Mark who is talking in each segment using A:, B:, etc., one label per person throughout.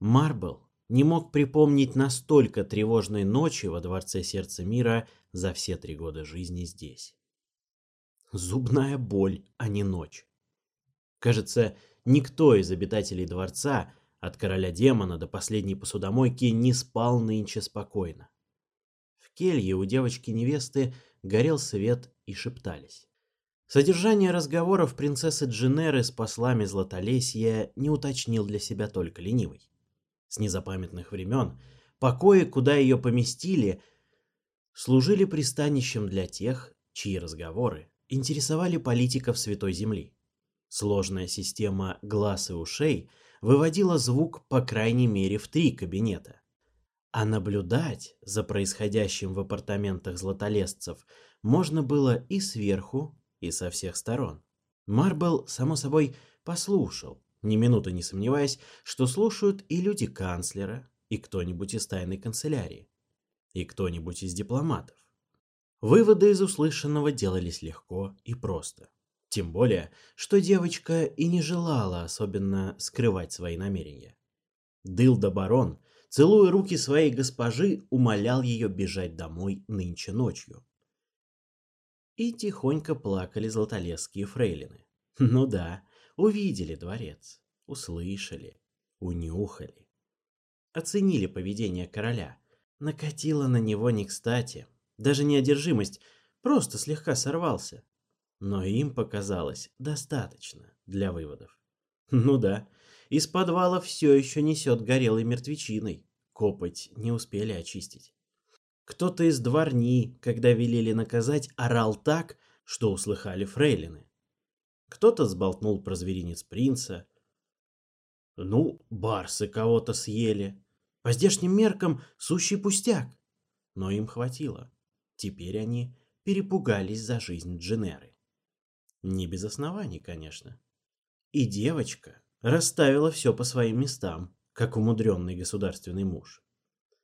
A: Марбл не мог припомнить настолько тревожной ночи во дворце сердца мира за все три года жизни здесь. Зубная боль, а не ночь. Кажется, никто из обитателей дворца, от короля демона до последней посудомойки, не спал нынче спокойно. В келье у девочки-невесты горел свет и шептались. Содержание разговоров принцессы Дженеры с послами Златолесья не уточнил для себя только ленивый с незапамятных времен, покои, куда ее поместили, служили пристанищем для тех, чьи разговоры интересовали политиков Святой Земли. Сложная система глаз и ушей выводила звук по крайней мере в три кабинета. А наблюдать за происходящим в апартаментах златолесцев можно было и сверху, и со всех сторон. Марбл, само собой, послушал, ни минуты не сомневаясь, что слушают и люди канцлера, и кто-нибудь из тайной канцелярии, и кто-нибудь из дипломатов. Выводы из услышанного делались легко и просто. Тем более, что девочка и не желала особенно скрывать свои намерения. Дылда-барон, целуя руки своей госпожи, умолял ее бежать домой нынче ночью. И тихонько плакали золотолесские фрейлины. Ну да, увидели дворец, услышали, унюхали. Оценили поведение короля. Накатило на него не кстати. Даже не одержимость, просто слегка сорвался. Но им показалось достаточно для выводов. Ну да, из подвала все еще несет горелой мертвечиной. Копоть не успели очистить. Кто-то из дворни, когда велели наказать, орал так, что услыхали фрейлины. Кто-то сболтнул про зверинец принца. Ну, барсы кого-то съели. По здешним меркам сущий пустяк. Но им хватило. Теперь они перепугались за жизнь Дженеры. Не без оснований, конечно. И девочка расставила все по своим местам, как умудренный государственный муж.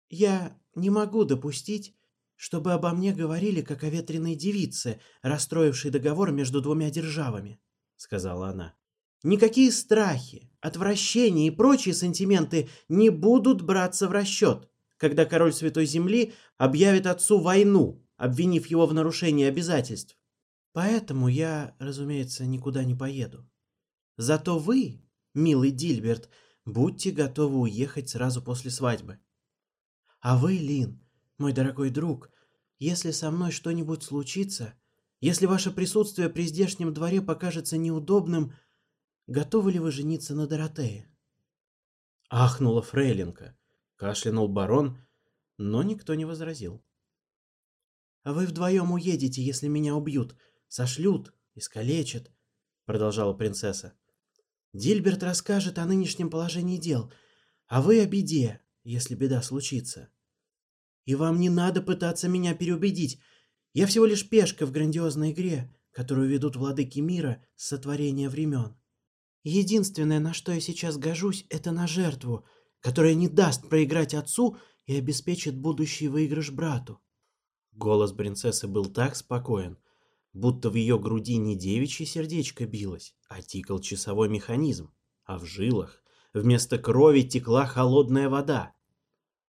A: «Я не могу допустить, чтобы обо мне говорили как о ветреной девице, расстроившей договор между двумя державами сказала она. Никакие страхи, отвращения и прочие сантименты не будут браться в расчет, когда король Святой Земли объявит отцу войну, обвинив его в нарушении обязательств. Поэтому я, разумеется, никуда не поеду. Зато вы, милый Дильберт, будьте готовы уехать сразу после свадьбы. А вы, Лин, мой дорогой друг, если со мной что-нибудь случится, если ваше присутствие при здешнем дворе покажется неудобным, готовы ли вы жениться на Доротее?» Ахнула Фрейлинка, кашлянул барон, но никто не возразил. «А вы вдвоем уедете, если меня убьют, сошлют, искалечат», — продолжала принцесса. «Дильберт расскажет о нынешнем положении дел, а вы о беде, если беда случится. И вам не надо пытаться меня переубедить, я всего лишь пешка в грандиозной игре, которую ведут владыки мира с сотворения времен. Единственное, на что я сейчас гожусь, это на жертву, которая не даст проиграть отцу и обеспечит будущий выигрыш брату. Голос принцессы был так спокоен, будто в ее груди не девичье сердечко билось, а тикал часовой механизм, а в жилах вместо крови текла холодная вода.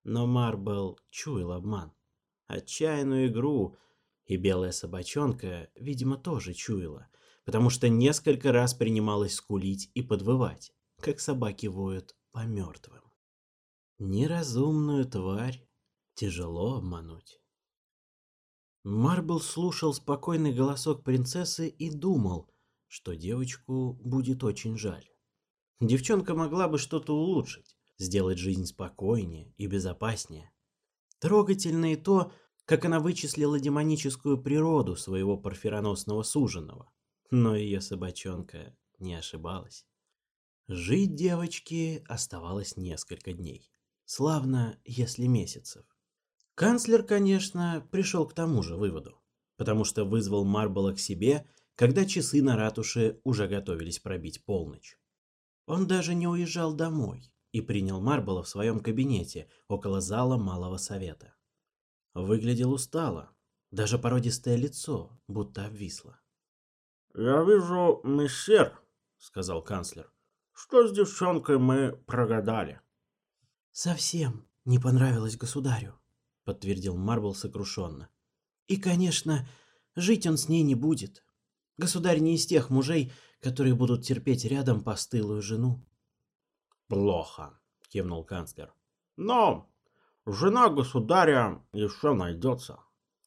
A: Но Марбл чуял обман. Отчаянную игру, и белая собачонка, видимо, тоже чуяла, потому что несколько раз принималась скулить и подвывать, как собаки воют по мертвым. Неразумную тварь тяжело обмануть. Марбл слушал спокойный голосок принцессы и думал, что девочку будет очень жаль. Девчонка могла бы что-то улучшить, сделать жизнь спокойнее и безопаснее. Трогательно и то, как она вычислила демоническую природу своего парфироносного суженого. Но ее собачонка не ошибалась. Жить девочке оставалось несколько дней. Славно, если месяцев. Канцлер, конечно, пришел к тому же выводу, потому что вызвал Марбала к себе, когда часы на ратуше уже готовились пробить полночь. Он даже не уезжал домой и принял Марбала в своем кабинете около зала Малого Совета выглядел устало. Даже породистое лицо будто обвисло.
B: «Я вижу, мессер», — сказал канцлер, — «что с девчонкой мы прогадали».
A: «Совсем не понравилось государю», — подтвердил Марбл сокрушенно. «И, конечно, жить он с ней не будет. Государь не из тех мужей, которые будут терпеть рядом постылую жену».
B: «Плохо», — кивнул канцлер. «Но Жена государя еще найдется.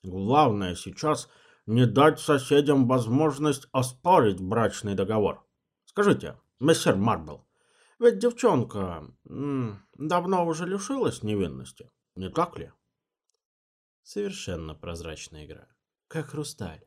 B: Главное сейчас не дать соседям возможность оспорить брачный договор. Скажите, мессер Марбл, ведь девчонка давно уже лишилась невинности, не так ли?
A: Совершенно прозрачная игра. Как хрусталь.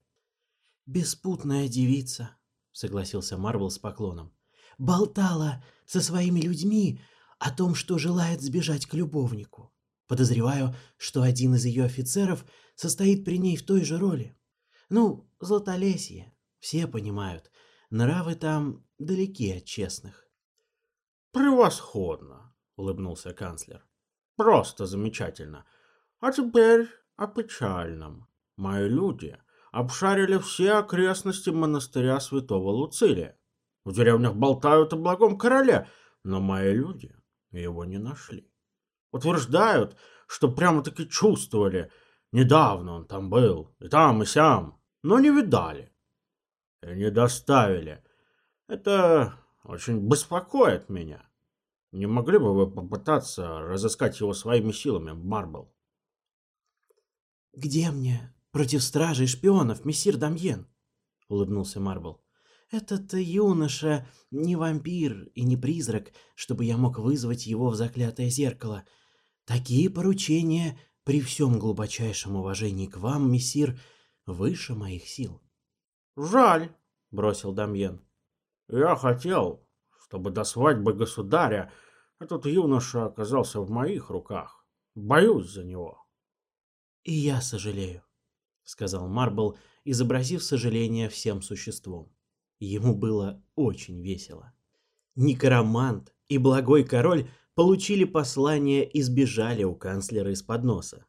A: Беспутная девица, согласился Марбл с поклоном. Болтала со своими людьми о том, что желает сбежать к любовнику. Подозреваю, что один из ее офицеров состоит при ней в той же роли. Ну, Златолесье, все понимают, нравы там далеки от честных.
B: «Превосходно!» — улыбнулся канцлер. «Просто замечательно! А теперь о печальном. Мои люди обшарили все окрестности монастыря святого Луцилия. В деревнях болтают о благом короле, но мои люди его не нашли утверждают, что прямо-таки чувствовали, недавно он там был, и там, и сям, но не видали. И не доставили. Это очень беспокоит меня. Не могли бы вы попытаться разыскать его своими силами, Марбл?
A: «Где мне? Против стражей и шпионов, мессир Дамьен!» — улыбнулся Марбл. «Этот юноша не вампир и не призрак, чтобы я мог вызвать его в заклятое зеркало — Такие поручения при всем глубочайшем уважении к вам, мессир, выше моих сил.
B: Жаль, бросил Дамьен. Я хотел, чтобы до свадьбы государя этот юноша оказался в моих руках. Боюсь за него.
A: И я сожалею, сказал Марбл, изобразив сожаление всем существом. Ему было очень весело. Некромант и благой король получили послание и сбежали у канцлера из-под носа.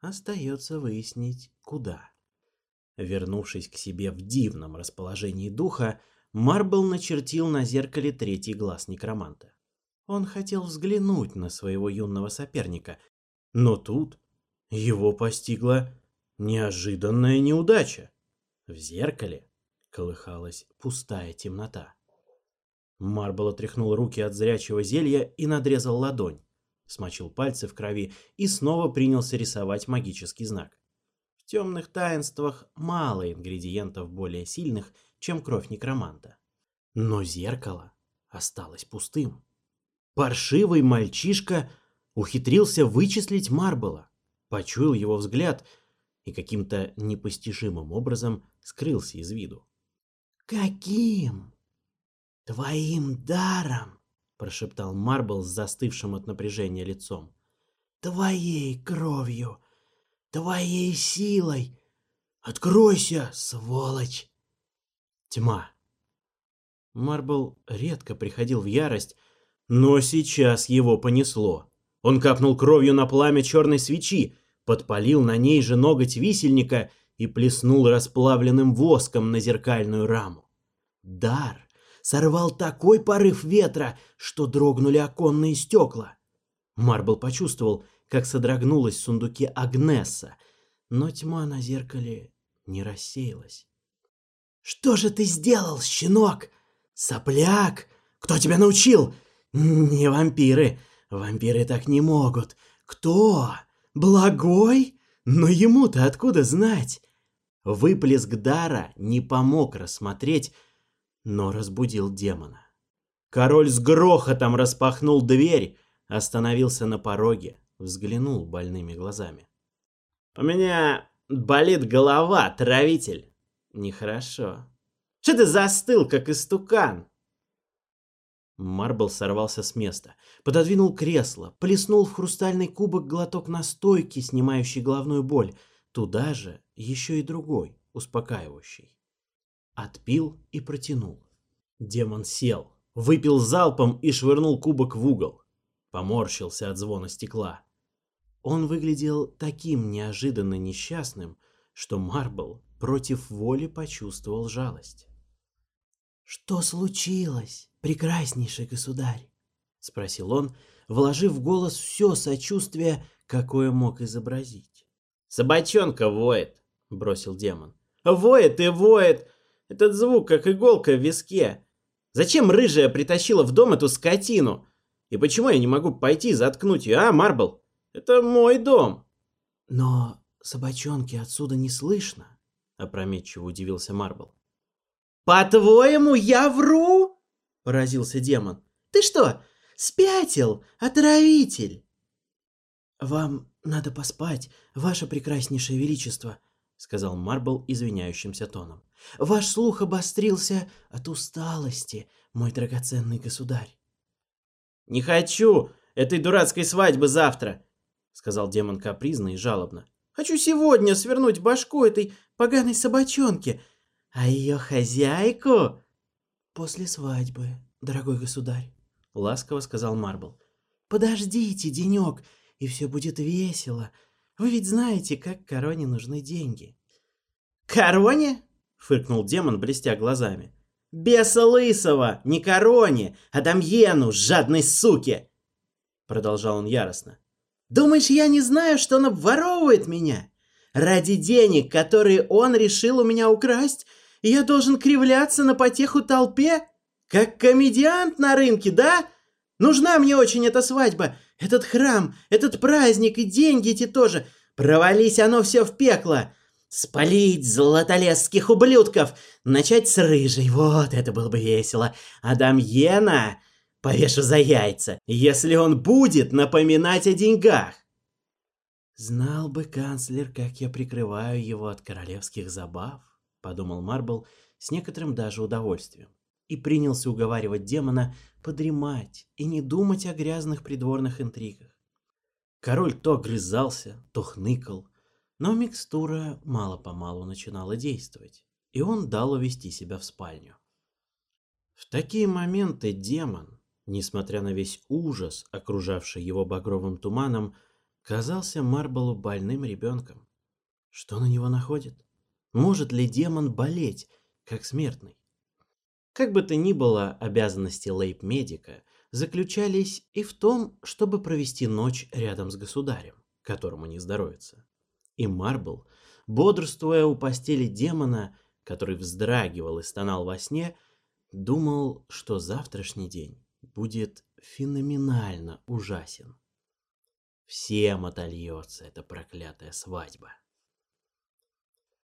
A: Остается выяснить, куда. Вернувшись к себе в дивном расположении духа, Марбл начертил на зеркале третий глаз некроманта. Он хотел взглянуть на своего юного соперника, но тут его постигла неожиданная неудача. В зеркале колыхалась пустая темнота. Марбл отряхнул руки от зрячего зелья и надрезал ладонь, смочил пальцы в крови и снова принялся рисовать магический знак. В темных таинствах мало ингредиентов более сильных, чем кровь некроманта. Но зеркало осталось пустым. Паршивый мальчишка ухитрился вычислить Марбла, почуял его взгляд и каким-то непостижимым образом скрылся из виду. «Каким?» Твоим даром, прошептал Марбл с застывшим от напряжения лицом. Твоей кровью, твоей силой. Откройся, сволочь. Тьма. Марбл редко приходил в ярость, но сейчас его понесло. Он капнул кровью на пламя черной свечи, подпалил на ней же ноготь висельника и плеснул расплавленным воском на зеркальную раму. Дар сорвал такой порыв ветра, что дрогнули оконные стекла. Марбл почувствовал, как содрогнулась в сундуке Агнеса, но тьма на зеркале не рассеялась. «Что же ты сделал, щенок? Сопляк! Кто тебя научил? Не вампиры! Вампиры так не могут! Кто? Благой? Но ему-то откуда знать?» Выплеск дара не помог рассмотреть, но разбудил демона. Король с грохотом распахнул дверь, остановился на пороге, взглянул больными глазами. «У меня болит голова, травитель!» «Нехорошо. Что ты застыл, как истукан?» Марбл сорвался с места, пододвинул кресло, плеснул в хрустальный кубок глоток настойки, снимающий головную боль. Туда же еще и другой, успокаивающий отпил и протянул. Демон сел, выпил залпом и швырнул кубок в угол. Поморщился от звона стекла. Он выглядел таким неожиданно несчастным, что Марбл против воли почувствовал жалость. «Что случилось, прекраснейший государь?» — спросил он, вложив в голос все сочувствие, какое мог изобразить.
B: «Собачонка воет!» — бросил демон. «Воет и воет! Этот звук, как иголка в виске. Зачем рыжая притащила в дом эту скотину? И почему я не могу пойти заткнуть ее, а, Марбл? Это мой дом.
A: Но собачонки отсюда не слышно, опрометчиво удивился Марбл.
C: По-твоему, я вру? Поразился демон. Ты что, спятил, отравитель?
A: Вам надо поспать, ваше прекраснейшее величество, — сказал Марбл извиняющимся тоном. «Ваш слух обострился от усталости, мой драгоценный государь».
B: «Не хочу этой дурацкой свадьбы завтра!» — сказал демон капризно и жалобно. «Хочу сегодня свернуть башку этой поганой собачонке, а ее хозяйку...»
A: «После свадьбы, дорогой государь», — ласково сказал Марбл.
C: «Подождите денек, и все будет весело. Вы ведь знаете, как Короне нужны деньги».
B: «Короне?» — фыркнул демон, блестя глазами. «Беса лысого! Не Короне, а Дамьену, жадной суке!» Продолжал он яростно. «Думаешь, я не знаю, что он обворовывает меня? Ради денег, которые он решил у меня украсть, я должен кривляться на потеху толпе? Как комедиант на рынке, да? Нужна мне очень эта свадьба. Этот храм, этот праздник и деньги эти тоже. Провались оно все в пекло. Спалить золотолесских ублюдков. Начать с рыжей. Вот это было бы весело. Адам Йена повешу за яйца, если он будет напоминать о деньгах.
A: Знал бы канцлер, как я прикрываю его от королевских забав, подумал Марбл с некоторым даже удовольствием и принялся уговаривать демона подремать и не думать о грязных придворных интригах. Король то огрызался, то хныкал, но микстура мало-помалу начинала действовать, и он дал увести себя в спальню. В такие моменты демон, несмотря на весь ужас, окружавший его багровым туманом, казался Марблу больным ребенком. Что на него находит? Может ли демон болеть, как смертный? Как бы то ни было, обязанности лейб-медика заключались и в том, чтобы провести ночь рядом с государем, которому не здоровится. И Марбл, бодрствуя у постели демона, который вздрагивал и стонал во сне, думал, что завтрашний день будет феноменально ужасен. Всем отольется эта проклятая свадьба.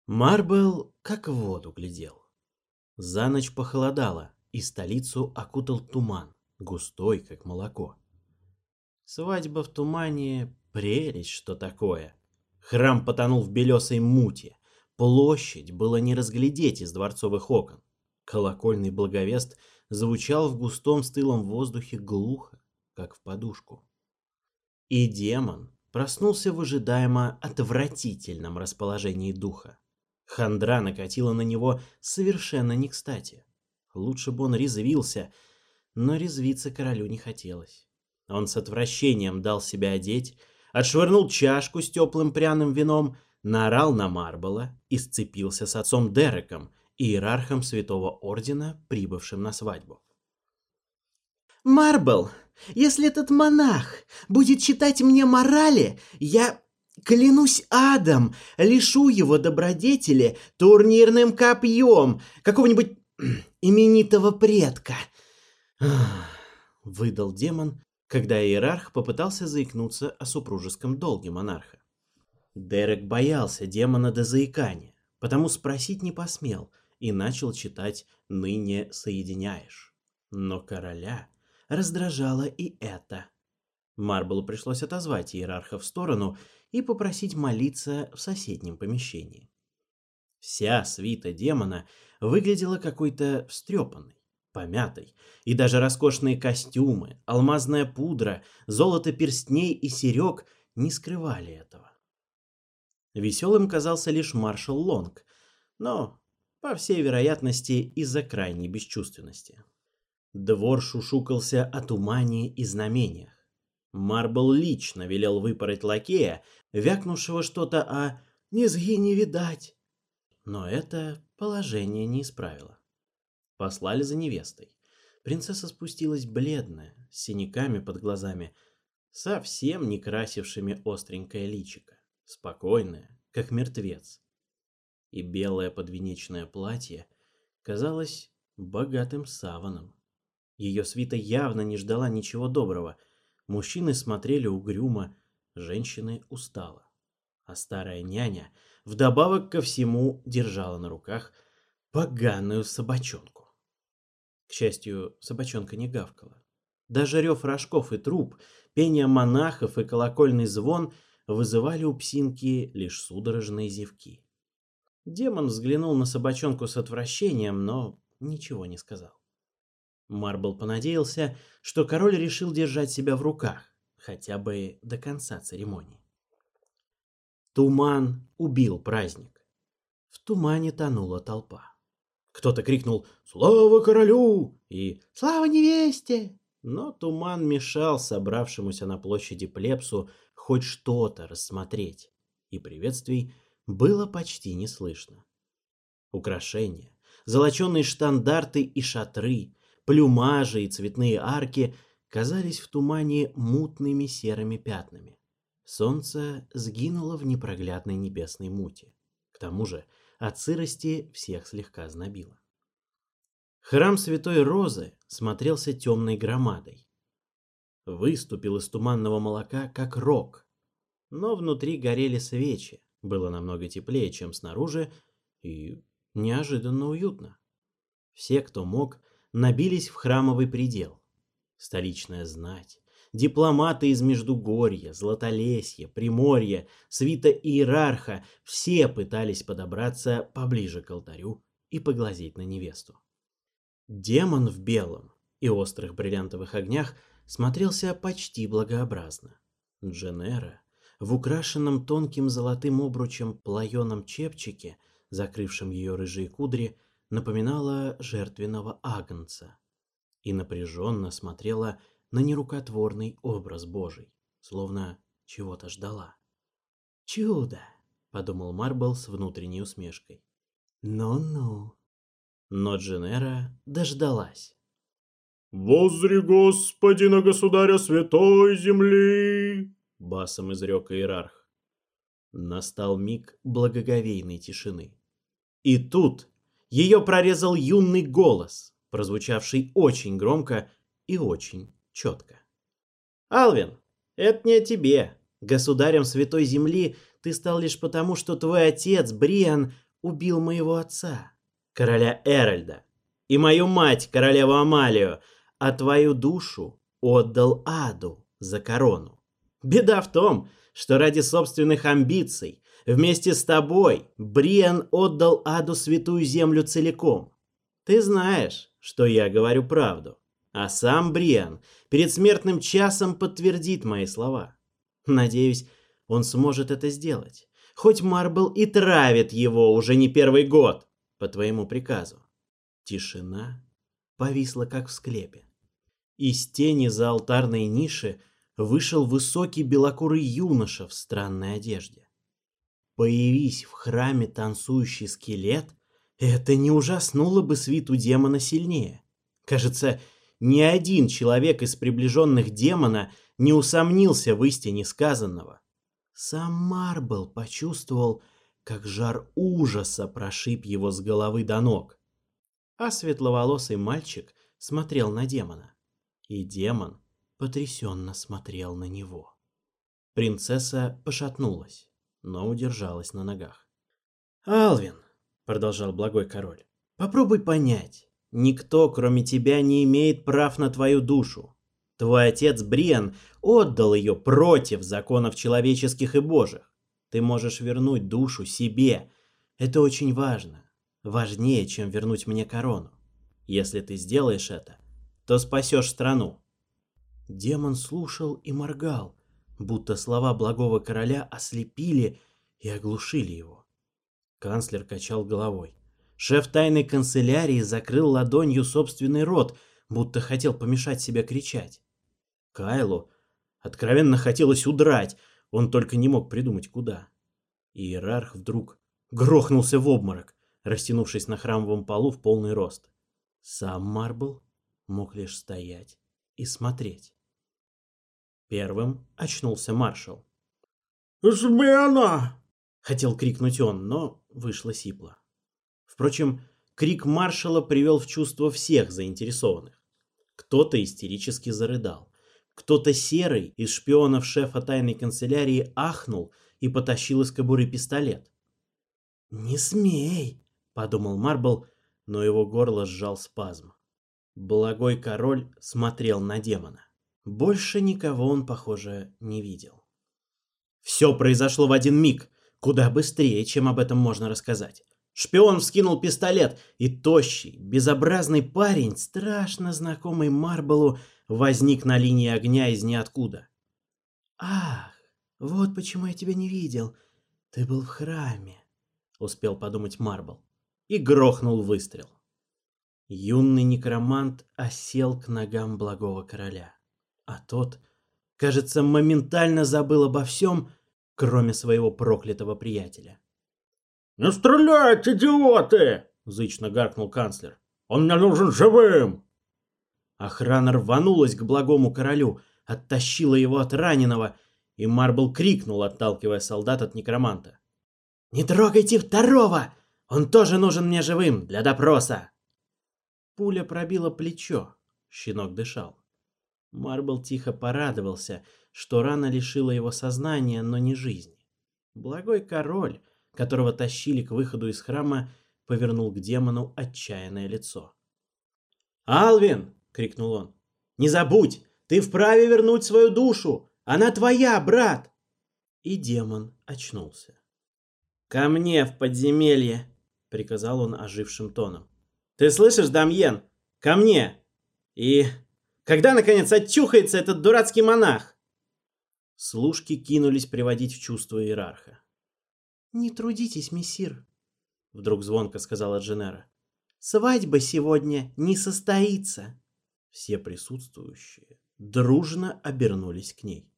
A: Марбл как в воду глядел. За ночь похолодало, и столицу окутал туман, густой, как молоко. Свадьба в тумане — прелесть, что такое. Храм потонул в белесой муте, Площадь было не разглядеть из дворцовых окон. Колокольный благовест звучал в густом стылом воздухе глухо, как в подушку. И демон проснулся в ожидаемо отвратительном расположении духа. Хандра накатила на него совершенно не кстати. Лучше бы он резвился, но резвиться королю не хотелось. Он с отвращением дал себя одеть, отшвырнул чашку с теплым пряным вином, наорал на Марбала и сцепился с отцом Дереком, иерархом святого ордена, прибывшим на свадьбу.
C: «Марбл, если этот монах будет читать мне морали, я Клянусь адом, лишу его добродетели турнирным копьем какого-нибудь именитого предка.
A: Выдал демон, когда иерарх попытался заикнуться о супружеском долге монарха. Дерек боялся демона до заикания, потому спросить не посмел и начал читать «Ныне соединяешь». Но короля раздражало и это. Марблу пришлось отозвать иерарха в сторону и попросить молиться в соседнем помещении. Вся свита демона выглядела какой-то встрепанной, помятой, и даже роскошные костюмы, алмазная пудра, золото перстней и серег не скрывали этого. Веселым казался лишь маршал Лонг, но, по всей вероятности, из-за крайней бесчувственности. Двор шушукался о тумане и знамениях. Марбл лично велел выпороть лакея, вякнувшего что-то о не «низги не видать». Но это положение не исправило. Послали за невестой. Принцесса спустилась бледная, с синяками под глазами, совсем не красившими остренькое личико, спокойная, как мертвец. И белое подвенечное платье казалось богатым саваном. Ее свита явно не ждала ничего доброго — Мужчины смотрели угрюмо, женщины устало. А старая няня вдобавок ко всему держала на руках поганую собачонку. К счастью, собачонка не гавкала. Даже рев рожков и труб, пение монахов и колокольный звон вызывали у псинки лишь судорожные зевки. Демон взглянул на собачонку с отвращением, но ничего не сказал. Марбл понадеялся, что король решил держать себя в руках, хотя бы до конца церемонии. Туман убил праздник. В тумане тонула толпа. Кто-то крикнул «Слава королю!» и «Слава невесте!» Но туман мешал собравшемуся на площади плебсу хоть что-то рассмотреть, и приветствий было почти не слышно. Украшения, золоченые штандарты и шатры — плюмажи и цветные арки казались в тумане мутными серыми пятнами. Солнце сгинуло в непроглядной небесной мути. К тому же от сырости всех слегка знобило. Храм Святой Розы смотрелся темной громадой. Выступил из туманного молока, как рог. Но внутри горели свечи, было намного теплее, чем снаружи, и неожиданно уютно. Все, кто мог, набились в храмовый предел. Столичная знать, дипломаты из Междугорья, Златолесья, Приморья, свита Иерарха – все пытались подобраться поближе к алтарю и поглазеть на невесту. Демон в белом и острых бриллиантовых огнях смотрелся почти благообразно. Дженера в украшенном тонким золотым обручем плаеном чепчике, закрывшем ее рыжие кудри, напоминала жертвенного агнца и напряженно смотрела на нерукотворный образ Божий, словно чего-то ждала. «Чудо!» — подумал Марбл с внутренней усмешкой. «Ну-ну». Но Дженера дождалась.
B: «Возри на государя святой земли!» — басом изрек иерарх.
A: Настал миг благоговейной тишины. И тут ее прорезал юный голос, прозвучавший очень громко и очень четко. «Алвин, это не о тебе. Государем Святой Земли ты стал лишь потому, что твой отец, Бриан, убил моего отца, короля Эральда, и мою мать, королеву Амалию, а твою душу отдал аду за корону. Беда в том, что ради собственных амбиций Вместе с тобой Бриан отдал аду святую землю целиком. Ты знаешь, что я говорю правду. А сам Бриан перед смертным часом подтвердит мои слова. Надеюсь, он сможет это сделать. Хоть Марбл и травит его уже не первый год, по твоему приказу. Тишина повисла, как в склепе. Из тени за алтарной ниши вышел высокий белокурый юноша в странной одежде. Появись в храме танцующий скелет, это не ужаснуло бы свиту демона сильнее. Кажется, ни один человек из приближенных демона не усомнился в истине сказанного. Сам Марбл почувствовал, как жар ужаса прошиб его с головы до ног. А светловолосый мальчик смотрел на демона. И демон потрясенно смотрел на него. Принцесса пошатнулась но удержалась на ногах. «Алвин», — продолжал благой король, — «попробуй понять. Никто, кроме тебя, не имеет прав на твою душу. Твой отец Бриан отдал ее против законов человеческих и божьих. Ты можешь вернуть душу себе. Это очень важно. Важнее, чем вернуть мне корону. Если ты сделаешь это, то спасешь страну». Демон слушал и моргал, будто слова благого короля ослепили и оглушили его. Канцлер качал головой. Шеф тайной канцелярии закрыл ладонью собственный рот, будто хотел помешать себе кричать. Кайлу откровенно хотелось удрать, он только не мог придумать куда. Иерарх вдруг грохнулся в обморок, растянувшись на храмовом полу в полный рост. Сам Марбл мог лишь стоять и смотреть. Первым очнулся маршал.
B: «Смена!»
A: — хотел крикнуть он, но вышло сипло. Впрочем, крик маршала привел в чувство всех заинтересованных. Кто-то истерически зарыдал. Кто-то серый из шпионов шефа тайной канцелярии ахнул и потащил из кобуры пистолет.
C: «Не смей!» — подумал Марбл,
A: но его горло сжал спазм. Благой король смотрел на демона. Больше никого он, похоже, не видел. Все произошло в один миг, куда быстрее, чем об этом можно рассказать. Шпион вскинул пистолет, и тощий, безобразный парень, страшно знакомый Марблу, возник на линии огня из ниоткуда.
C: «Ах, вот почему я тебя не видел. Ты был в храме», — успел подумать Марбл.
A: И грохнул выстрел. Юный некромант осел к ногам благого короля. А тот, кажется, моментально забыл обо всем, кроме своего проклятого приятеля.
B: «Не стрелять, идиоты!» — зычно гаркнул канцлер. «Он мне нужен живым!»
A: Охрана рванулась к благому королю, оттащила его от раненого, и Марбл крикнул, отталкивая солдат от некроманта. «Не трогайте второго! Он тоже нужен мне живым для допроса!» Пуля пробила плечо. Щенок дышал. Марбл тихо порадовался, что рана лишила его сознания, но не жизни. Благой король, которого тащили к выходу из храма, повернул к демону отчаянное лицо. «Алвин!» — крикнул он. «Не забудь! Ты вправе вернуть свою душу! Она твоя, брат!» И демон очнулся. «Ко мне в подземелье!» — приказал он ожившим тоном. «Ты слышишь, Дамьен? Ко мне!» «И когда, наконец, отчухается этот дурацкий монах?» Служки кинулись приводить в чувство иерарха.
C: «Не трудитесь, мессир», —
A: вдруг звонко сказала Дженера.
C: «Свадьба сегодня не состоится».
A: Все присутствующие дружно обернулись к ней.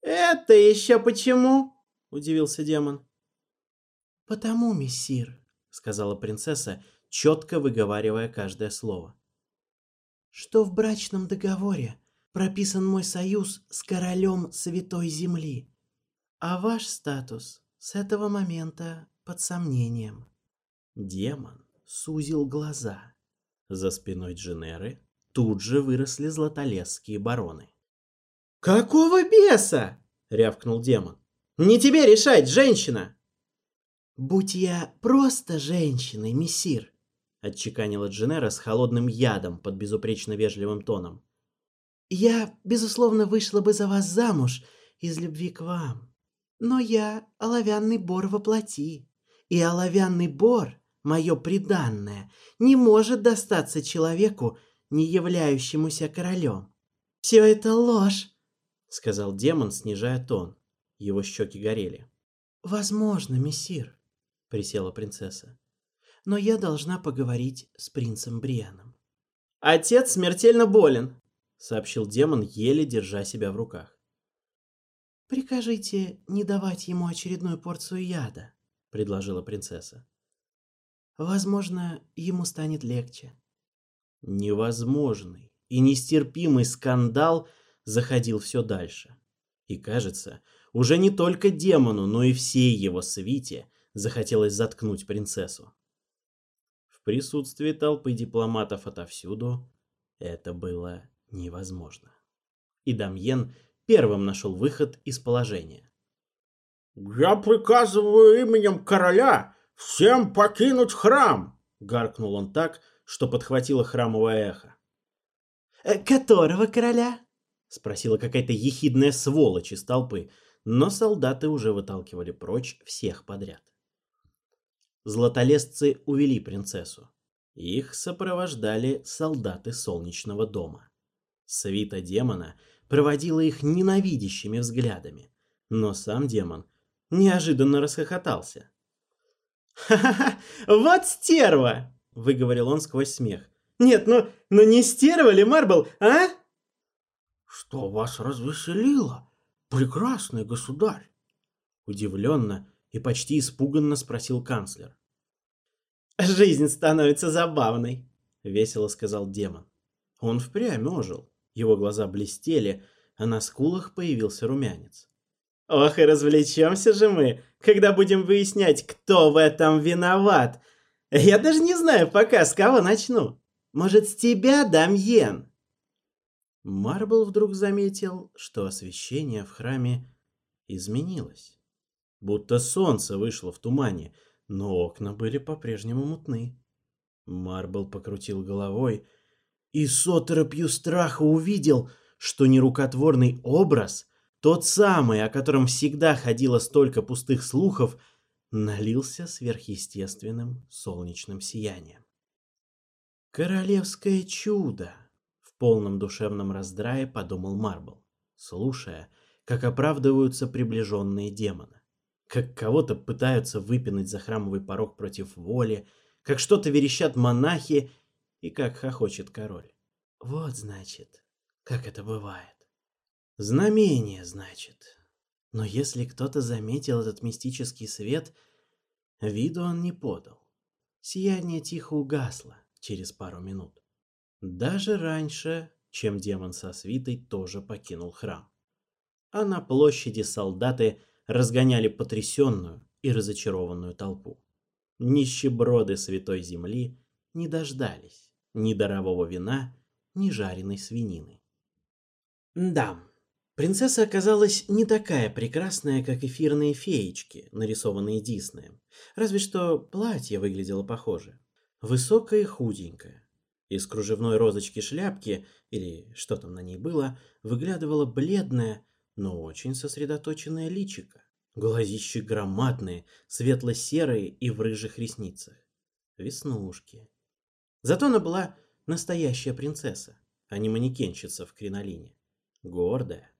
C: «Это еще почему?» — удивился демон.
A: «Потому, мессир», — сказала принцесса, четко выговаривая каждое слово.
C: — что в брачном договоре прописан мой союз с королем Святой Земли, а ваш статус с этого момента под сомнением.
A: Демон сузил глаза. За спиной Дженеры тут же выросли златолесские бароны.
C: «Какого беса?» — рявкнул демон. «Не тебе решать, женщина!» «Будь я просто женщиной, мессир, отчеканила Дженера с холодным ядом под безупречно вежливым тоном. «Я, безусловно, вышла бы за вас замуж из любви к вам. Но я оловянный бор во плоти, и оловянный бор, мое приданное, не может достаться человеку, не являющемуся королем. Все это ложь!» — сказал демон, снижая тон. Его щеки горели. «Возможно, мессир», — присела принцесса но я должна поговорить с принцем Брианом. «Отец смертельно болен», — сообщил демон, еле держа себя в руках. «Прикажите не давать ему очередную порцию яда», — предложила принцесса. «Возможно, ему станет легче».
A: Невозможный и нестерпимый скандал заходил все дальше. И кажется, уже не только демону, но и всей его свите захотелось заткнуть принцессу присутствии толпы дипломатов отовсюду это было невозможно. И Дамьен первым нашел выход из положения.
B: «Я приказываю именем короля всем покинуть храм!» — гаркнул он так, что подхватило храмовое эхо.
C: «Э, «Которого короля?»
A: — спросила какая-то ехидная сволочь из толпы, но солдаты уже выталкивали прочь всех подряд златолесцы увели принцессу. Их сопровождали солдаты Солнечного дома. Свита демона проводила их ненавидящими взглядами, но сам демон неожиданно расхохотался.
C: «Ха-ха-ха! Вот стерва!» — выговорил он сквозь смех. «Нет, ну, ну не стерва ли, Марбл, а?»
B: «Что вас развеселило, прекрасный государь?»
A: Удивленно и почти испуганно спросил канцлер.
C: «Жизнь становится забавной», — весело сказал демон. Он впрямь ожил. Его глаза блестели, а на скулах появился румянец. «Ох и развлечемся же мы, когда будем выяснять, кто в этом виноват. Я даже не знаю пока, с кого начну. Может, с тебя, Дамьен?» Марбл вдруг заметил, что освещение в храме изменилось будто солнце вышло в тумане, но окна были по-прежнему мутны. Марбл покрутил головой и с оторопью страха увидел, что нерукотворный образ, тот самый, о котором всегда ходило столько пустых слухов, налился сверхъестественным солнечным сиянием. «Королевское чудо!» — в полном душевном раздрае подумал Марбл, слушая, как оправдываются приближенные демоны как кого-то пытаются выпинать за храмовый порог против воли, как что-то верещат монахи и как хохочет король. Вот, значит, как это бывает. Знамение, значит. Но если кто-то заметил этот мистический свет, виду он не подал. Сияние тихо угасло через пару минут. Даже раньше, чем демон со свитой тоже покинул храм. А на площади солдаты – разгоняли потрясенную и разочарованную толпу. Нищеброды святой земли не дождались ни дарового вина, ни жареной свинины. Да, принцесса оказалась не такая прекрасная, как эфирные феечки, нарисованные Диснеем, разве что платье выглядело похоже. Высокое и худенькое. Из кружевной розочки шляпки, или что там на ней было, выглядывала бледная, но очень сосредоточенное личико. Глазищи громадные, светло-серые и в рыжих ресницах. Веснушки. Зато она была настоящая принцесса, а не манекенщица в кринолине. Гордая.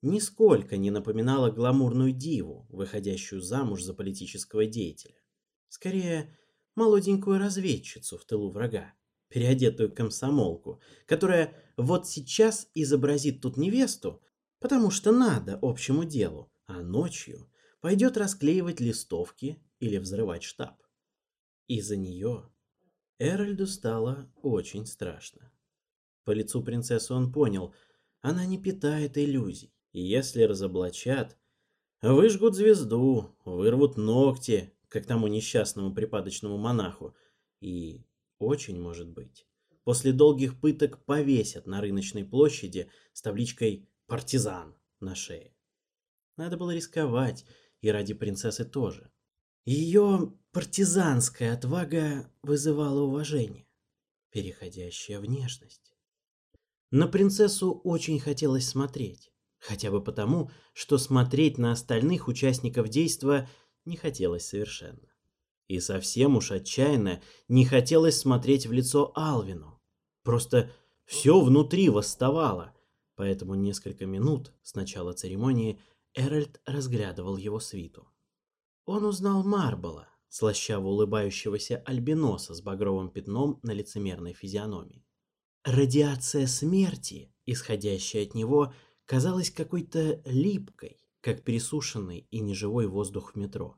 C: Нисколько не напоминала гламурную диву, выходящую замуж за политического деятеля. Скорее, молоденькую разведчицу в тылу врага, переодетую комсомолку, которая вот сейчас изобразит тут невесту, потому что надо общему делу, а ночью пойдет расклеивать листовки или взрывать штаб. Из-за нее Эральду стало очень страшно. По лицу принцессы он понял, она не питает иллюзий, и если разоблачат, выжгут звезду, вырвут ногти, как тому несчастному припадочному монаху, и, очень может быть, после долгих пыток повесят на рыночной площади с табличкой партизан на шее. Надо было рисковать, и ради принцессы тоже. Ее партизанская отвага вызывала уважение, переходящее в нежность. На принцессу очень хотелось смотреть, хотя бы потому, что смотреть на остальных участников действа не хотелось совершенно. И совсем уж отчаянно не хотелось смотреть в лицо Алвину. Просто все внутри восставало, поэтому несколько минут с начала церемонии Эральд разглядывал его свиту. Он узнал Марбола, слащаво улыбающегося альбиноса с багровым пятном на лицемерной физиономии. Радиация смерти, исходящая от него, казалась какой-то липкой, как пересушенный и неживой воздух в метро.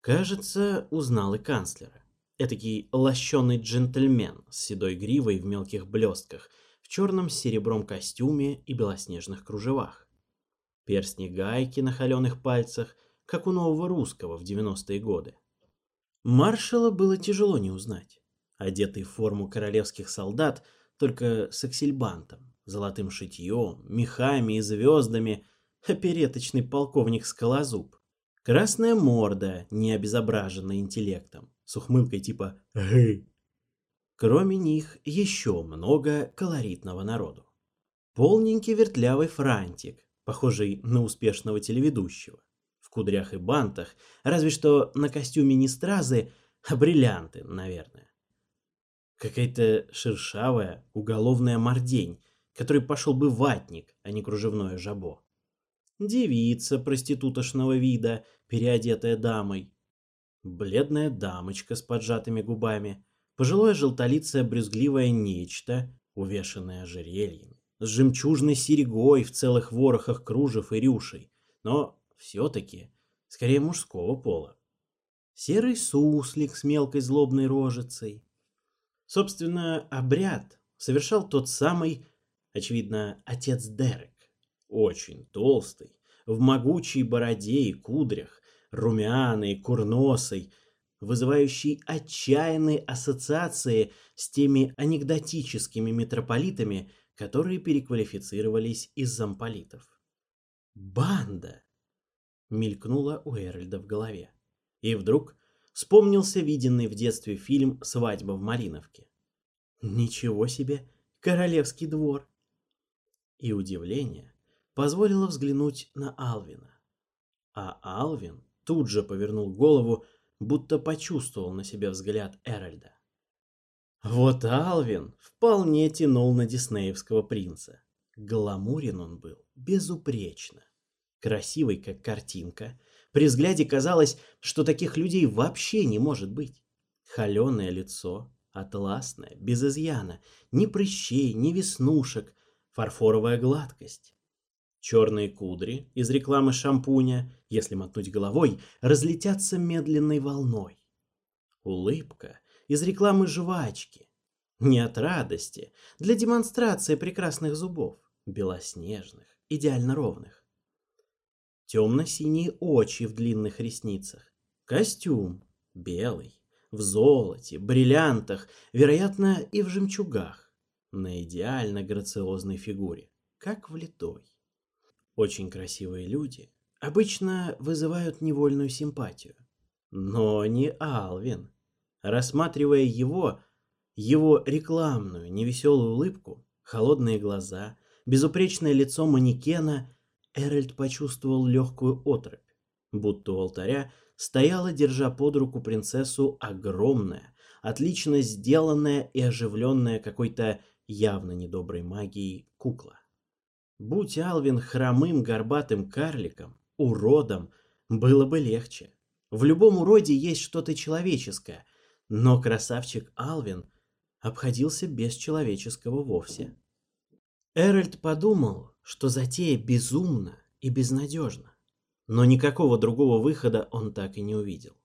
C: Кажется, узнал и канцлера. Этакий лощеный джентльмен с седой гривой в мелких блестках – черном с серебром костюме и белоснежных кружевах. Перстни гайки на холеных пальцах, как у нового русского в 90-е годы. Маршала было тяжело не узнать. Одетый в форму королевских солдат, только с аксельбантом, золотым шитьем, мехами и звездами, опереточный а полковник Скалозуб. Красная морда, не обезображенная интеллектом, с ухмылкой типа «Гы, Кроме них еще много колоритного народу. Полненький вертлявый франтик, похожий на успешного телеведущего. В кудрях и бантах, разве что на костюме не стразы, а бриллианты, наверное. Какая-то шершавая уголовная мордень, который пошел бы ватник, а не кружевное жабо. Девица проститутошного вида, переодетая дамой. Бледная дамочка с поджатыми губами – Пожилое желтолицее брюзгливое нечто, увешанное ожерельями, с жемчужной серегой в целых ворохах кружев и рюшей, но все-таки скорее мужского пола. Серый суслик с мелкой злобной рожицей. Собственно, обряд
A: совершал тот самый, очевидно, отец Дерек, очень толстый, в могучей бороде и кудрях, румяный, курносый, вызывающий отчаянные ассоциации с теми анекдотическими митрополитами, которые переквалифицировались из замполитов. «Банда!» — мелькнула у Эральда в голове. И вдруг вспомнился виденный в детстве фильм «Свадьба в Мариновке». «Ничего себе! Королевский двор!» И удивление позволило взглянуть на Алвина. А Алвин тут же повернул голову, будто почувствовал на себе взгляд Эральда. Вот Алвин вполне тянул на диснеевского принца. Гламурен он был безупречно. Красивый, как картинка. При взгляде казалось, что таких людей вообще не может быть. Холеное лицо, атласное, без изъяна, ни прыщей, ни веснушек, фарфоровая гладкость. Черные кудри из рекламы шампуня, если мотнуть головой, разлетятся медленной волной. Улыбка из рекламы жвачки. Не от радости, для демонстрации прекрасных зубов, белоснежных, идеально ровных. Темно-синие очи в длинных ресницах. Костюм белый, в золоте, бриллиантах, вероятно, и в жемчугах. На идеально грациозной фигуре, как в влитой. Очень красивые люди обычно вызывают невольную симпатию. Но не Алвин. Рассматривая его, его рекламную невеселую улыбку, холодные глаза, безупречное лицо манекена, Эральд почувствовал легкую отрыбь, будто у алтаря стояла, держа под руку принцессу, огромная, отлично сделанная и оживленная какой-то явно недоброй магией кукла. Будь Алвин хромым горбатым карликом, уродом, было бы легче. В любом уроде есть что-то человеческое, но красавчик Алвин обходился без человеческого вовсе. Эральд подумал, что затея безумна и безнадежна, но никакого другого выхода он так и не увидел.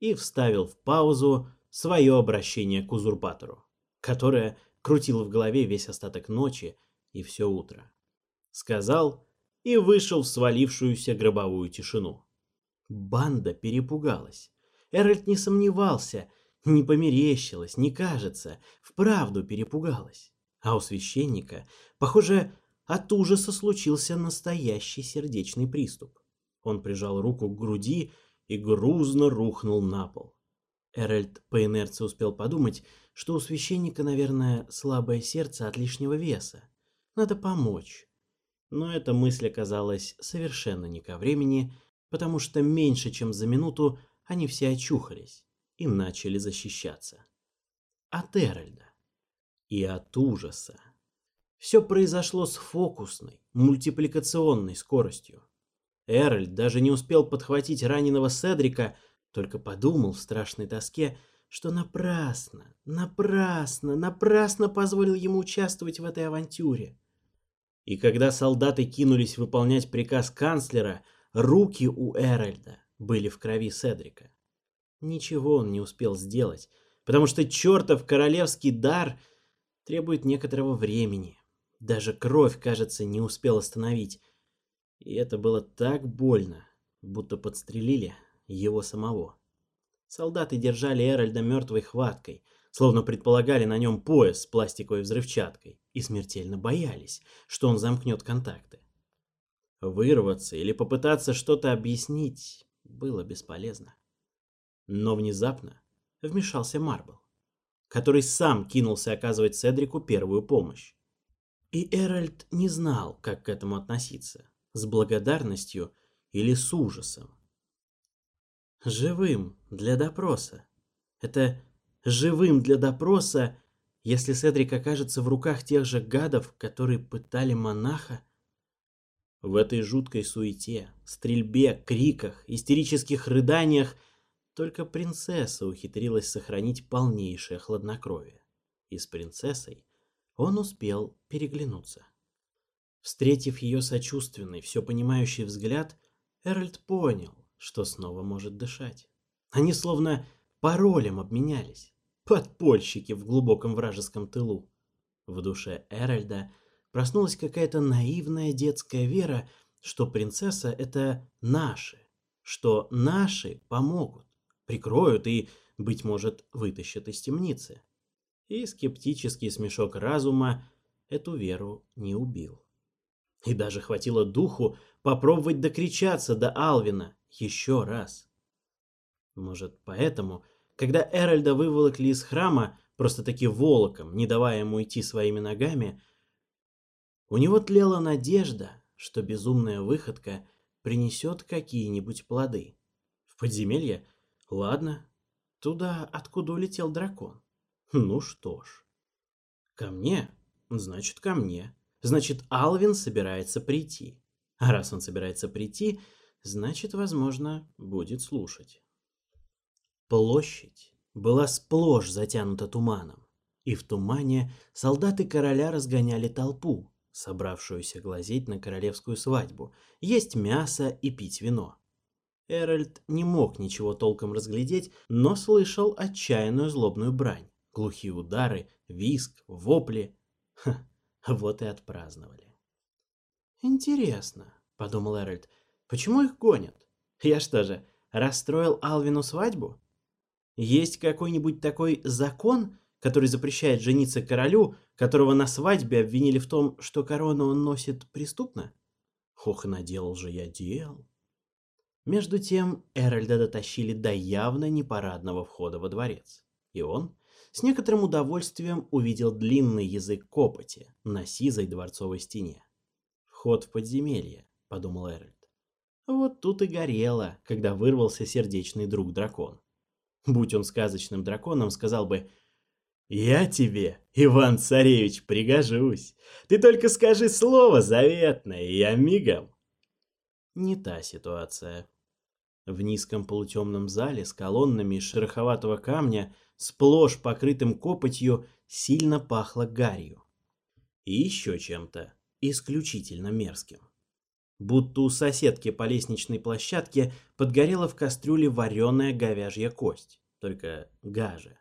A: И вставил в паузу свое обращение к узурпатору, которое крутило в голове весь остаток ночи и все утро сказал и вышел в свалившуюся гробовую тишину. Банда перепугалась. Эральд не сомневался, не померещилось, не кажется, вправду перепугалась. А у священника, похоже, от ужаса случился настоящий сердечный приступ. Он прижал руку к груди и грузно рухнул на пол. Эральд по инерции успел подумать, что у священника, наверное, слабое сердце от лишнего веса. Надо помочь но эта мысль оказалась совершенно не ко времени, потому что меньше чем за минуту они все очухались и начали защищаться. От Эральда. И от ужаса. Все произошло с фокусной, мультипликационной скоростью. Эральд даже не успел подхватить раненого Седрика, только подумал в страшной тоске, что напрасно, напрасно, напрасно позволил ему участвовать в этой авантюре. И когда солдаты кинулись выполнять приказ канцлера, руки у Эральда были в крови Седрика. Ничего он не успел сделать, потому что чертов королевский дар требует некоторого времени. Даже кровь, кажется, не успел остановить. И это было так больно, будто подстрелили его самого. Солдаты держали Эральда мертвой хваткой, словно предполагали на нем пояс с пластиковой взрывчаткой и смертельно боялись, что он замкнет контакты. Вырваться или попытаться что-то объяснить было бесполезно. Но внезапно вмешался Марбл, который сам кинулся оказывать Седрику первую помощь. И Эральд не знал, как к этому относиться, с благодарностью или с ужасом. Живым для допроса. Это живым для допроса если Седрик окажется в руках тех же гадов, которые пытали монаха... В этой жуткой суете, стрельбе, криках, истерических рыданиях только принцесса ухитрилась сохранить полнейшее хладнокровие. И с принцессой он успел переглянуться. Встретив ее сочувственный, все понимающий взгляд, Эральд понял, что снова может дышать. Они словно паролем обменялись подпольщики в глубоком вражеском тылу.
C: В душе Эральда проснулась какая-то наивная детская вера, что принцесса — это наши, что наши помогут, прикроют и, быть может, вытащат из темницы. И скептический смешок разума эту веру не убил. И даже хватило духу попробовать докричаться до Алвина еще раз. Может, поэтому когда Эральда выволокли из храма, просто-таки волоком, не давая ему идти своими ногами, у него тлела надежда, что безумная выходка принесет какие-нибудь плоды. В подземелье? Ладно. Туда, откуда улетел дракон. Ну что ж. Ко мне? Значит, ко мне. Значит, Алвин собирается прийти. А раз он собирается прийти, значит, возможно, будет слушать. Площадь была сплошь затянута туманом, и в тумане солдаты короля разгоняли толпу, собравшуюся глазеть на королевскую свадьбу, есть мясо и пить вино. Эральд не мог ничего толком разглядеть, но слышал отчаянную злобную брань, глухие удары, виск, вопли. Ха, вот и отпраздновали. «Интересно», — подумал Эральд, — «почему их гонят? Я что же, расстроил Алвину свадьбу? Есть какой-нибудь такой закон, который запрещает жениться королю, которого на свадьбе обвинили в том, что корону он носит преступно? Хох, наделал же я дел. Между тем, Эральда дотащили до явно непарадного входа во дворец. И он с некоторым удовольствием увидел длинный язык копоти на сизой дворцовой стене. «Вход в подземелье», — подумал Эральд. Вот тут и горело, когда вырвался сердечный друг дракон будь он сказочным драконом, сказал бы «Я тебе, Иван-царевич, пригожусь. Ты только скажи слово заветное, и я мигом». Не та ситуация. В низком полутемном зале с колоннами из шероховатого камня, сплошь покрытым копотью, сильно пахло гарью. И еще чем-то исключительно мерзким будто у соседки по лестничной площадке подгорела в кастрюле вареная говяжья кость, только гажа.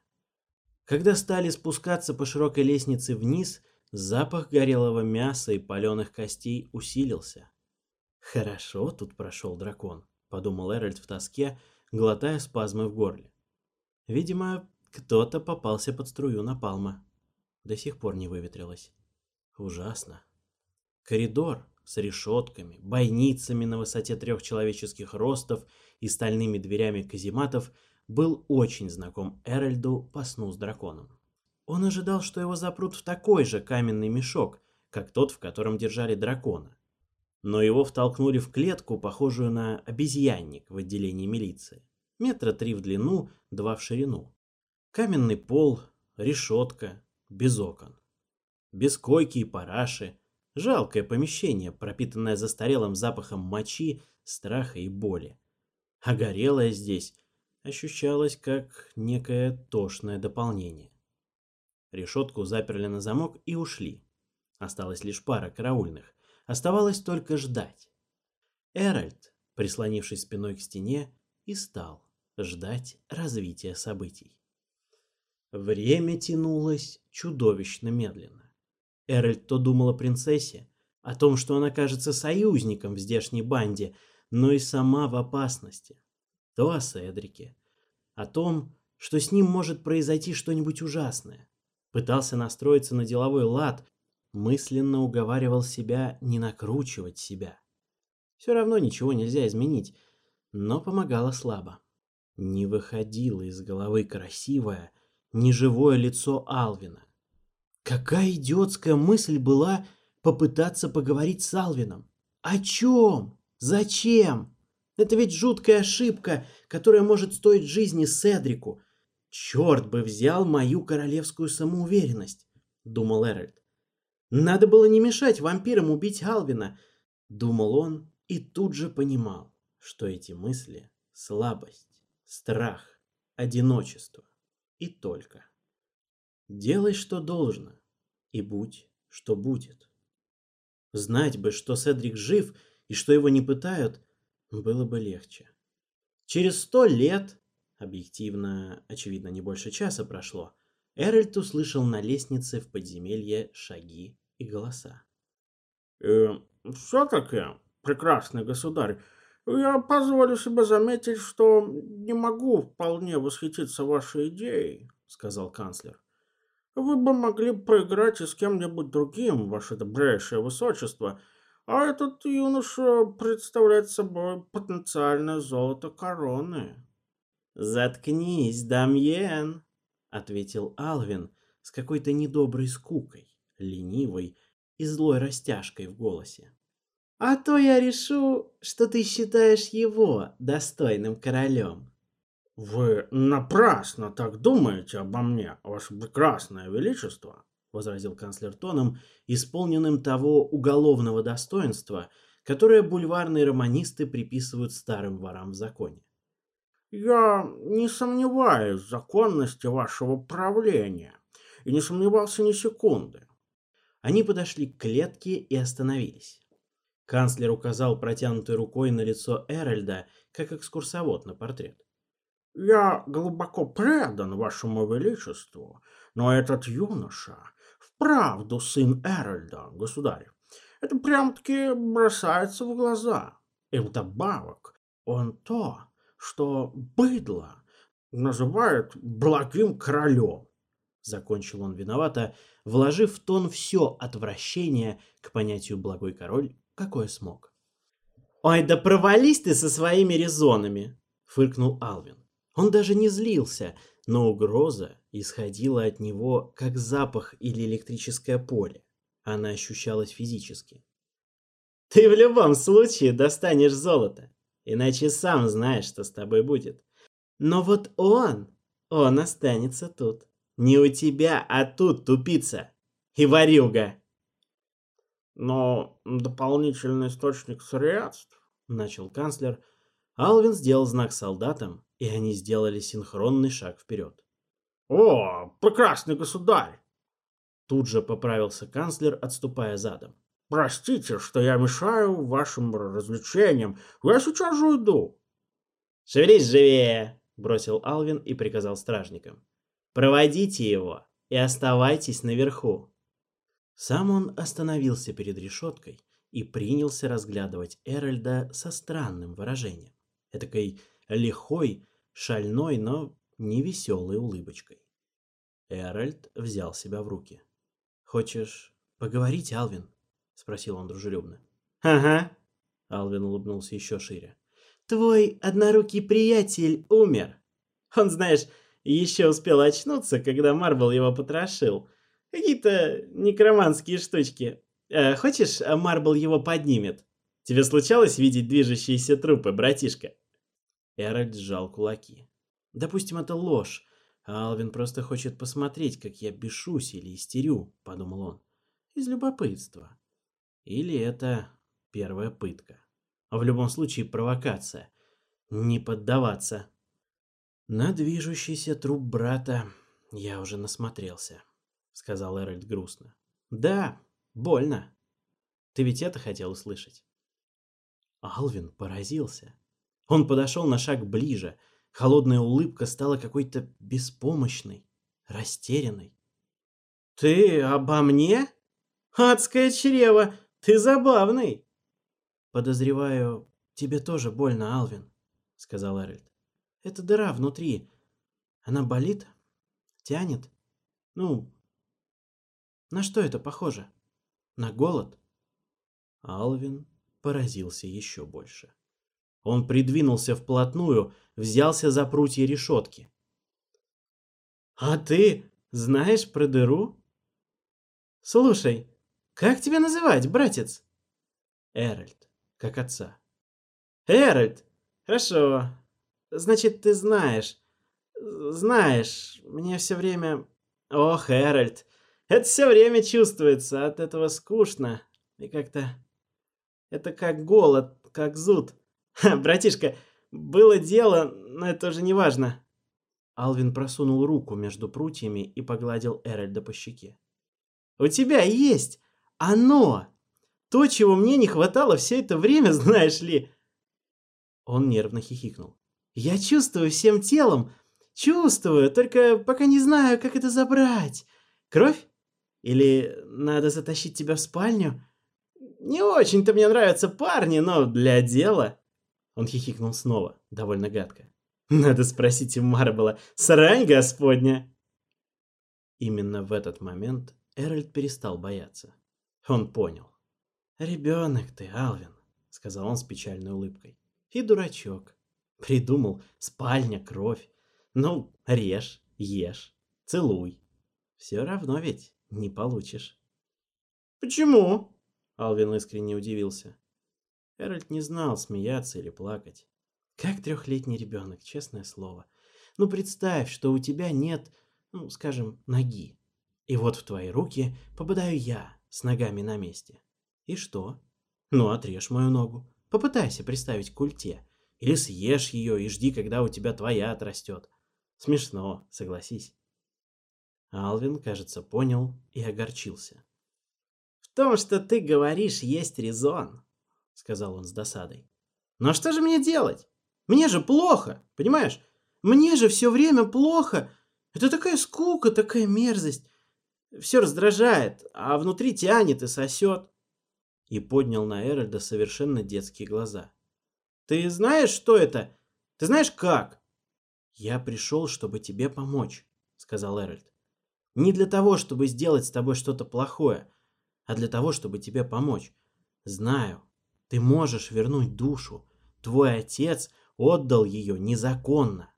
C: Когда стали спускаться по широкой лестнице вниз, запах горелого мяса и паленых костей усилился. «Хорошо тут прошел дракон», — подумал Эральд в тоске, глотая спазмы в горле. Видимо, кто-то попался под струю напалма. До сих пор не выветрилось. Ужасно. Коридор, с решетками, бойницами на высоте трех человеческих ростов и стальными дверями казематов, был очень знаком Эральду по сну с драконом. Он ожидал, что его запрут в такой же каменный мешок, как тот, в котором держали дракона. Но его втолкнули в клетку, похожую на обезьянник в отделении милиции. Метра три в длину, два в ширину. Каменный пол, решетка, без окон. Без койки и параши, Жалкое помещение, пропитанное застарелым запахом мочи, страха и боли. А горелое здесь ощущалось как некое тошное дополнение. Решетку заперли на замок и ушли. Осталась лишь пара караульных. Оставалось только ждать. Эральд, прислонившись спиной к стене, и стал ждать развития событий. Время тянулось чудовищно медленно. Эральд то думал о принцессе, о том, что она кажется союзником в здешней банде, но и сама в опасности. То о Седрике. О том, что с ним может произойти что-нибудь ужасное. Пытался настроиться на деловой лад, мысленно уговаривал себя не накручивать себя. Все равно ничего нельзя изменить, но помогало слабо. Не выходило из головы красивое, неживое лицо Алвина. Какая идиотская мысль была попытаться поговорить с Алвином. О чем? Зачем? Это ведь жуткая ошибка, которая может стоить жизни Седрику. Черт бы взял мою королевскую самоуверенность, думал Эральд. Надо было не мешать вампирам убить Алвина, думал он и тут же понимал, что эти мысли – слабость, страх, одиночество и только. Делай, что должно, и будь, что будет. Знать бы, что Седрик жив и что его не пытают, было бы легче. Через сто лет, объективно, очевидно, не больше часа прошло,
A: Эральд услышал на лестнице в подземелье шаги и голоса.
B: «Э, «Все-таки, прекрасный государь, я позволю себе заметить, что не могу вполне восхититься вашей идеей», — сказал канцлер. Вы бы могли проиграть и с кем-нибудь другим, ваше добрейшее высочество, а этот юноша представляет собой потенциальное золото короны».
A: «Заткнись, Дамьен!» — ответил Алвин с какой-то недоброй скукой, ленивой и злой растяжкой в голосе. «А то я решу, что ты считаешь его достойным королем».
B: «Вы напрасно так думаете обо мне, ваше прекрасное величество», возразил канцлер тоном, исполненным того уголовного достоинства, которое бульварные романисты приписывают старым ворам в законе. «Я не сомневаюсь в законности вашего правления и не сомневался ни секунды».
A: Они подошли к клетке и остановились. Канцлер указал протянутой рукой на лицо Эральда, как экскурсовод на портрет.
B: Я глубоко предан вашему величеству, но этот юноша вправду сын Эральда, государь. Это прям-таки бросается в глаза. И вдобавок он то, что быдло называют благим королем.
A: Закончил он виновато, вложив в тон все отвращение к понятию «благой король», какое смог. «Ой, да провались ты со своими резонами!» — фыркнул Алвин. Он даже не злился, но угроза исходила от него как запах или электрическое поле. Она ощущалась физически. «Ты в любом случае достанешь золото, иначе сам знаешь, что с тобой будет. Но вот он, он останется тут. Не у тебя, а тут, тупица и варюга!»
B: «Но дополнительный источник средств», —
A: начал канцлер, — Алвин сделал знак солдатам, и они сделали синхронный шаг вперед.
B: «О, прекрасный государь!»
A: Тут же поправился канцлер, отступая задом.
B: «Простите, что я мешаю вашим развлечениям. Я сейчас же уйду!»
A: «Шевелись живее!» — бросил Алвин и приказал стражникам. «Проводите его и оставайтесь наверху!» Сам он остановился перед решеткой и принялся разглядывать Эральда со странным выражением, этакой лихой шальной, но невеселой улыбочкой. Эральд взял себя в руки. «Хочешь поговорить, Алвин?» — спросил он дружелюбно. «Ага», — Алвин улыбнулся еще шире. «Твой однорукий приятель умер. Он, знаешь, еще успел очнуться, когда Марвел его потрошил. Какие-то некроманские штучки. Э, хочешь, Марбл его поднимет? Тебе случалось видеть движущиеся трупы, братишка?» Эральд сжал кулаки. «Допустим, это ложь. Алвин просто хочет посмотреть, как я бешусь или истерю», — подумал он. «Из любопытства. Или это первая пытка. в любом случае провокация. Не поддаваться». «На движущийся труп брата я уже насмотрелся», — сказал Эральд грустно. «Да, больно. Ты ведь это хотел услышать?» Алвин поразился. Он подошел на шаг ближе. Холодная улыбка стала какой-то беспомощной, растерянной. «Ты обо мне? Адское чрево! Ты забавный!» «Подозреваю, тебе тоже больно, Алвин», — сказал Эрельд. «Это дыра внутри. Она болит? Тянет? Ну, на что это похоже? На голод?» Алвин поразился еще больше. Он придвинулся вплотную, взялся за прутья решетки. «А ты знаешь про дыру?» «Слушай, как тебя называть, братец?» «Эральд, как отца». «Эральд! Хорошо. Значит, ты знаешь. Знаешь, мне все время... Ох, Эральд, это все время чувствуется, от этого скучно. И как-то... Это как голод, как зуд». «Братишка, было дело, но это уже не важно». Алвин просунул руку между прутьями и погладил Эральда по щеке. «У тебя есть! Оно! То, чего мне не хватало все это время, знаешь ли!» Он нервно хихикнул. «Я чувствую всем телом!
C: Чувствую, только пока не знаю, как это забрать! Кровь? Или надо затащить тебя в спальню? Не очень-то мне нравятся парни, но для дела...» Он хихикнул снова, довольно гадко. Надо спросить у Марбела, срань господня! Именно в этот момент Эральд перестал бояться. Он понял. «Ребенок ты, Алвин», — сказал он с печальной улыбкой. «И дурачок. Придумал спальня, кровь. Ну, режь, ешь, целуй. Все равно ведь не получишь». «Почему?» — Алвин искренне удивился. Харальд не знал, смеяться или плакать. Как трехлетний ребенок, честное слово. Ну представь, что у тебя нет, ну скажем, ноги. И вот в твои руки попадаю я с ногами на месте. И что? Ну отрежь мою ногу. Попытайся приставить к культе. Или съешь ее и жди, когда у тебя твоя отрастет. Смешно, согласись. Алвин, кажется, понял и огорчился. «В том, что ты говоришь, есть резон», — сказал он с досадой. «Но что же мне делать? Мне же плохо, понимаешь? Мне же все время плохо. Это такая скука, такая мерзость. Все раздражает, а внутри тянет и сосет». И поднял на Эральда совершенно детские глаза. «Ты знаешь, что это? Ты знаешь, как?» «Я пришел, чтобы тебе помочь», — сказал Эральд. «Не для того, чтобы сделать с тобой что-то плохое, а для того, чтобы тебе помочь. Знаю, ты можешь вернуть душу. Твой отец отдал ее незаконно.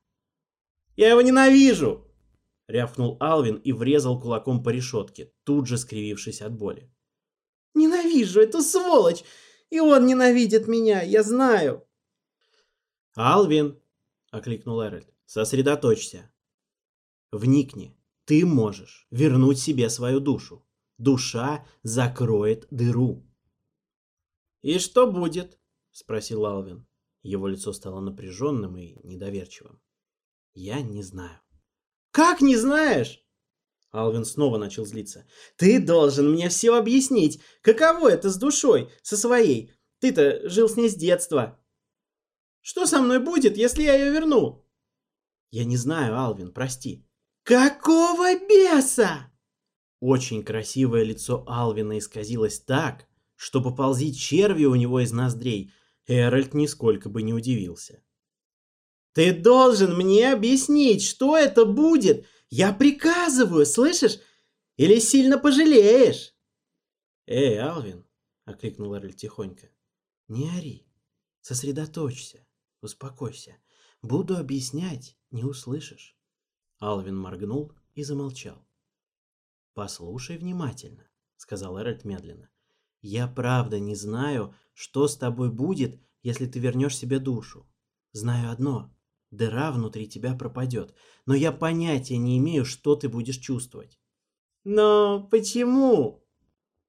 C: «Я его ненавижу!» — рявкнул Алвин и врезал кулаком по решетке, тут же скривившись от боли. «Ненавижу эту сволочь! И он ненавидит меня, я знаю!» «Алвин!» — окликнул Эральд. «Сосредоточься! Вникни! Ты можешь вернуть себе свою душу! Душа закроет дыру!» «И что будет?» — спросил Алвин. Его лицо стало напряженным и недоверчивым. «Я не знаю». «Как не знаешь?» Алвин снова начал злиться. «Ты должен мне все объяснить. Каково это с душой, со своей? Ты-то жил с ней с детства. Что со мной будет, если я ее верну?» «Я не знаю, Алвин, прости». «Какого беса?» Очень красивое лицо Алвина исказилось так, что поползит черви у него из ноздрей, Эральд нисколько бы не удивился. «Ты должен мне объяснить, что это будет! Я приказываю, слышишь? Или сильно пожалеешь!» «Эй, Алвин!» — окликнул Эрль тихонько. «Не ори. Сосредоточься. Успокойся. Буду объяснять, не услышишь». Алвин моргнул и замолчал. «Послушай внимательно», — сказал Эральд медленно. Я правда не знаю, что с тобой будет, если ты вернешь себе душу. Знаю одно. Дыра внутри тебя пропадет. Но я понятия не имею, что ты будешь чувствовать. Но почему?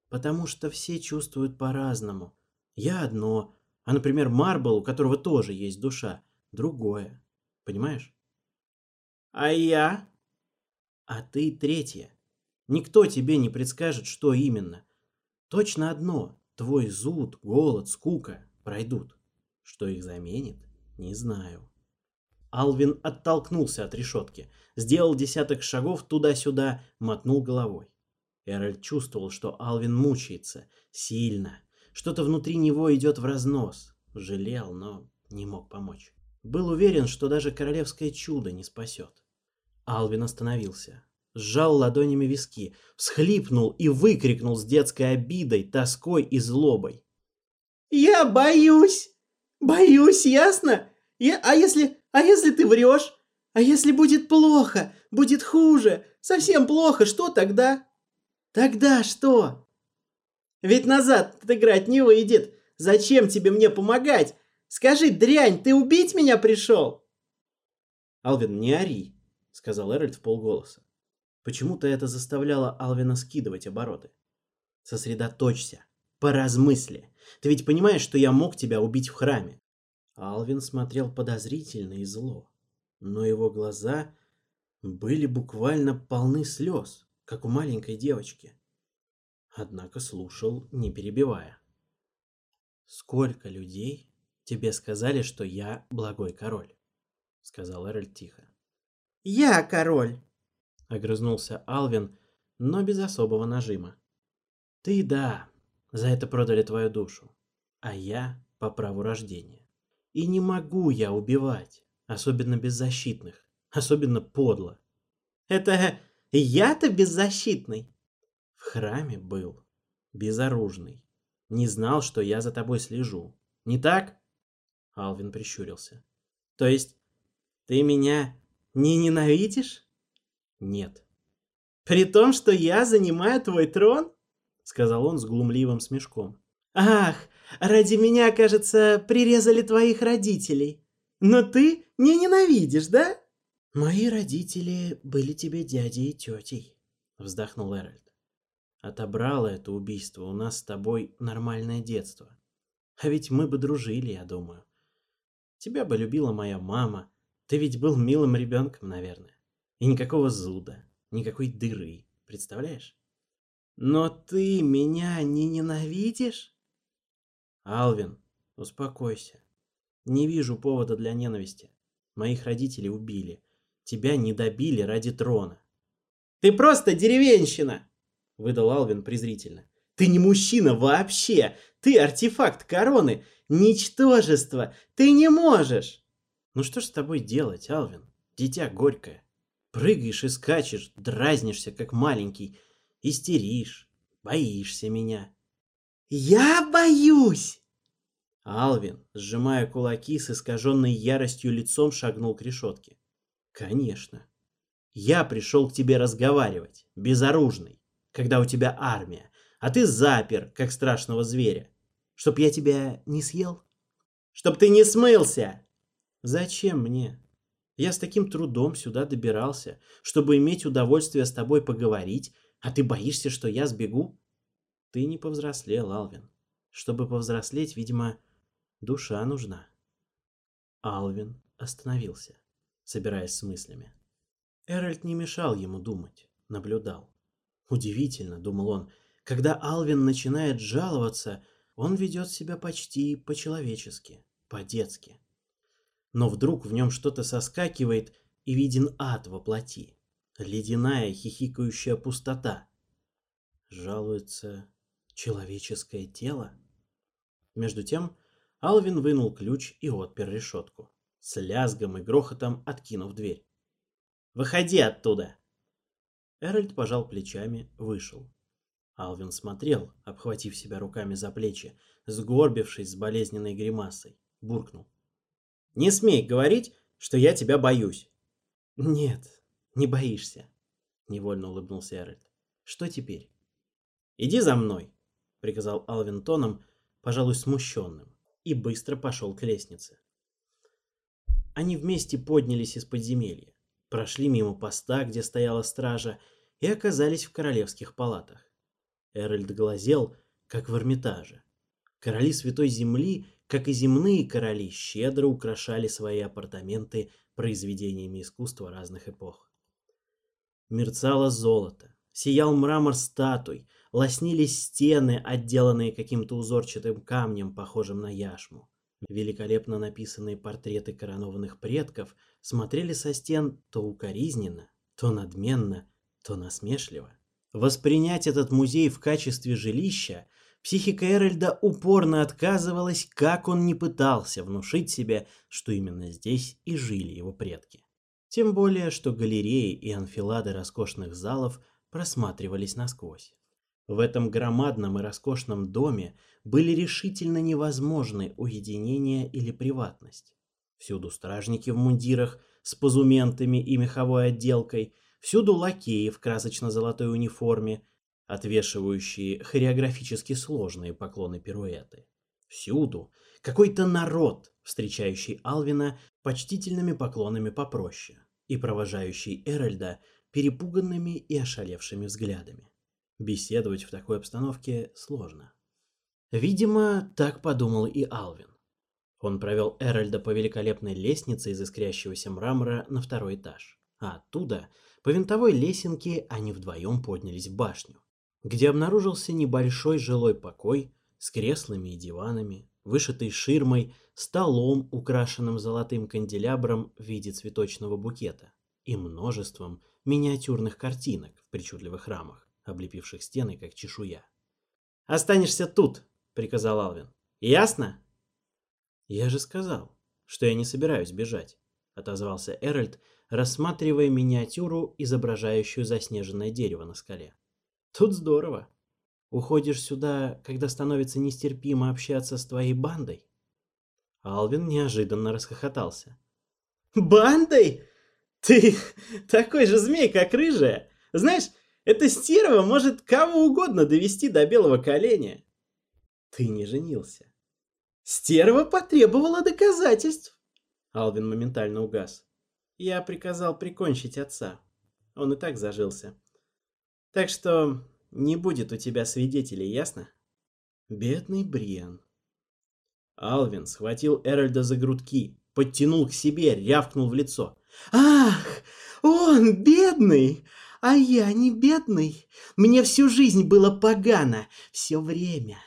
C: Потому что все чувствуют по-разному. Я одно, а, например, Марбл, у которого тоже есть душа, другое. Понимаешь? А я? А ты третья. Никто тебе не предскажет, что именно. Точно одно – твой зуд, голод, скука пройдут. Что их заменит, не знаю. Алвин оттолкнулся от решетки, сделал десяток шагов туда-сюда, мотнул головой. Эральд чувствовал, что Алвин мучается. Сильно. Что-то внутри него идет в разнос. Жалел, но не мог помочь. Был уверен, что даже королевское чудо не спасет. Алвин остановился сжал ладонями виски, всхлипнул и выкрикнул с детской обидой, тоской и злобой. «Я боюсь! Боюсь, ясно? Я... А если... А если ты врешь? А если будет плохо? Будет хуже? Совсем плохо? Что тогда?» «Тогда что?» «Ведь назад играть не выйдет. Зачем тебе мне помогать? Скажи, дрянь, ты убить меня пришел?» «Алвин, не ори», — сказал Эральд в полголоса. Почему-то это заставляло Алвина скидывать обороты. «Сосредоточься. Поразмысли. Ты ведь понимаешь, что я мог тебя убить в храме?» Алвин смотрел подозрительно и зло. Но его глаза были буквально полны слез, как у маленькой девочки. Однако слушал, не перебивая. «Сколько людей тебе сказали, что я благой король?» — сказал Эральд тихо. «Я король!» — огрызнулся Алвин, но без особого нажима. «Ты да, за это продали твою душу, а я по праву рождения. И не могу я убивать, особенно беззащитных, особенно подло». «Это я-то беззащитный?» «В храме был, безоружный, не знал, что я за тобой слежу. Не так?» Алвин прищурился. «То есть ты меня не ненавидишь?» Нет. «При том, что я занимаю твой трон?» — сказал он с глумливым смешком. «Ах, ради меня, кажется, прирезали твоих родителей. Но ты не ненавидишь, да?» «Мои родители были тебе дядей и тетей», — вздохнул Эральд. «Отобрало это убийство у нас с тобой нормальное детство. А ведь мы бы дружили, я думаю. Тебя бы любила моя мама. Ты ведь был милым ребенком, наверное. И никакого зуда, никакой дыры, представляешь? Но ты меня не ненавидишь? Алвин, успокойся. Не вижу повода для ненависти. Моих родителей убили. Тебя не добили ради трона. Ты просто деревенщина, выдал Алвин презрительно. Ты не мужчина вообще. Ты артефакт короны. Ничтожество. Ты не можешь. Ну что ж с тобой делать, Алвин? Дитя горькое. Прыгаешь и скачешь, дразнишься, как маленький, истеришь, боишься меня. «Я боюсь!» Алвин, сжимая кулаки с искаженной яростью лицом, шагнул к решетке. «Конечно. Я пришел к тебе разговаривать, безоружный, когда у тебя армия, а ты запер, как страшного зверя. Чтоб я тебя не съел?» «Чтоб ты не смылся!» «Зачем мне?» Я с таким трудом сюда добирался, чтобы иметь удовольствие с тобой поговорить, а ты боишься, что я сбегу? Ты не повзрослел, Алвин. Чтобы повзрослеть, видимо, душа нужна. Алвин остановился, собираясь с мыслями. Эральд не мешал ему думать, наблюдал. Удивительно, думал он, когда Алвин начинает жаловаться, он ведет себя почти по-человечески, по-детски но вдруг в нем что-то соскакивает и виден ад во плоти. Ледяная, хихикающая пустота. Жалуется человеческое тело? Между тем, Алвин вынул ключ и отпер решетку, с лязгом и грохотом откинув дверь. «Выходи оттуда!» Эральд пожал плечами, вышел. Алвин смотрел, обхватив себя руками за плечи, сгорбившись с болезненной гримасой, буркнул. Не смей говорить, что я тебя боюсь. Нет, не боишься, невольно улыбнулся Эральд. Что теперь? Иди за мной, приказал Алвин тоном, пожалуй, смущенным, и быстро пошел к лестнице. Они вместе поднялись из подземелья, прошли мимо поста, где стояла стража, и оказались в королевских палатах. Эральд глазел, как в Эрмитаже. Короли Святой Земли как и земные короли щедро украшали свои апартаменты произведениями искусства разных эпох. Мерцало золото, сиял мрамор статуй, лоснились стены, отделанные каким-то узорчатым камнем, похожим на яшму. Великолепно написанные портреты коронованных предков смотрели со стен то укоризненно, то надменно, то насмешливо. Воспринять этот музей в качестве жилища Психика Эральда упорно отказывалась, как он не пытался внушить себе, что именно здесь и жили его предки. Тем более, что галереи и анфилады роскошных залов просматривались насквозь. В этом громадном и роскошном доме были решительно невозможны уединение или приватность. Всюду стражники в мундирах с пазументами и меховой отделкой, всюду лакеи в красочно-золотой униформе – отвешивающие хореографически сложные поклоны-пируэты. Всюду какой-то народ, встречающий Алвина почтительными поклонами попроще и провожающий Эральда перепуганными и ошалевшими взглядами. Беседовать в такой обстановке сложно. Видимо, так подумал и Алвин. Он провел Эральда по великолепной лестнице из искрящегося мрамора на второй этаж, а оттуда по винтовой лесенке они вдвоем поднялись в башню где обнаружился небольшой жилой покой с креслами и диванами, вышитой ширмой, столом, украшенным золотым канделябром в виде цветочного букета
A: и множеством миниатюрных картинок в причудливых рамах, облепивших стены, как чешуя.
C: «Останешься тут!» — приказал Алвин. «Ясно?»
A: «Я же сказал, что я не собираюсь бежать», — отозвался Эральд, рассматривая миниатюру, изображающую заснеженное дерево на скале. Тут здорово. Уходишь сюда, когда становится нестерпимо общаться с твоей бандой. Алвин неожиданно расхохотался.
C: Бандой? Ты такой же змей, как рыжая. Знаешь, эта стерва может кого угодно довести до белого коленя. Ты не женился. Стерва потребовала доказательств. Алвин моментально угас. Я приказал прикончить отца. Он и так зажился. Так что не будет у тебя свидетелей, ясно?
A: Бедный Бриан. Алвин схватил Эральда за грудки, подтянул к себе, рявкнул в лицо.
C: «Ах, он бедный! А я не бедный! Мне всю жизнь было погано, все время!»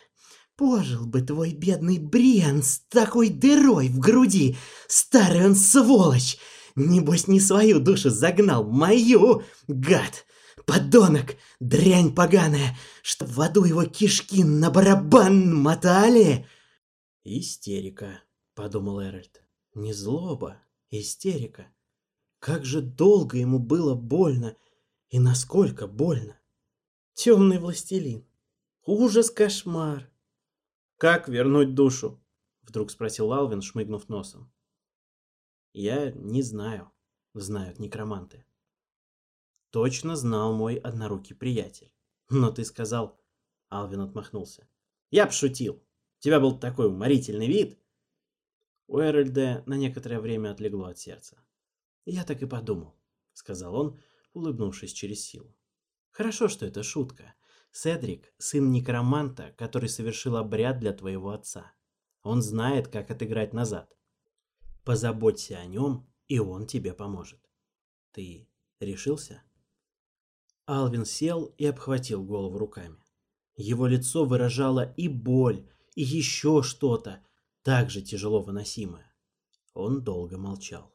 C: Пожил бы твой бедный Бриан с такой дырой в груди. Старый он сволочь. Небось, не свою душу загнал, мою, гад подонок, дрянь поганая, что в аду его кишки на барабан мотали!»
A: «Истерика», — подумал Эральд. «Не злоба, истерика. Как же долго ему было больно и насколько больно!»
C: «Темный властелин! Ужас-кошмар!» «Как вернуть душу?» — вдруг спросил Алвин, шмыгнув носом.
A: «Я не знаю», — знают некроманты точно знал мой однорукий приятель. Но ты сказал... Алвин отмахнулся.
C: Я б шутил. У тебя был такой уморительный вид.
A: У Эральда на некоторое время отлегло от сердца. Я так и подумал, сказал он, улыбнувшись через силу. Хорошо, что это шутка. Седрик — сын некроманта, который совершил обряд для твоего отца. Он знает, как отыграть назад. Позаботься о нем, и он тебе поможет. Ты решился? Алвин сел и обхватил голову руками. Его лицо выражало и боль, и еще что-то, так же тяжело выносимое. Он долго молчал.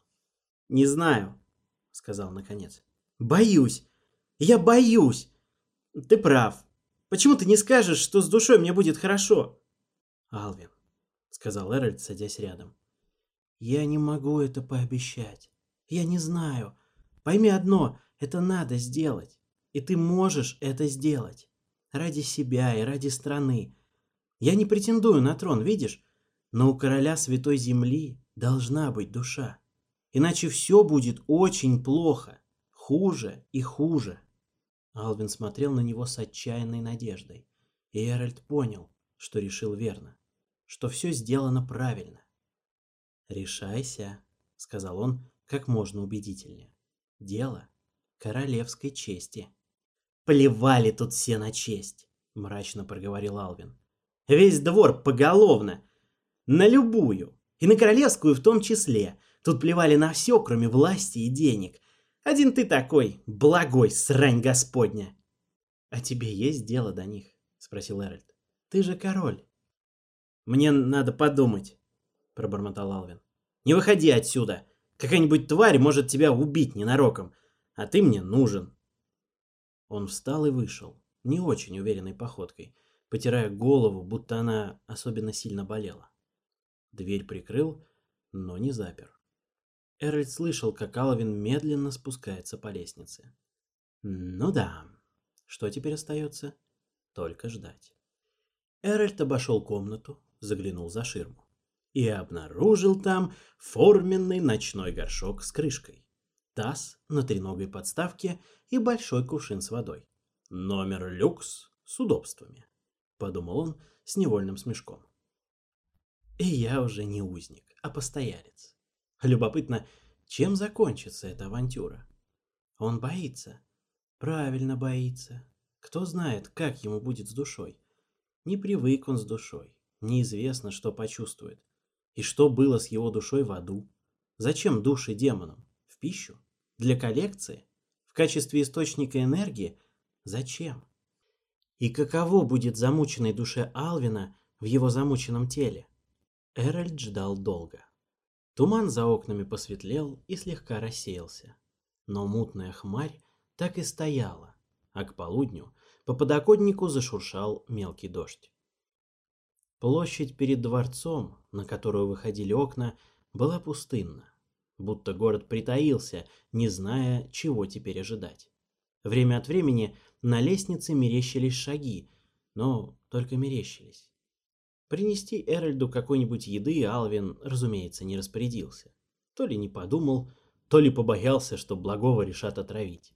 C: «Не знаю», — сказал наконец. «Боюсь! Я боюсь! Ты прав. Почему ты не скажешь, что с душой мне будет хорошо?»
A: «Алвин», — сказал Эральд, садясь рядом. «Я не могу это пообещать. Я не знаю. Пойми одно, это надо сделать. И ты можешь это сделать. Ради себя и ради страны. Я не претендую на трон, видишь? Но у короля Святой Земли должна быть душа. Иначе все будет очень плохо. Хуже и хуже. Алвин смотрел на него с отчаянной надеждой. И Эральд понял, что решил верно. Что все сделано правильно. «Решайся», — сказал он как можно убедительнее. «Дело королевской чести».
C: «Плевали тут все на честь», — мрачно проговорил Алвин. «Весь двор поголовно. На любую. И на королевскую в том числе. Тут плевали на все, кроме власти и денег. Один ты такой, благой, срань господня!»
A: «А тебе есть дело до них?» — спросил Эральд. «Ты же король».
C: «Мне надо подумать», — пробормотал Алвин. «Не выходи отсюда. Какая-нибудь тварь может тебя убить ненароком, а ты мне нужен».
A: Он встал и вышел, не очень уверенной походкой, потирая голову, будто она особенно сильно болела. Дверь прикрыл, но не запер. Эрль слышал, как Алвин медленно спускается по лестнице. Ну да, что теперь остается? Только ждать. Эральд обошел комнату, заглянул за ширму и обнаружил там форменный ночной горшок с крышкой таз на треногой подставке и большой кувшин с водой. Номер люкс с удобствами, подумал он с невольным смешком. И я уже не узник, а постоялец. Любопытно, чем закончится эта авантюра? Он боится. Правильно боится. Кто знает, как ему будет с душой. Не привык он с душой. Неизвестно, что почувствует. И что было с его душой в аду. Зачем души демонам? В пищу? Для коллекции? В качестве источника энергии? Зачем? И каково будет замученной душе Алвина в его замученном теле? Эральд ждал долго. Туман за окнами посветлел и слегка рассеялся. Но мутная хмарь так и стояла, а к полудню по подоконнику зашуршал мелкий дождь. Площадь перед дворцом, на которую выходили окна, была пустынна будто город притаился, не зная, чего теперь ожидать. Время от времени на лестнице мерещились шаги, но только мерещились. Принести Эральду какой-нибудь еды Алвин, разумеется, не распорядился. То ли не подумал, то ли побоялся, что благого решат отравить.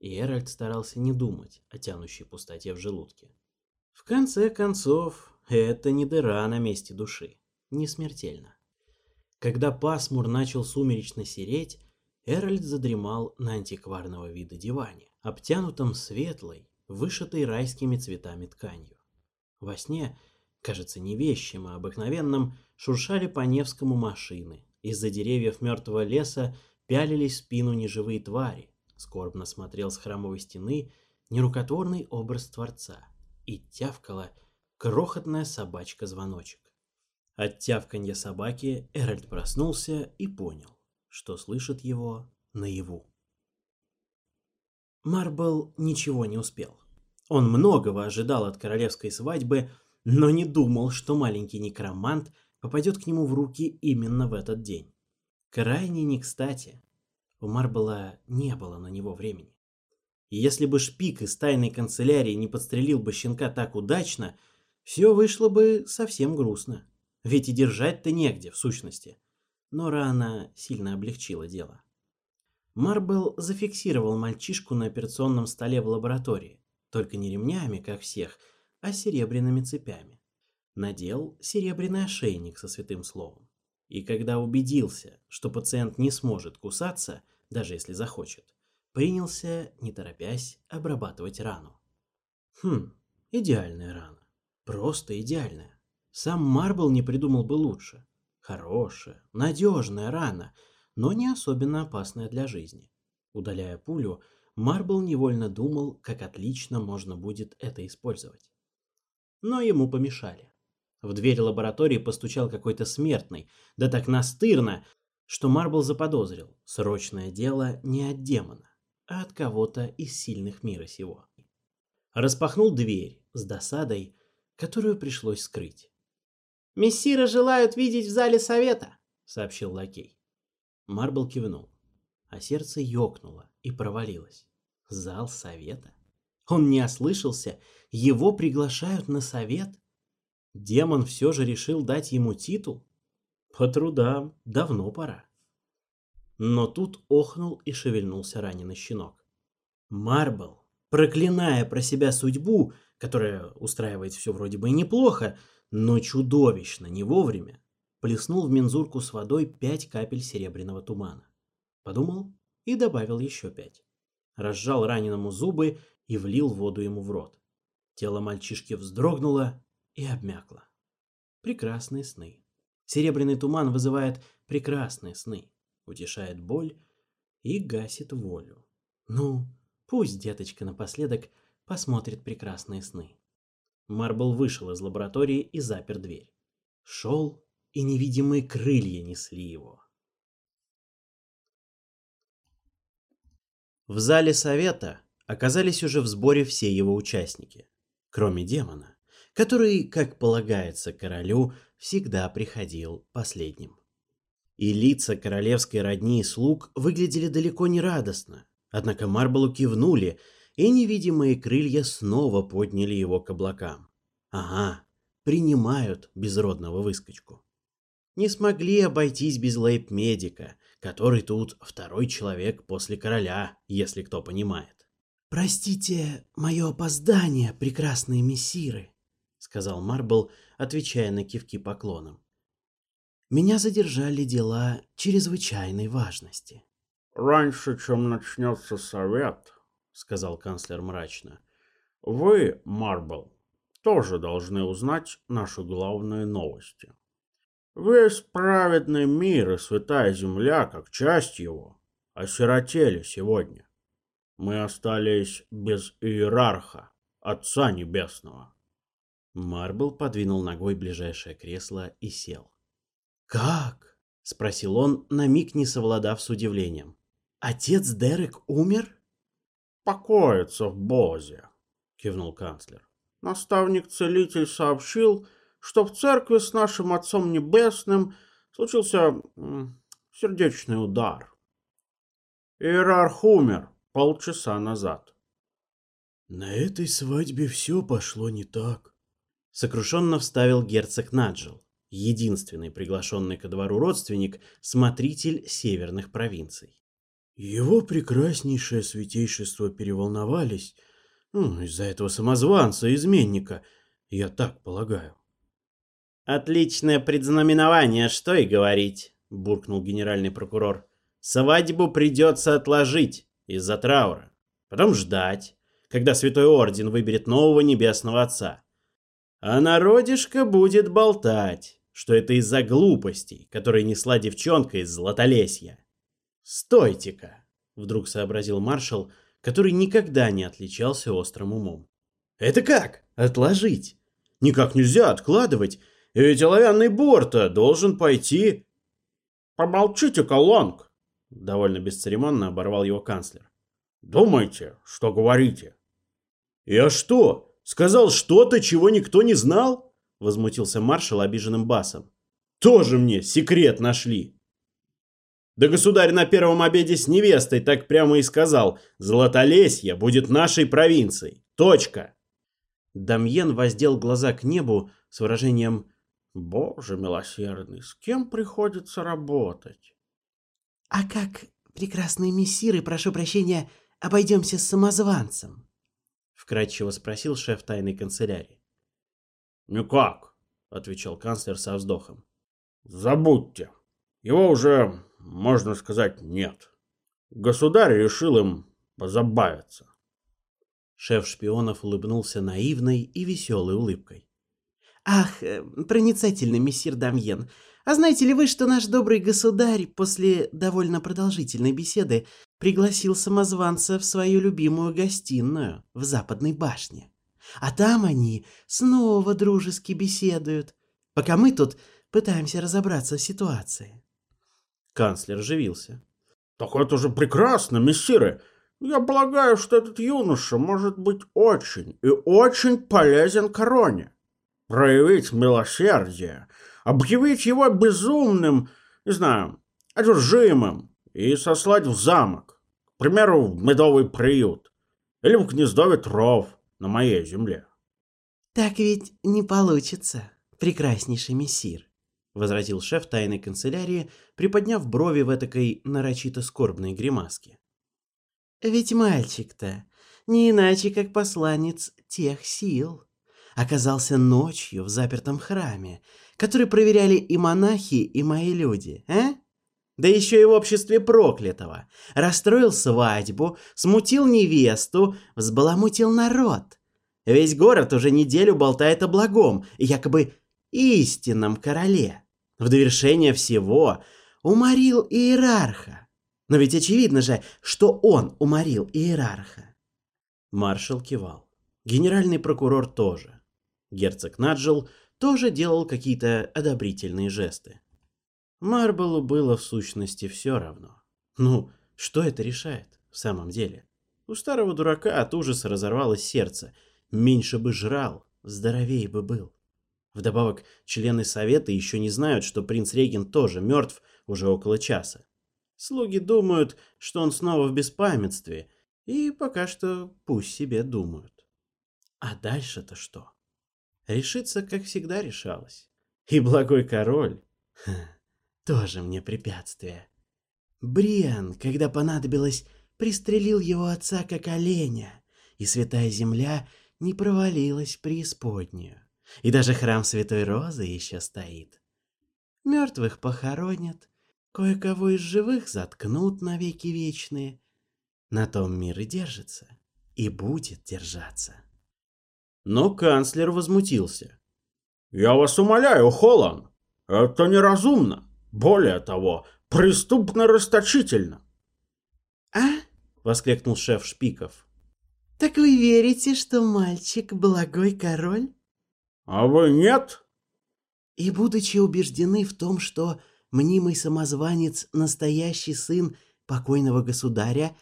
A: И Эральд старался не думать о тянущей пустоте в желудке. В конце концов, это не дыра на месте души, не смертельно. Когда пасмур начал сумеречно сереть, Эральд задремал на антикварного вида диване, обтянутом светлой, вышитой райскими цветами тканью. Во сне, кажется не вещим, а обыкновенным, шуршали по Невскому машины. Из-за деревьев мертвого леса пялились в спину неживые твари. Скорбно смотрел с храмовой стены нерукотворный образ Творца. И тявкала крохотная собачка-звоночек. От тявканья собаки Эральд проснулся и понял, что слышит его наяву. Марбл ничего не успел. Он многого ожидал от королевской свадьбы, но не думал, что маленький некромант попадет к нему в руки именно в этот день. Крайне не кстати. У Марбла не было на него времени. И если бы Шпик из тайной канцелярии не подстрелил бы щенка так удачно, все вышло бы совсем грустно. Ведь и держать-то негде, в сущности. Но рана сильно облегчила дело. Марбл зафиксировал мальчишку на операционном столе в лаборатории, только не ремнями, как всех, а серебряными цепями. Надел серебряный ошейник со святым словом. И когда убедился, что пациент не сможет кусаться, даже если захочет, принялся, не торопясь, обрабатывать рану. Хм, идеальная рана. Просто идеальная. Сам Марбл не придумал бы лучше. Хорошая, надежная рана, но не особенно опасная для жизни. Удаляя пулю, Марбл невольно думал, как отлично можно будет это использовать. Но ему помешали. В дверь лаборатории постучал какой-то смертный, да так настырно, что Марбл заподозрил, срочное дело не от демона, а от кого-то из сильных мира сего. Распахнул дверь с досадой, которую пришлось скрыть. «Мессиры желают видеть в зале совета», — сообщил лакей. Марбл кивнул, а сердце ёкнуло и провалилось. Зал совета? Он не ослышался, его приглашают на совет. Демон все же решил дать ему титул. По трудам, давно пора. Но тут охнул и шевельнулся раненый щенок. Марбл, проклиная про себя судьбу, которая устраивает все вроде бы и неплохо, но чудовищно не вовремя плеснул в мензурку с водой пять капель серебряного тумана. Подумал и добавил еще пять. Разжал раненому зубы и влил воду ему в рот. Тело мальчишки вздрогнуло и обмякло. Прекрасные сны. Серебряный туман вызывает прекрасные сны, утешает боль и гасит волю. Ну, пусть деточка напоследок посмотрит прекрасные сны. Марбл вышел из лаборатории и запер дверь. Шел, и невидимые крылья несли его. В зале совета оказались уже в сборе все его участники, кроме демона, который, как полагается королю, всегда приходил последним. И лица королевской родни и слуг выглядели далеко не радостно, однако Марблу кивнули, и невидимые крылья снова подняли его к облакам. Ага, принимают безродного выскочку. Не смогли обойтись без лейб-медика, который тут второй человек после короля, если кто понимает. «Простите мое опоздание, прекрасные мессиры», — сказал Марбл, отвечая на кивки поклоном. «Меня задержали дела чрезвычайной важности».
B: «Раньше, чем начнется совет», сказал канцлер мрачно. Вы, Марбл, тоже должны узнать нашу главную новость. Весь праведный мир и святая земля, как часть его, осиротели сегодня. Мы остались без иерарха, Отца Небесного.
A: Марбл подвинул ногой ближайшее кресло и сел. «Как?» — спросил он, на миг не совладав с удивлением.
C: «Отец Дерек умер?»
B: Покоится в Бозе, кивнул канцлер. Наставник-целитель сообщил, что в церкви с нашим Отцом Небесным случился сердечный удар. Иерарх умер полчаса назад.
C: На этой свадьбе все пошло не так. Сокрушенно вставил герцог Наджел, единственный приглашенный ко двору родственник, смотритель северных провинций. Его прекраснейшее святейшество переволновались. Ну, из-за этого самозванца-изменника, я так полагаю.
A: «Отличное предзнаменование, что и говорить», — буркнул генеральный прокурор. «Свадьбу придется отложить из-за траура. Потом ждать, когда Святой Орден выберет нового Небесного Отца. А народишко будет болтать, что это из-за глупостей, которые несла девчонка из Златолесья. «Стойте-ка!» — вдруг сообразил маршал, который никогда не отличался острым умом. «Это как? Отложить?» «Никак нельзя откладывать, ведь оловянный борт должен пойти...»
B: «Помолчите, колонг!»
A: — довольно бесцеремонно оборвал его канцлер.
B: «Думайте, что говорите».
C: «Я что, сказал что-то, чего никто не знал?» — возмутился маршал обиженным басом. «Тоже мне секрет нашли!» Да государь на первом обеде с невестой так прямо и сказал «Золотолесье будет нашей провинцией. Точка». Дамьен воздел глаза к небу с выражением
B: «Боже милосердный, с кем приходится работать?»
D: «А как, прекрасные мессиры, прошу прощения, обойдемся с самозванцем?»
A: — вкратчиво спросил шеф тайной канцелярии.
B: «Никак», — отвечал канцлер со вздохом. «Забудьте. Его уже можно сказать «нет». Государь решил им позабавиться.
A: Шеф шпионов улыбнулся наивной и веселой улыбкой.
D: «Ах, э, проницательный мессир Дамьен, а знаете ли вы, что наш добрый государь после довольно продолжительной беседы пригласил самозванца в свою любимую гостиную в Западной башне? А там они снова дружески беседуют, пока мы тут пытаемся разобраться в ситуации».
A: Канцлер оживился.
B: «Так это же прекрасно, мессиры! Я полагаю, что этот юноша может быть очень и очень полезен короне. Проявить милосердие, объявить его безумным, не знаю, одержимым и сослать в замок, к примеру, в медовый приют или в гнездо ветров на моей земле».
D: «Так ведь не получится, прекраснейший мессир», —
A: возразил шеф тайной канцелярии, приподняв брови в этакой нарочито скорбной гримаске.
D: «Ведь мальчик-то, не иначе как посланец тех сил, оказался ночью в запертом храме, который проверяли и монахи, и мои люди, а? Да еще и в обществе проклятого. Расстроил свадьбу, смутил невесту, взбаламутил народ. Весь город уже неделю болтает о благом, якобы истинном короле. В довершение всего уморил иерарха. Но ведь очевидно же, что он уморил иерарха.
A: Маршал кивал. Генеральный прокурор тоже. Герцог Наджел тоже делал какие-то одобрительные жесты. Марблу было в сущности все равно. Ну, что это решает в самом деле? У старого дурака от ужаса разорвалось сердце. Меньше бы жрал, здоровее бы был. Вдобавок, члены Совета еще не знают, что принц Регент тоже мертв уже около часа. Слуги думают, что он снова в беспамятстве, и пока что пусть себе думают. А дальше-то что? Решится, как всегда решалось. И благой король... Ха, тоже мне препятствие.
D: Бриан, когда понадобилось, пристрелил его отца как оленя, и Святая Земля не провалилась преисподнюю и даже храм Святой Розы еще стоит. Мертвых похоронят, кое-кого из живых заткнут навеки вечные. На том мир и держится, и будет держаться.
A: Но канцлер возмутился.
B: «Я вас умоляю, Холланд, это неразумно. Более того, преступно расточительно».
D: «А?»
A: — воскликнул шеф Шпиков.
D: «Так вы верите, что мальчик — благой король?»
B: А вы нет?
D: И будучи убеждены в том, что мнимый самозванец – настоящий сын покойного государя,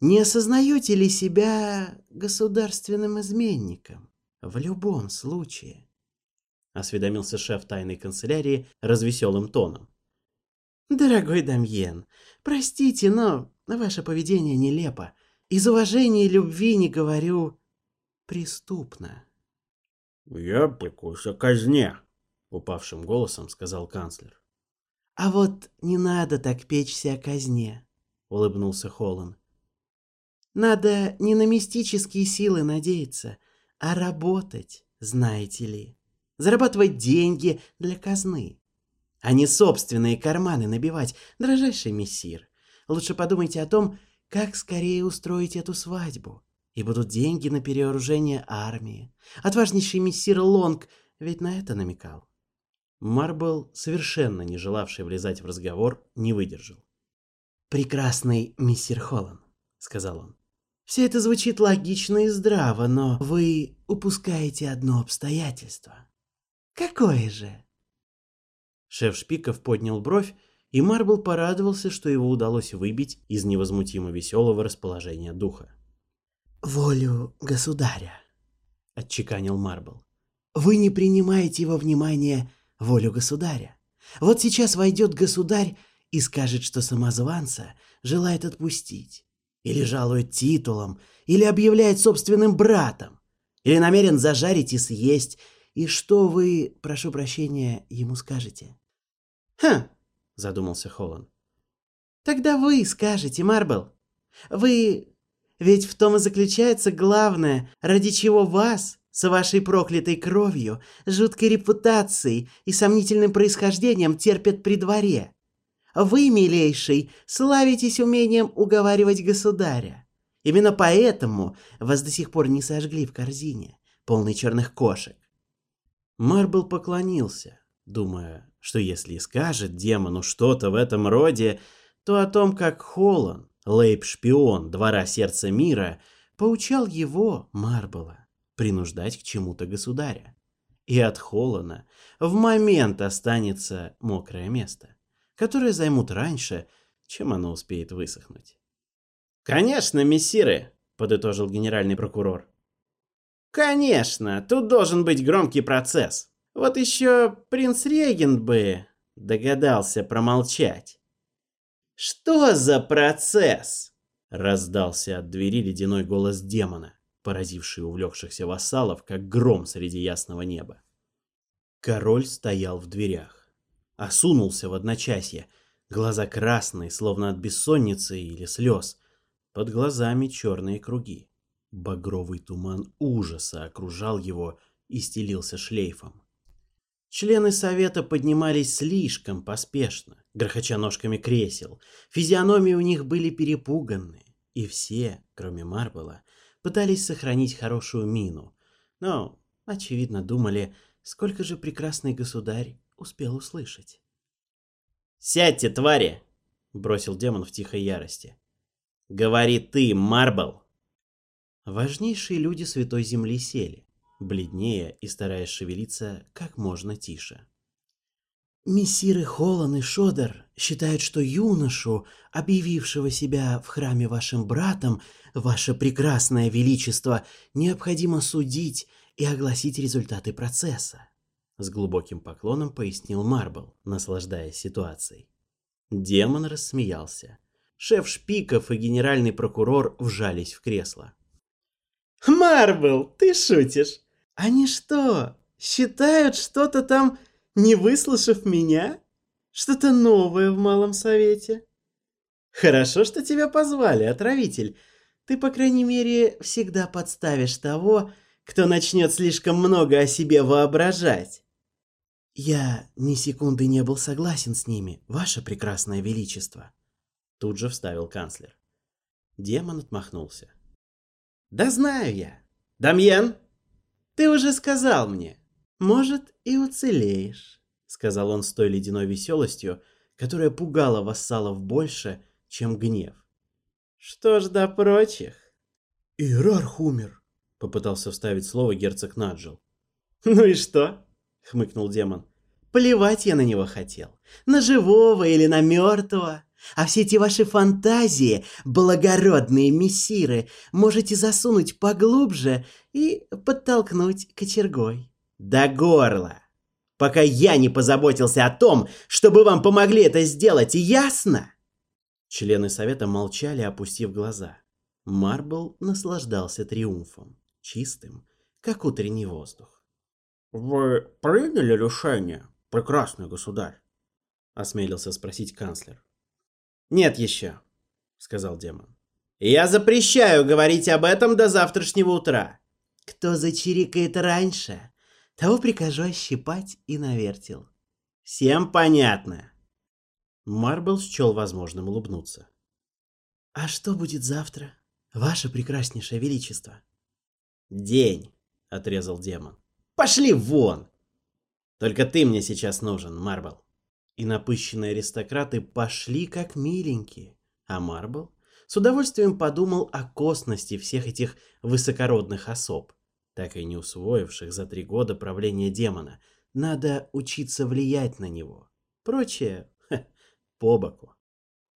D: не осознаете ли себя государственным изменником в любом случае? Осведомился шеф тайной канцелярии развеселым тоном. Дорогой Дамьен, простите, но ваше поведение нелепо. Из уважения и
B: «Я прикусь о казне», — упавшим голосом сказал канцлер.
D: «А вот не надо так печься о казне», — улыбнулся Холлан. «Надо не на мистические силы надеяться, а работать, знаете ли. Зарабатывать деньги для казны, а не собственные карманы набивать, дрожайший мессир. Лучше подумайте о том, как скорее устроить эту свадьбу, и будут деньги на переоружение армии. Отважнейший мессир Лонг ведь на это намекал. Марбл, совершенно не желавший влезать в разговор, не выдержал. «Прекрасный мистер Холлан", сказал он. «Все это звучит логично и здраво, но вы упускаете одно обстоятельство». «Какое же?» Шеф Шпиков поднял бровь, и Марбл порадовался, что его удалось выбить из невозмутимо веселого расположения духа волю государя», — отчеканил Марбл. «Вы не принимаете во внимание волю государя. Вот сейчас войдет государь и скажет, что самозванца желает отпустить. Или жалует титулом, или объявляет собственным братом, или намерен зажарить и съесть. И что вы, прошу прощения, ему скажете?» «Хм», — задумался Холланд. «Тогда вы скажете, Марбл. Вы ведь в том и заключается главное, ради чего вас, с вашей проклятой кровью, жуткой репутацией и сомнительным происхождением терпят при дворе. Вы, милейший, славитесь умением уговаривать государя. Именно поэтому вас до сих пор не сожгли в корзине, полной черных кошек. Марбл поклонился, думая, что если скажет демону что-то в этом роде, то о том, как Холланд Лейб-шпион двора сердца мира поучал его, Марбола, принуждать к чему-то государя. И от Холлана в момент останется мокрое место, которое займут раньше, чем оно успеет высохнуть. «Конечно, мессиры!» — подытожил генеральный прокурор. «Конечно, тут должен быть громкий процесс. Вот еще принц Регент бы догадался промолчать». Что за процесс? Раздался от двери ледяной голос демона, поразивший увлекшихся вассалов, как гром среди ясного неба. Король стоял в дверях. Осунулся в одночасье, глаза красные, словно от бессонницы или слез. Под глазами черные круги. Багровый туман ужаса окружал его и стелился шлейфом. Члены совета поднимались слишком поспешно грохоча ножками кресел. Физиономии у них были перепуганы, и все, кроме Марбела, пытались сохранить хорошую мину, но, очевидно, думали, сколько же прекрасный государь успел услышать. «Сядьте, твари!» — бросил демон в тихой ярости. «Говори ты, Марбл!» Важнейшие люди Святой Земли сели, бледнее и стараясь шевелиться как можно тише. Мессиры Холлан и Шодер считают, что юношу, объявившего себя в храме вашим братом, ваше прекрасное величество, необходимо судить и огласить результаты процесса. С глубоким поклоном пояснил Марбл, наслаждаясь ситуацией. Демон рассмеялся. Шеф Шпиков и генеральный прокурор вжались в кресло. «Марбл, ты шутишь? Они что, считают что-то там не выслушав меня? Что-то новое в Малом Совете. Хорошо, что тебя позвали, отравитель. Ты, по крайней мере, всегда подставишь того, кто начнет слишком много о себе воображать. Я ни секунды не был согласен с ними, ваше прекрасное величество. Тут же вставил канцлер. Демон отмахнулся. Да знаю я. Дамьен, ты уже сказал мне, «Может, и уцелеешь», — сказал он с той ледяной веселостью, которая пугала вассалов больше, чем гнев. «Что ж до прочих?» «Иерарх умер», — попытался вставить слово герцог Наджил. «Ну и что?» — хмыкнул демон. «Плевать я на него хотел. На живого или на мертвого. А все эти ваши фантазии, благородные мессиры, можете засунуть поглубже и подтолкнуть кочергой» до горла, пока я не позаботился о том, чтобы вам помогли это сделать, ясно?» Члены совета молчали, опустив глаза. Марбл наслаждался триумфом, чистым, как утренний воздух.
B: «Вы приняли решение, прекрасный государь?» — осмелился спросить канцлер.
C: «Нет еще», — сказал демон. «Я запрещаю говорить об этом до завтрашнего утра. Кто зачирикает раньше, того прикажу ощипать и навертел. Всем понятно.
A: Марбл счел возможным улыбнуться.
D: А что будет завтра, ваше прекраснейшее величество?
C: День, отрезал демон. Пошли вон! Только ты мне сейчас нужен, Марбл.
A: И напыщенные аристократы пошли как миленькие, а Марбл с удовольствием подумал о косности всех этих высокородных особ так и не усвоивших за три года правления демона. Надо учиться влиять на него. Прочее ха, по боку.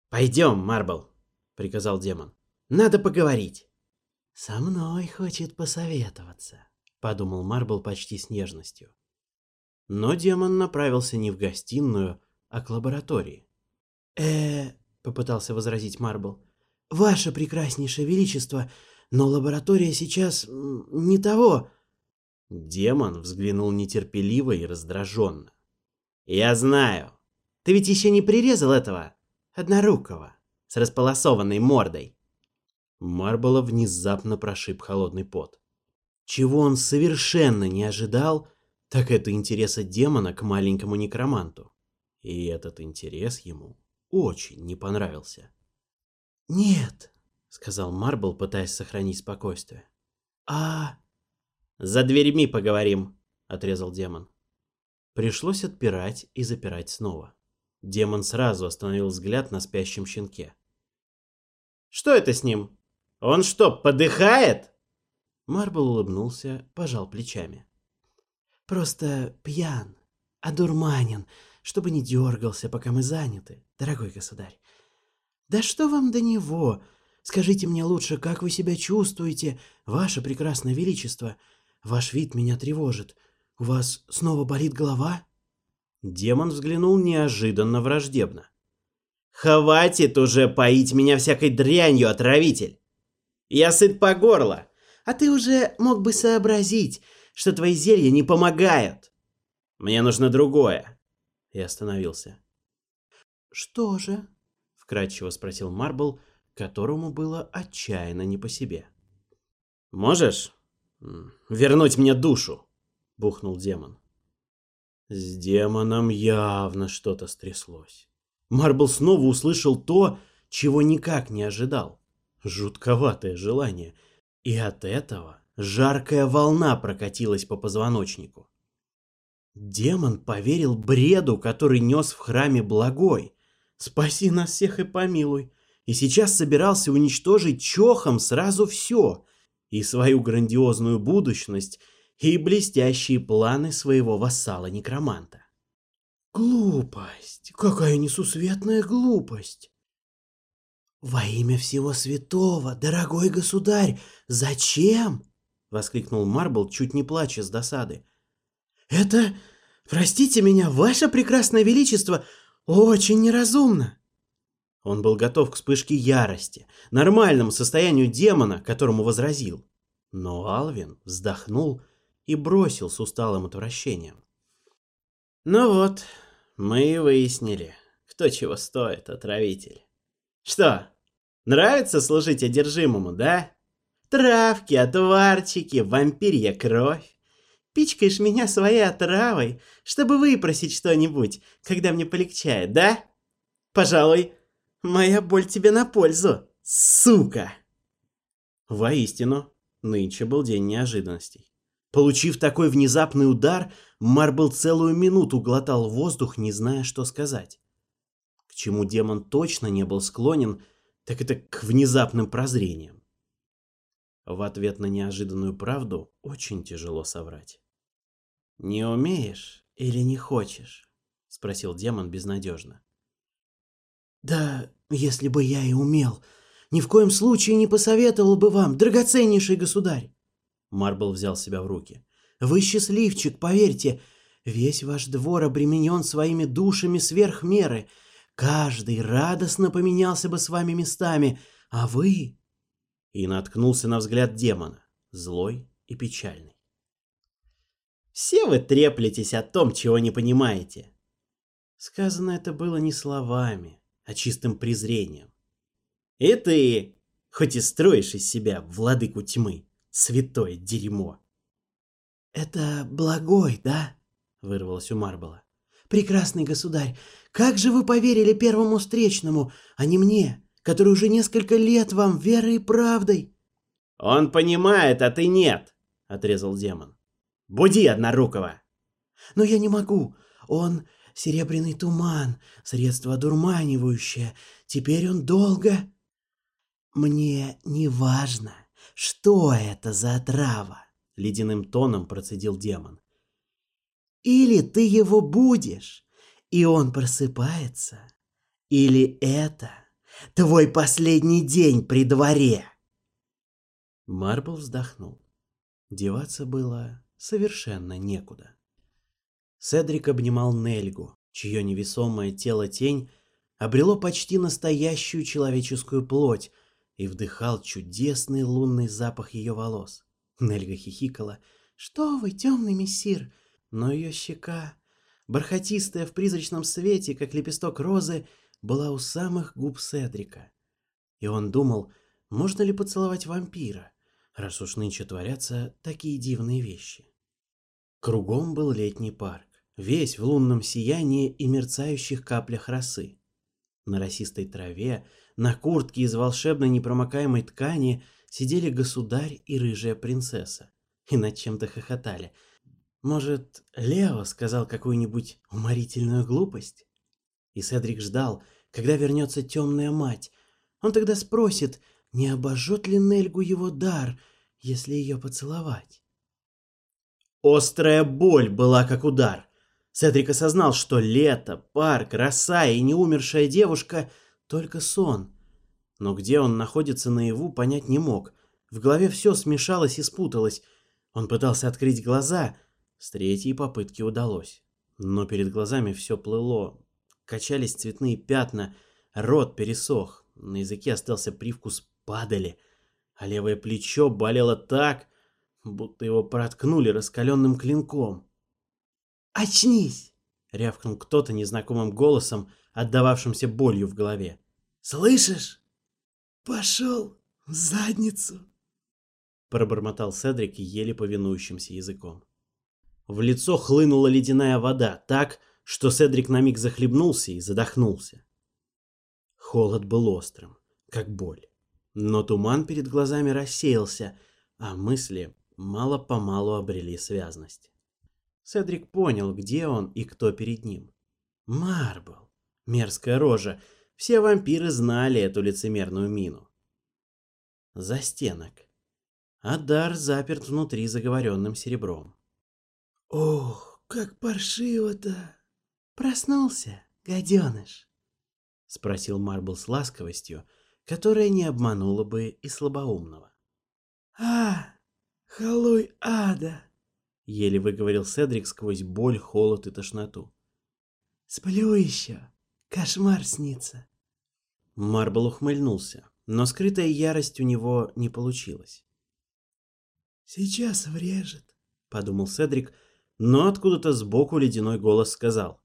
C: «Пойдем, Марбл!» — приказал демон. «Надо поговорить!»
D: «Со мной хочет посоветоваться», — подумал Марбл почти с нежностью.
A: Но демон направился не в гостиную, а к лаборатории.
D: э попытался возразить Марбл. «Ваше прекраснейшее величество, но лаборатория сейчас не того».
A: Демон взглянул нетерпеливо и раздраженно.
C: «Я знаю. Ты ведь еще не прирезал этого однорукого с располосованной мордой?»
A: Марбола внезапно прошиб холодный пот. Чего он совершенно не ожидал, так это интереса демона к маленькому некроманту. И этот интерес ему очень не понравился.
D: «Нет», —
A: сказал Марбл, пытаясь сохранить спокойствие.
D: а
C: «За дверьми поговорим!» — отрезал демон.
A: Пришлось отпирать и запирать снова. Демон сразу остановил взгляд на спящем щенке.
C: «Что это с ним? Он что, подыхает?»
A: Марбл улыбнулся, пожал плечами.
D: «Просто пьян, одурманен, чтобы не дергался, пока мы заняты, дорогой государь. Да что вам до него? Скажите мне лучше, как вы себя чувствуете, ваше прекрасное величество? Ваш вид меня тревожит. У вас снова болит голова?»
A: Демон взглянул неожиданно враждебно.
C: «Хватит уже поить меня всякой дрянью, отравитель! Я сыт по горло, а ты уже мог бы сообразить, что твои зелья не помогают. Мне нужно другое!» И остановился.
D: «Что же?»
A: — вкратчиво спросил Марбл, которому было отчаянно не по себе.
C: «Можешь вернуть мне душу?» — бухнул демон.
A: С демоном явно что-то стряслось. Марбл снова услышал то, чего никак не ожидал. Жутковатое желание. И от этого жаркая волна прокатилась по позвоночнику. Демон поверил бреду, который нес в храме благой. «Спаси нас всех и помилуй!» и сейчас собирался уничтожить чохом сразу все – и свою грандиозную будущность, и блестящие планы своего вассала-некроманта.
D: Глупость! Какая несусветная глупость! «Во имя всего святого, дорогой государь, зачем?» — воскликнул Марбл, чуть не плача с досады. «Это, простите меня, ваше прекрасное величество, очень неразумно!»
A: Он был готов к вспышке ярости, нормальному состоянию демона, которому возразил. Но Алвин вздохнул и бросил с усталым отвращением.
C: «Ну вот, мы и выяснили, кто чего стоит, отравитель. Что, нравится служить одержимому, да? Травки, отварчики, вампирья кровь. Пичкаешь меня своей отравой, чтобы выпросить что-нибудь, когда мне полегчает, да? Пожалуй, Моя боль тебе на пользу, сука!»
A: Воистину, нынче был день неожиданностей. Получив такой внезапный удар, Марбл целую минуту глотал воздух, не зная, что сказать. К чему демон точно не был склонен, так это к внезапным прозрениям. В ответ на неожиданную правду очень тяжело соврать.
C: «Не умеешь или не хочешь?» — спросил демон безнадежно.
D: Да, если бы я и умел. Ни в коем случае не посоветовал бы вам, драгоценнейший государь. Марбл взял себя в руки. Вы счастливчик, поверьте. Весь ваш двор обременен своими душами сверх меры. Каждый радостно поменялся бы с вами местами, а вы... И наткнулся на взгляд демона, злой и печальный.
C: Все вы треплетесь о том, чего не понимаете.
D: Сказано это было не словами, а чистым презрением.
C: И ты, хоть и строишь из себя владыку тьмы, святое дерьмо.
D: «Это благой, да?» — вырвалось у Марбала. «Прекрасный государь, как же вы поверили первому встречному, а не мне, который уже несколько лет вам верой и правдой?»
C: «Он понимает, а ты нет!» — отрезал демон. «Буди, Однорукого!»
D: «Но я не могу. Он серебряный туман, средство одурманивающее. Теперь он долго... Мне не важно, что это за отрава, ледяным тоном процедил демон. Или ты его будешь, и он просыпается, или это твой последний день при дворе. Марбл вздохнул. Деваться было совершенно некуда. Седрик обнимал Нельгу, чье невесомое тело-тень обрело почти настоящую человеческую плоть и вдыхал чудесный лунный запах ее волос. Нельга хихикала. «Что вы, темный мессир!» Но ее щека, бархатистая в призрачном свете, как лепесток розы, была у самых губ Седрика. И он думал, можно ли поцеловать вампира, раз уж нынче творятся такие дивные вещи. Кругом был летний парк весь в лунном сиянии и мерцающих каплях росы. На росистой траве, на куртке из волшебной непромокаемой ткани сидели государь и рыжая принцесса. И над чем-то хохотали. Может, Лео сказал какую-нибудь уморительную глупость? И Седрик ждал, когда вернется темная мать. Он тогда спросит, не обожжет ли Нельгу его дар, если ее поцеловать.
C: Острая боль была как удар. Седрик осознал, что лето, парк, роса и неумершая девушка — только сон. Но где он находится наяву, понять не мог. В голове все смешалось и спуталось. Он пытался открыть глаза. С третьей попытки удалось. Но перед глазами все плыло. Качались цветные пятна, рот пересох, на языке остался привкус падали, а левое плечо болело так, будто его проткнули раскаленным клинком.
D: «Очнись!» — рявкнул кто-то незнакомым голосом, отдававшимся болью в голове. «Слышишь? Пошел в задницу!» Пробормотал Седрик еле повинующимся языком.
C: В лицо хлынула ледяная вода так, что Седрик на миг захлебнулся и задохнулся. Холод был острым, как боль. Но туман перед глазами рассеялся, а мысли мало-помалу обрели связность. Седрик понял, где он и кто перед ним. Марбл. Мерзкая рожа. Все вампиры знали эту лицемерную мину. За стенок. Адар заперт внутри заговоренным серебром.
D: «Ох, как паршиво-то! Проснулся, гаденыш!» — спросил Марбл с ласковостью, которая не обманула бы и слабоумного. «А, халуй ада!» Еле выговорил Седрик сквозь боль, холод и тошноту. «Сплю еще. Кошмар снится».
C: Марбл ухмыльнулся, но скрытая ярость у него не получилась.
D: «Сейчас врежет», —
C: подумал Седрик, но откуда-то сбоку ледяной голос сказал.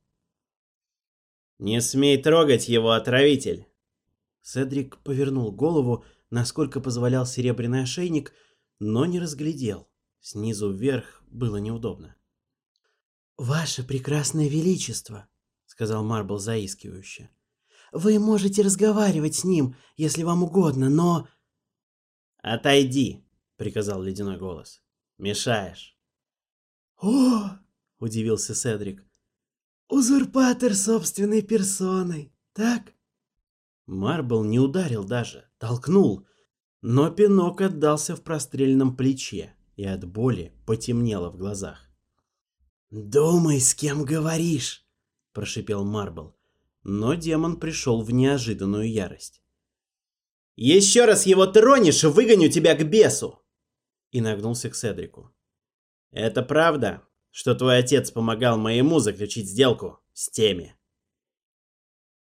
C: «Не смей трогать его, отравитель!» Седрик повернул голову, насколько позволял серебряный ошейник, но не разглядел. Снизу вверх было неудобно.
D: «Ваше прекрасное величество», — сказал Марбл заискивающе, — «вы можете разговаривать с ним, если вам угодно, но...»
C: «Отойди», — приказал ледяной голос. «Мешаешь».
D: «О!» — удивился Седрик. «Узурпатор собственной персоной, так?»
C: Марбл не ударил даже, толкнул, но пинок отдался в простреленном плече, и от боли потемнело в глазах.
D: «Думай, с кем говоришь!»
C: – прошипел Марбл.
A: Но демон пришел в неожиданную ярость. «Еще раз его тронешь, выгоню тебя к бесу!» И нагнулся к Седрику. «Это правда, что твой отец помогал моему заключить сделку с теми?»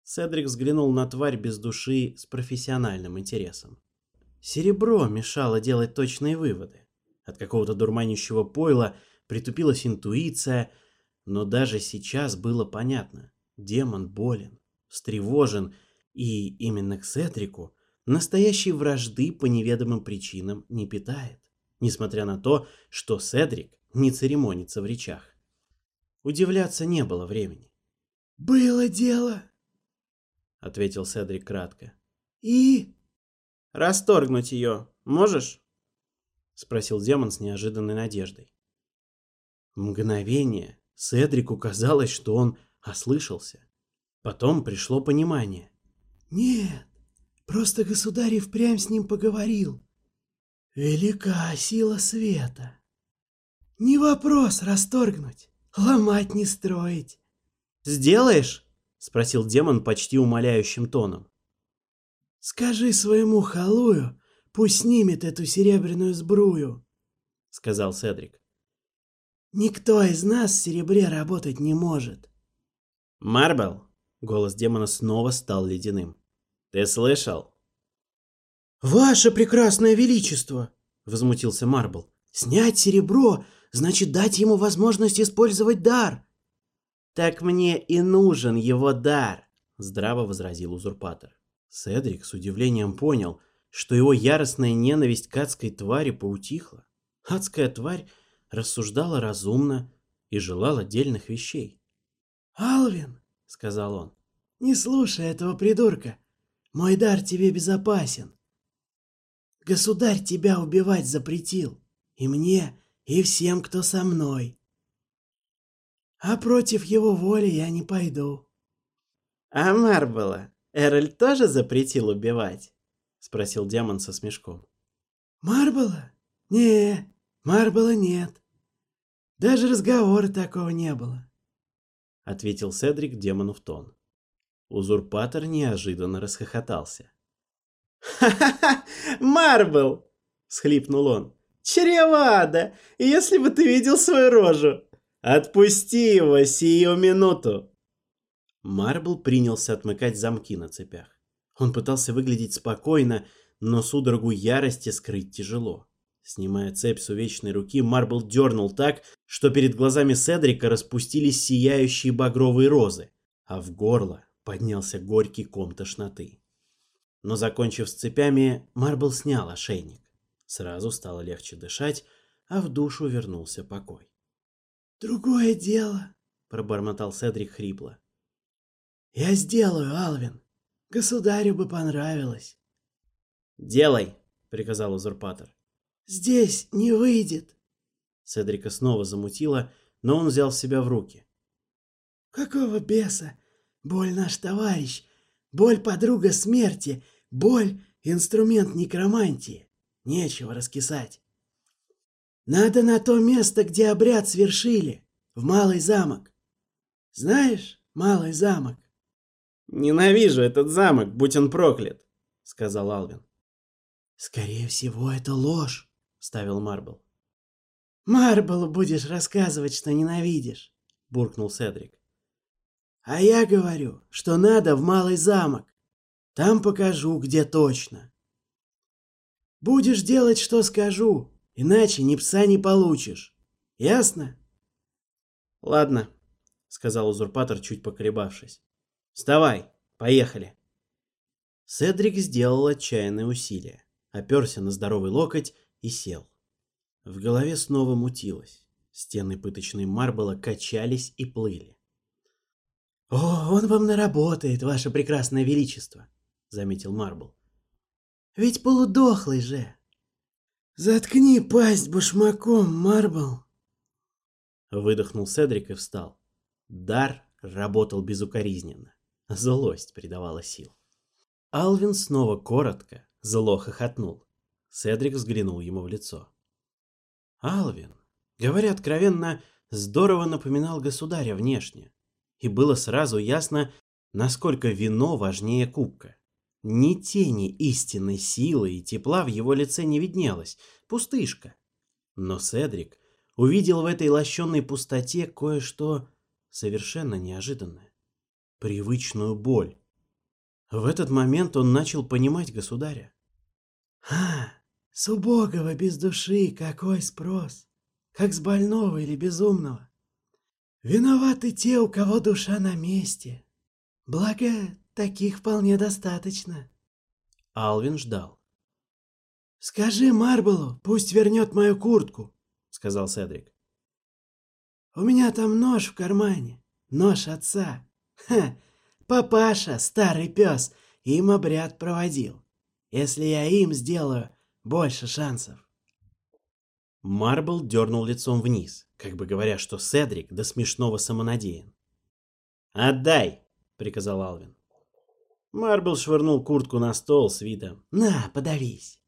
A: Седрик взглянул на тварь без души с профессиональным интересом. Серебро мешало делать точные выводы. От какого-то дурманящего пойла притупилась интуиция, но даже сейчас было понятно. Демон болен, встревожен, и именно к Седрику настоящей вражды по неведомым причинам не питает, несмотря на то, что Седрик не церемонится в речах. Удивляться не было времени.
D: «Было дело!» — ответил Седрик кратко. «И?»
C: «Расторгнуть ее можешь?» — спросил демон с неожиданной надеждой.
A: Мгновение Седрику казалось, что он ослышался. Потом пришло понимание.
D: «Нет, просто государь и впрямь с ним поговорил. Велика сила света. Не вопрос расторгнуть, ломать не строить».
A: «Сделаешь?» — спросил демон почти умоляющим тоном.
D: «Скажи своему халую, Пусть снимет эту серебряную сбрую», — сказал Седрик. «Никто из нас в серебре работать не может».
A: «Марбл!» — голос демона снова стал ледяным. «Ты слышал?»
C: «Ваше прекрасное величество!» — возмутился Марбл.
D: «Снять серебро значит дать ему возможность использовать дар!»
A: «Так мне и нужен его дар!» — здраво возразил узурпатор. Седрик с удивлением понял — что его яростная ненависть к адской твари поутихла. Адская тварь рассуждала разумно и желала отдельных вещей.
D: «Алвин!» — сказал он. «Не слушай этого придурка! Мой дар тебе безопасен! Государь тебя убивать запретил! И мне, и всем, кто со мной!» а против его воли я не пойду.
A: А Марбела Эрель тоже запретил убивать? спросил демон со смешком.
D: Марбала? Не, Марбала нет. Даже разговора такого не было.
A: Ответил Седрик демону в тон. Узурпатор неожиданно расхохотался.
C: «Ха-ха-ха! Марбл!» — схлипнул он. «Чревато! Если бы ты видел свою рожу! Отпусти его сию минуту!»
A: Марбл принялся отмыкать замки на цепях. Он пытался выглядеть спокойно, но судорогу ярости скрыть тяжело. Снимая цепь с увечной руки, Марбл дернул так, что перед глазами Седрика распустились сияющие багровые розы, а в горло поднялся горький ком тошноты. Но закончив с цепями, Марбл снял ошейник. Сразу стало легче дышать, а в душу вернулся покой.
D: «Другое дело», — пробормотал Седрик хрипло. «Я сделаю, Алвин. Государю бы понравилось».
A: «Делай», — приказал узурпатор.
D: «Здесь не выйдет».
A: Седрика снова замутило, но он взял себя в руки.
D: «Какого беса? Боль наш товарищ, боль подруга смерти, боль — инструмент некромантии. Нечего раскисать. Надо на то место, где обряд свершили, в Малый замок. Знаешь, Малый замок?»
C: «Ненавижу этот замок, будь он проклят», — сказал Алвин.
D: «Скорее всего, это ложь», — ставил Марбл. «Марблу будешь рассказывать, что ненавидишь», — буркнул Седрик. «А я говорю, что надо в Малый замок. Там покажу, где точно. Будешь делать, что скажу, иначе ни пса не получишь. Ясно?»
A: «Ладно», — сказал узурпатор, чуть поколебавшись. Вставай, поехали!» Седрик сделал отчаянное усилие, оперся на здоровый локоть и сел. В голове снова мутилось. Стены пыточной Марбола качались и плыли.
D: «О, он вам наработает, ваше прекрасное величество!» — заметил Марбл. «Ведь полудохлый же!» «Заткни пасть башмаком, Марбл!»
A: Выдохнул Седрик и встал. Дар работал безукоризненно. Злость придавала сил. Алвин снова коротко, зло хохотнул. Седрик взглянул ему в лицо. Алвин, говоря откровенно, здорово напоминал государя внешне. И было сразу ясно, насколько вино важнее кубка. Ни тени истинной силы и тепла в его лице не виднелось, пустышка. Но Седрик увидел в этой лощенной пустоте кое-что совершенно неожиданное привычную боль. В этот момент он начал понимать государя.
D: «А, с убогого без души какой спрос! Как с больного или безумного! Виноваты те, у кого душа на месте. Благо, таких вполне достаточно».
A: Алвин ждал.
D: «Скажи Марблу, пусть вернет мою куртку», — сказал Седрик. «У меня там нож в кармане, нож отца. Ха, папаша, старый пес, им обряд проводил. Если я им сделаю, больше шансов.
A: Марбл дернул лицом вниз, как бы говоря, что Седрик до смешного самонадеян. «Отдай!» — приказал Алвин. Марбл швырнул куртку на стол с видом
D: «На, подавись!».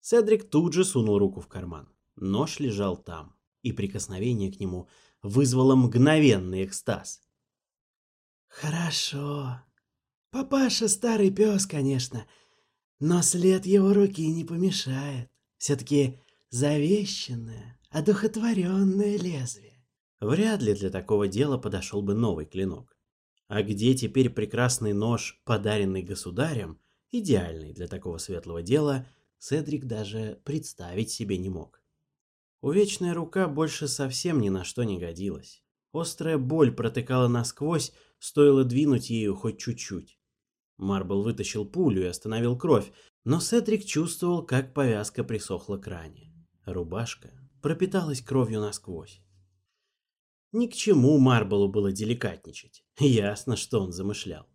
A: Седрик тут же сунул руку в карман. Нож лежал там, и прикосновение к нему вызвало мгновенный экстаз.
D: «Хорошо. Папаша старый пес, конечно, но след его руки не помешает. Все-таки завещанное, одухотворенное лезвие».
A: Вряд ли для такого дела подошел бы новый клинок. А где теперь прекрасный нож, подаренный государем, идеальный для такого светлого дела, Седрик даже представить себе не мог. Увечная рука больше совсем ни на что не годилась. Острая боль протыкала насквозь, Стоило двинуть ею хоть чуть-чуть. Марбл вытащил пулю и остановил кровь, но Сетрик чувствовал, как повязка присохла к ране. Рубашка пропиталась кровью насквозь. Ни к чему Марблу было деликатничать. Ясно, что он замышлял.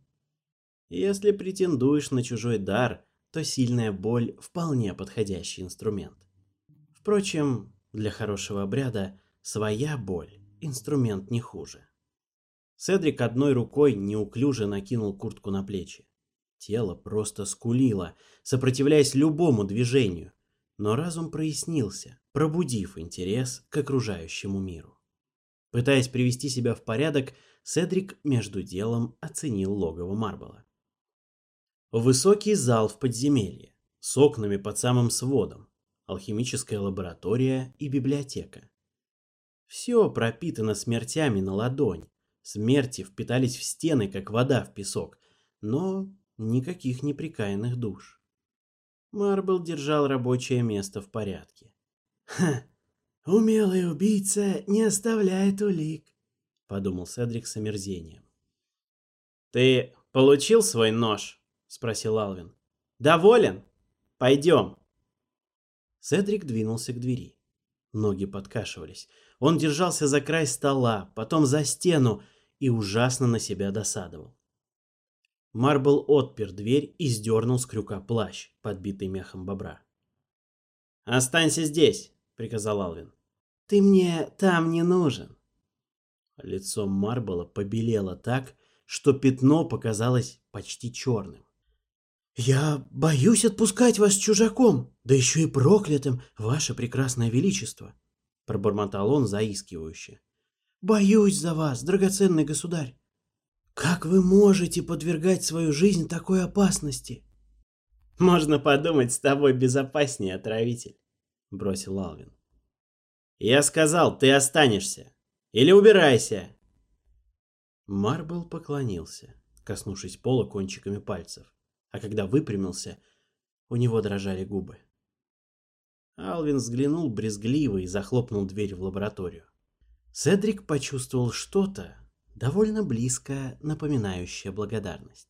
A: Если претендуешь на чужой дар, то сильная боль – вполне подходящий инструмент. Впрочем, для хорошего обряда своя боль – инструмент не хуже. Седрик одной рукой неуклюже накинул куртку на плечи. Тело просто скулило, сопротивляясь любому движению, но разум прояснился, пробудив интерес к окружающему миру. Пытаясь привести себя в порядок, Седрик между делом оценил логово Марбала. Высокий зал в подземелье, с окнами под самым сводом, алхимическая лаборатория и библиотека. Все пропитано смертями на ладонь, Смерти впитались в стены, как вода в песок, но никаких неприкаянных душ. Марбл держал рабочее место в порядке.
D: «Ха! Умелый убийца не оставляет улик», — подумал Седрик с омерзением.
A: «Ты получил свой нож?» — спросил Алвин. «Доволен? Пойдем». Седрик двинулся к двери. Ноги подкашивались. Он держался за край стола, потом за стену и ужасно на себя досадовал. Марбл отпер дверь и сдернул с крюка плащ, подбитый мехом бобра. «Останься здесь!» — приказал Алвин.
D: «Ты мне там не нужен!»
A: Лицо Марбла побелело так, что пятно показалось почти черным.
D: «Я боюсь отпускать вас чужаком, да еще и проклятым, ваше прекрасное величество!» пробормотал он заискивающе. «Боюсь за вас, драгоценный государь! Как вы можете подвергать свою жизнь такой опасности?»
A: «Можно подумать, с тобой безопаснее, отравитель», — бросил Алвин. «Я сказал, ты останешься. Или убирайся!» Марбл поклонился, коснувшись пола кончиками пальцев, а когда выпрямился, у него дрожали губы. Алвин взглянул брезгливо и захлопнул дверь в лабораторию. Седрик почувствовал что-то, довольно близкое, напоминающее благодарность.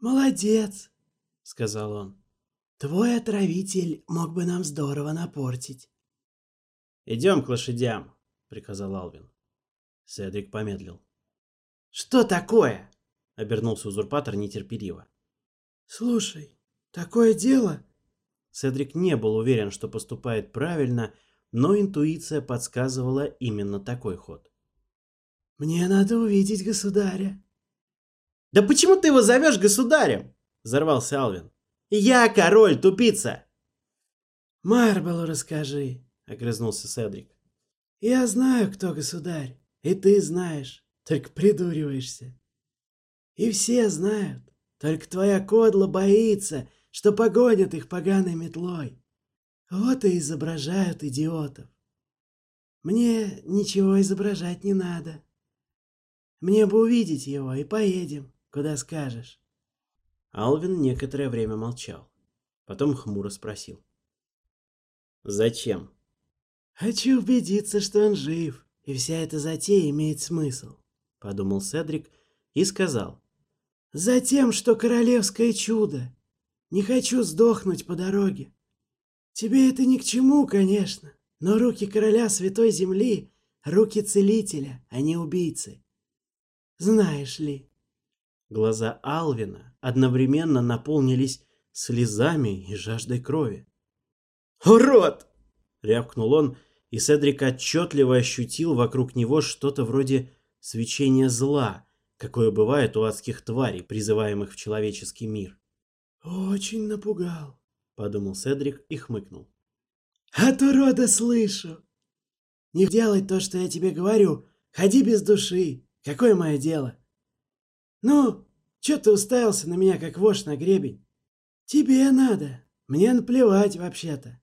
D: «Молодец!» — сказал он. «Твой отравитель мог бы нам здорово напортить».
A: «Идем к лошадям!» — приказал Алвин. Седрик помедлил.
D: «Что такое?»
A: — обернулся узурпатор нетерпеливо.
D: «Слушай, такое дело,
A: Седрик не был уверен, что поступает правильно, но интуиция подсказывала именно такой ход.
D: «Мне надо увидеть государя».
A: «Да почему ты его зовешь государем?» – взорвался Алвин. «Я король, тупица!»
D: «Марбелу расскажи», – огрызнулся Седрик. «Я знаю, кто государь, и ты знаешь, только придуриваешься. И все знают, только твоя кодла боится, что погонят их поганой метлой. Вот и изображают идиотов. Мне ничего изображать не надо. Мне бы увидеть его, и поедем, куда скажешь.
C: Алвин некоторое время молчал. Потом хмуро спросил. «Зачем?»
D: «Хочу убедиться, что он жив, и вся эта затея имеет смысл», — подумал Седрик и сказал. «Затем, что королевское чудо не хочу сдохнуть по дороге. Тебе это ни к чему, конечно, но руки короля Святой Земли — руки целителя, а не убийцы. Знаешь ли...»
C: Глаза Алвина одновременно наполнились слезами и жаждой крови.
A: «Урод!» — рявкнул он, и Седрик отчетливо ощутил вокруг него что-то вроде свечения зла, какое бывает у адских тварей, призываемых в человеческий мир.
D: Очень напугал,
C: подумал Седрик и хмыкнул.
D: А От урода слышу. Не делай то, что я тебе говорю. Ходи без души. Какое мое дело? Ну, что ты уставился на меня, как вошь на гребень? Тебе надо. Мне наплевать вообще-то.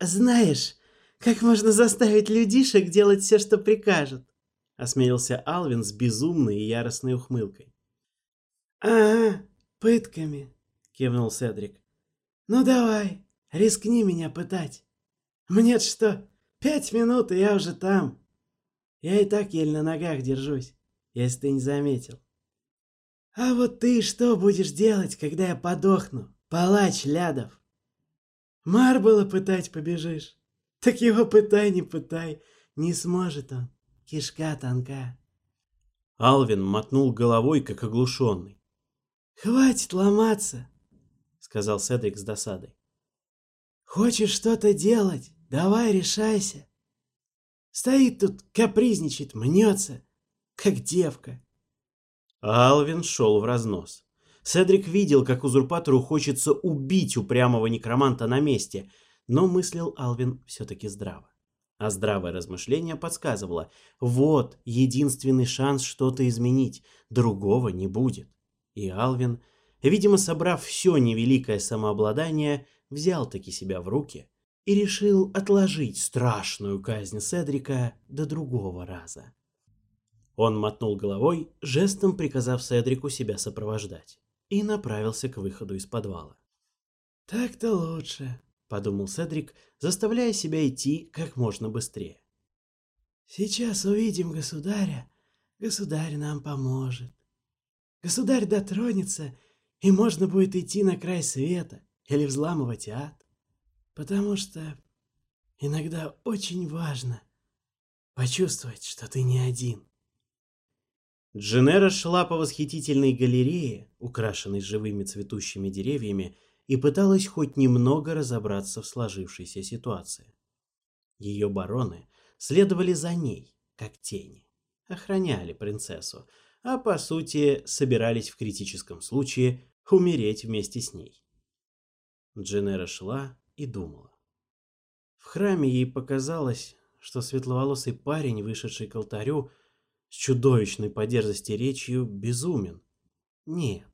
C: Знаешь, как можно заставить людишек делать все, что прикажут? Осмелился Алвин с безумной и яростной ухмылкой.
D: Ага, пытками кивнул Седрик. «Ну давай, рискни меня пытать. мне что, пять минут, и я уже там. Я и так еле на ногах держусь, если ты не заметил. А вот ты что будешь делать, когда я подохну, палач Лядов? Марбала пытать побежишь. Так его пытай, не пытай, не сможет он, кишка тонка».
C: Алвин мотнул головой, как оглушенный.
D: «Хватит ломаться сказал Седрик с досадой. «Хочешь что-то делать? Давай решайся!» Стоит тут, капризничает, мнется, как девка.
C: Алвин шел в разнос. Седрик видел, как узурпатору хочется убить упрямого некроманта на месте, но мыслил Алвин все-таки здраво. А здравое размышление подсказывало, вот единственный шанс что-то изменить, другого не будет. И Алвин видимо, собрав все невеликое самообладание, взял таки себя в руки и решил отложить страшную казнь Седрика до другого раза. Он мотнул головой, жестом приказав Седрику себя сопровождать, и направился к выходу из подвала.
D: «Так-то лучше», — подумал Седрик, заставляя себя идти как можно быстрее. «Сейчас увидим государя, государь нам поможет. Государь дотронется, и можно будет идти на край света или взламывать ад. Потому что иногда очень важно почувствовать, что ты не один.
C: Дженера шла по восхитительной галерее, украшенной живыми цветущими деревьями, и пыталась хоть немного разобраться в сложившейся ситуации. Ее бароны следовали за ней, как тени, охраняли принцессу, а по сути собирались в критическом случае умереть вместе с ней. Дженера шла и думала. В храме ей показалось, что светловолосый парень, вышедший к алтарю, с чудовищной по дерзости речью, безумен. Нет,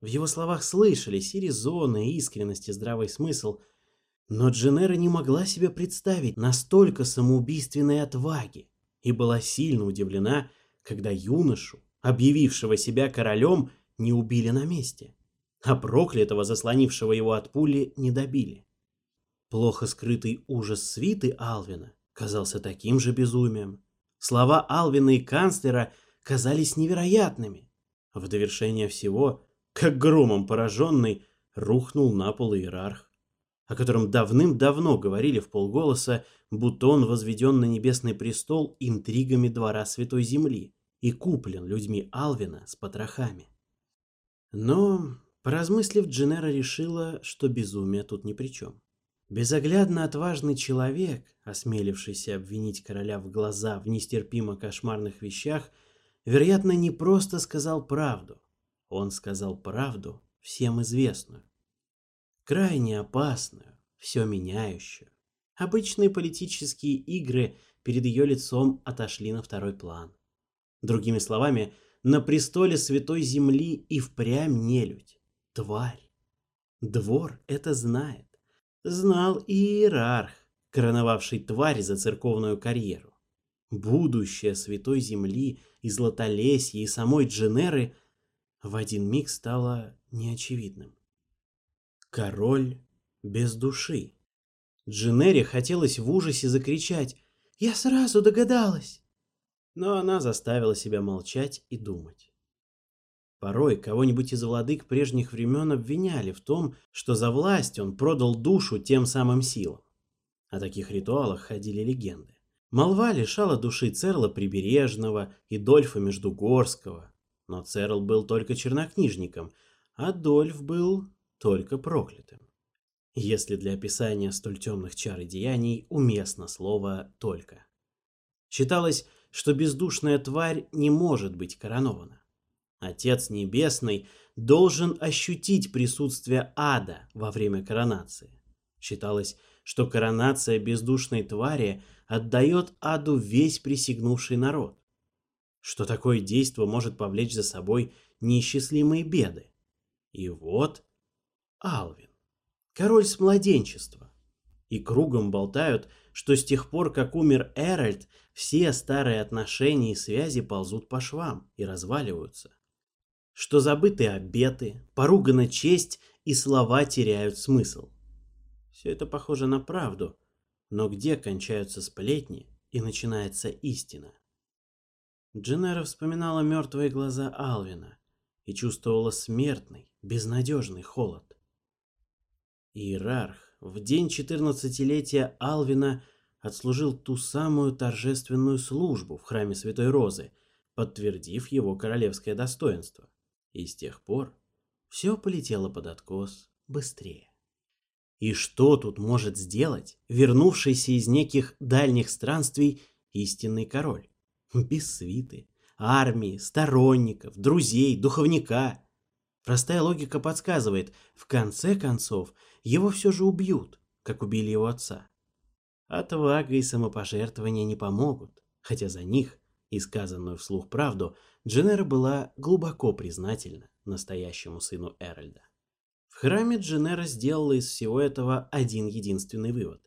C: в его словах слышались и резоны, и искренность, и здравый смысл. Но Дженера не могла себе представить настолько самоубийственной отваги и была сильно удивлена, когда юношу, объявившего себя королем, не убили на месте а проклятого, заслонившего его от пули, не добили. Плохо скрытый ужас свиты Алвина казался таким же безумием. Слова Алвина и канцлера казались невероятными. В довершение всего, как громом пораженный, рухнул на пол иерарх, о котором давным-давно говорили в полголоса, будто он возведен на небесный престол интригами двора Святой Земли и куплен людьми Алвина с потрохами. Но Поразмыслив, Дженера решила, что безумие тут ни при чем. Безоглядно отважный человек, осмелившийся обвинить короля в глаза в нестерпимо кошмарных вещах, вероятно, не просто сказал правду. Он сказал правду, всем известную. Крайне опасную, все меняющую. Обычные политические игры перед ее лицом отошли на второй план. Другими словами, на престоле Святой Земли и впрямь нелюдь тварь. Двор это знает. Знал и иерарх, короновавший тварь за церковную карьеру. Будущее Святой Земли и Златолесья и самой Дженеры в один миг стало неочевидным. Король без души. Дженере хотелось в ужасе закричать «Я сразу догадалась!» Но она заставила себя молчать и думать. Порой кого-нибудь из владык прежних времен обвиняли в том, что за власть он продал душу тем самым силам. О таких ритуалах ходили легенды. Молва лишала души Церла Прибережного и Дольфа Междугорского, но Церл был только чернокнижником, а Дольф был только проклятым. Если для описания столь темных чар и деяний уместно слово «только». Считалось, что бездушная тварь не может быть коронована. Отец Небесный должен ощутить присутствие ада во время коронации. Считалось, что коронация бездушной твари отдает аду весь присягнувший народ. Что такое действо может повлечь за собой неисчислимые беды. И вот Алвин, король с младенчества. И кругом болтают, что с тех пор, как умер Эральд, все старые отношения и связи ползут по швам и разваливаются что забыты обеты, поругана честь и слова теряют смысл. Все это похоже на правду, но где кончаются сплетни и начинается истина? Дженнера вспоминала мертвые глаза Алвина и чувствовала смертный, безнадежный холод. Иерарх в день четырнадцатилетия Алвина отслужил ту самую торжественную службу в храме Святой Розы, подтвердив его королевское достоинство. И с тех пор все полетело под откос быстрее. И что тут может сделать вернувшийся из неких дальних странствий истинный король? Без свиты, армии, сторонников, друзей, духовника. Простая логика подсказывает, в конце концов, его все же убьют, как убили его отца. Отвага и самопожертвование не помогут, хотя за них и сказанную вслух правду, Дженера была глубоко признательна настоящему сыну Эральда. В храме Дженера сделала из всего этого один единственный вывод.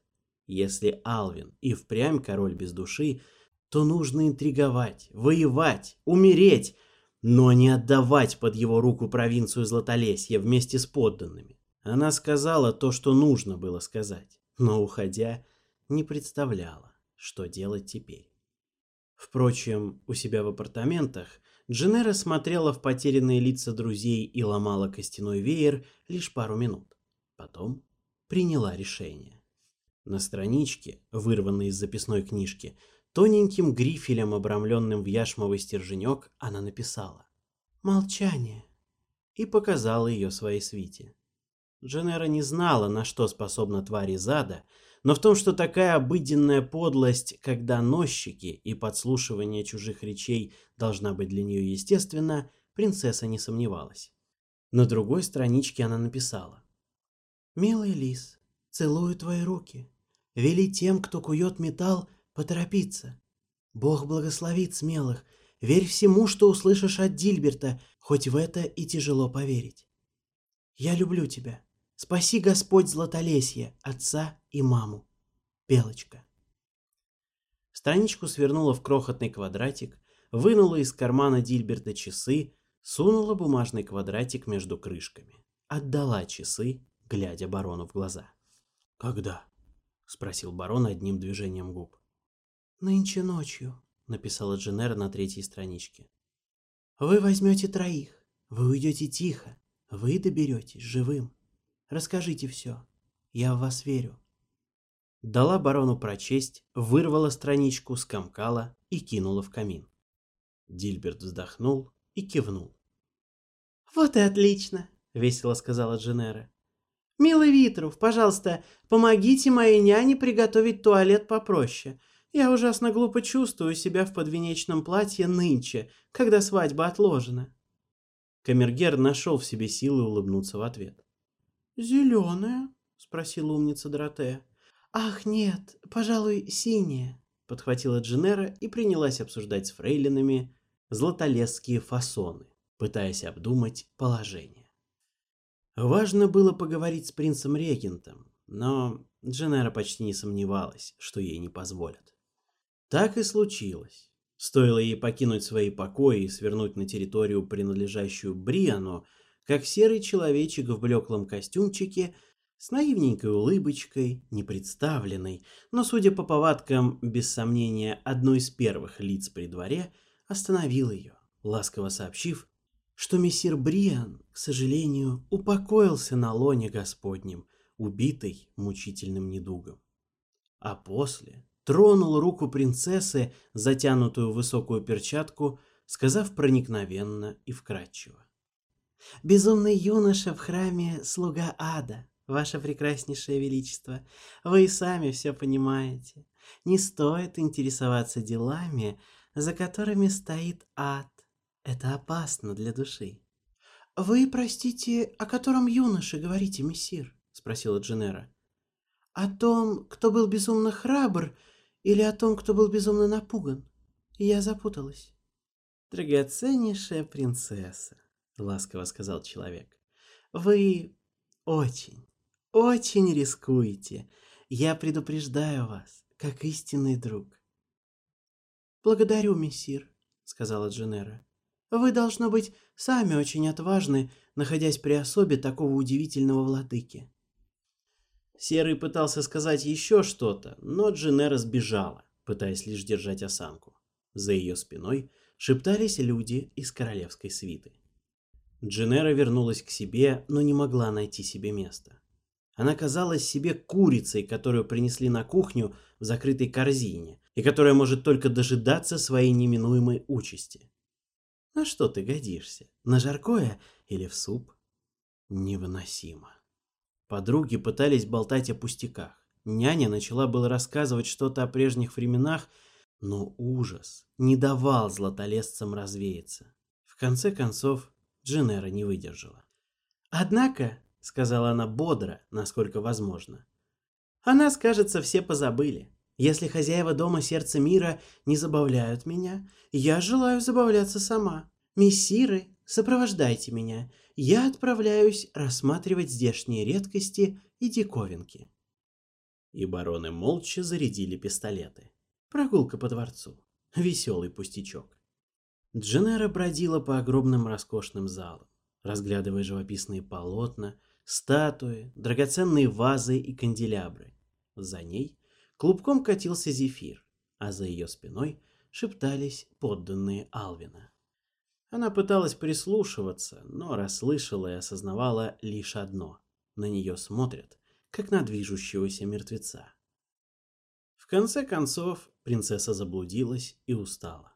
C: Если Алвин и впрямь король без души, то нужно интриговать, воевать, умереть, но не отдавать под его руку провинцию Златолесья вместе с подданными. Она сказала то, что нужно было сказать, но, уходя, не представляла, что делать теперь. Впрочем, у себя в апартаментах Дженера смотрела в потерянные лица друзей и ломала костяной веер лишь пару минут. Потом приняла решение. На страничке, вырванной из записной книжки, тоненьким грифелем, обрамленным в яшмовый стерженек, она написала «Молчание» и показала ее своей свите. Дженера не знала, на что способна тварь из ада, но в том, что такая обыденная подлость, когда носчики и подслушивание чужих речей должна быть для нее естественна, принцесса не сомневалась. На другой страничке она написала. «Милый лис, целую твои руки. Вели тем, кто кует металл, поторопиться. Бог благословит смелых. Верь всему, что услышишь от Дильберта, хоть в это и тяжело поверить. Я люблю тебя. Спаси Господь Златолесье, отца и маму. Белочка. Страничку свернула в крохотный квадратик, вынула из кармана Дильберта часы, сунула бумажный квадратик между крышками. Отдала часы, глядя барону в глаза. «Когда?» — спросил барон одним движением губ. «Нынче ночью», — написала Дженера на третьей страничке. «Вы возьмете троих, вы уйдете тихо, вы доберетесь живым. Расскажите все, я в вас верю» дала барону прочесть, вырвала страничку, скомкала и кинула в камин. Дильберт вздохнул и кивнул. «Вот и отлично!» — весело сказала Дженера. «Милый Витров, пожалуйста, помогите моей няне приготовить туалет попроще. Я ужасно глупо чувствую себя в подвенечном платье нынче, когда свадьба отложена». Камергер нашел в себе силы улыбнуться в ответ. «Зеленая?» — спросила умница Доротея. «Ах, нет, пожалуй, синие. подхватила Дженера и принялась обсуждать с фрейлинами златолесские фасоны, пытаясь обдумать положение. Важно было поговорить с принцем-регентом, но Дженера почти не сомневалась, что ей не позволят. Так и случилось. Стоило ей покинуть свои покои и свернуть на территорию, принадлежащую Бриану, как серый человечек в блеклом костюмчике с наивненькой улыбочкой, непредставленной, но, судя по повадкам, без сомнения, одной из первых лиц при дворе, остановил ее, ласково сообщив, что мессир Бриан, к сожалению, упокоился на лоне Господнем, убитый мучительным недугом. А после тронул руку принцессы, затянутую в высокую перчатку, сказав проникновенно и вкрадчиво. «Безумный юноша в храме — слуга ада ваше прекраснейшее величество, вы и сами все понимаете. Не стоит интересоваться делами, за которыми стоит ад. Это опасно для души. «Вы, простите, о котором юноше говорите, мессир?» — спросила Дженера. «О том, кто был безумно храбр, или о том, кто был безумно напуган?» Я запуталась. «Драгоценнейшая принцесса», — ласково сказал человек, — «вы очень, очень рискуете. Я предупреждаю вас, как истинный друг. Благодарю, мессир, сказала Дженера. Вы, должно быть, сами очень отважны, находясь при особе такого удивительного владыки. Серый пытался сказать еще что-то, но Дженера сбежала, пытаясь лишь держать осанку. За ее спиной шептались люди из королевской свиты. Дженера вернулась к себе, но не могла найти себе места. Она казалась себе курицей, которую принесли на кухню в закрытой корзине, и которая может только дожидаться своей неминуемой участи. На что ты годишься? На жаркое или в суп? Невыносимо. Подруги пытались болтать о пустяках. Няня начала было рассказывать что-то о прежних временах, но ужас не давал златолесцам развеяться. В конце концов, Джинера не выдержала. Однако — сказала она бодро, насколько возможно. «О нас, кажется, все позабыли. Если хозяева дома сердца мира не забавляют меня, я желаю забавляться сама. Мессиры, сопровождайте меня. Я отправляюсь рассматривать здешние редкости и диковинки». И бароны молча зарядили пистолеты. Прогулка по дворцу. Веселый пустячок. Дженера бродила по огромным роскошным залам, разглядывая живописные полотна, статуи, драгоценные вазы и канделябры. За ней клубком катился зефир, а за ее спиной шептались подданные Алвина. Она пыталась прислушиваться, но расслышала и осознавала лишь одно — на нее смотрят, как на движущегося мертвеца. В конце концов, принцесса заблудилась и устала.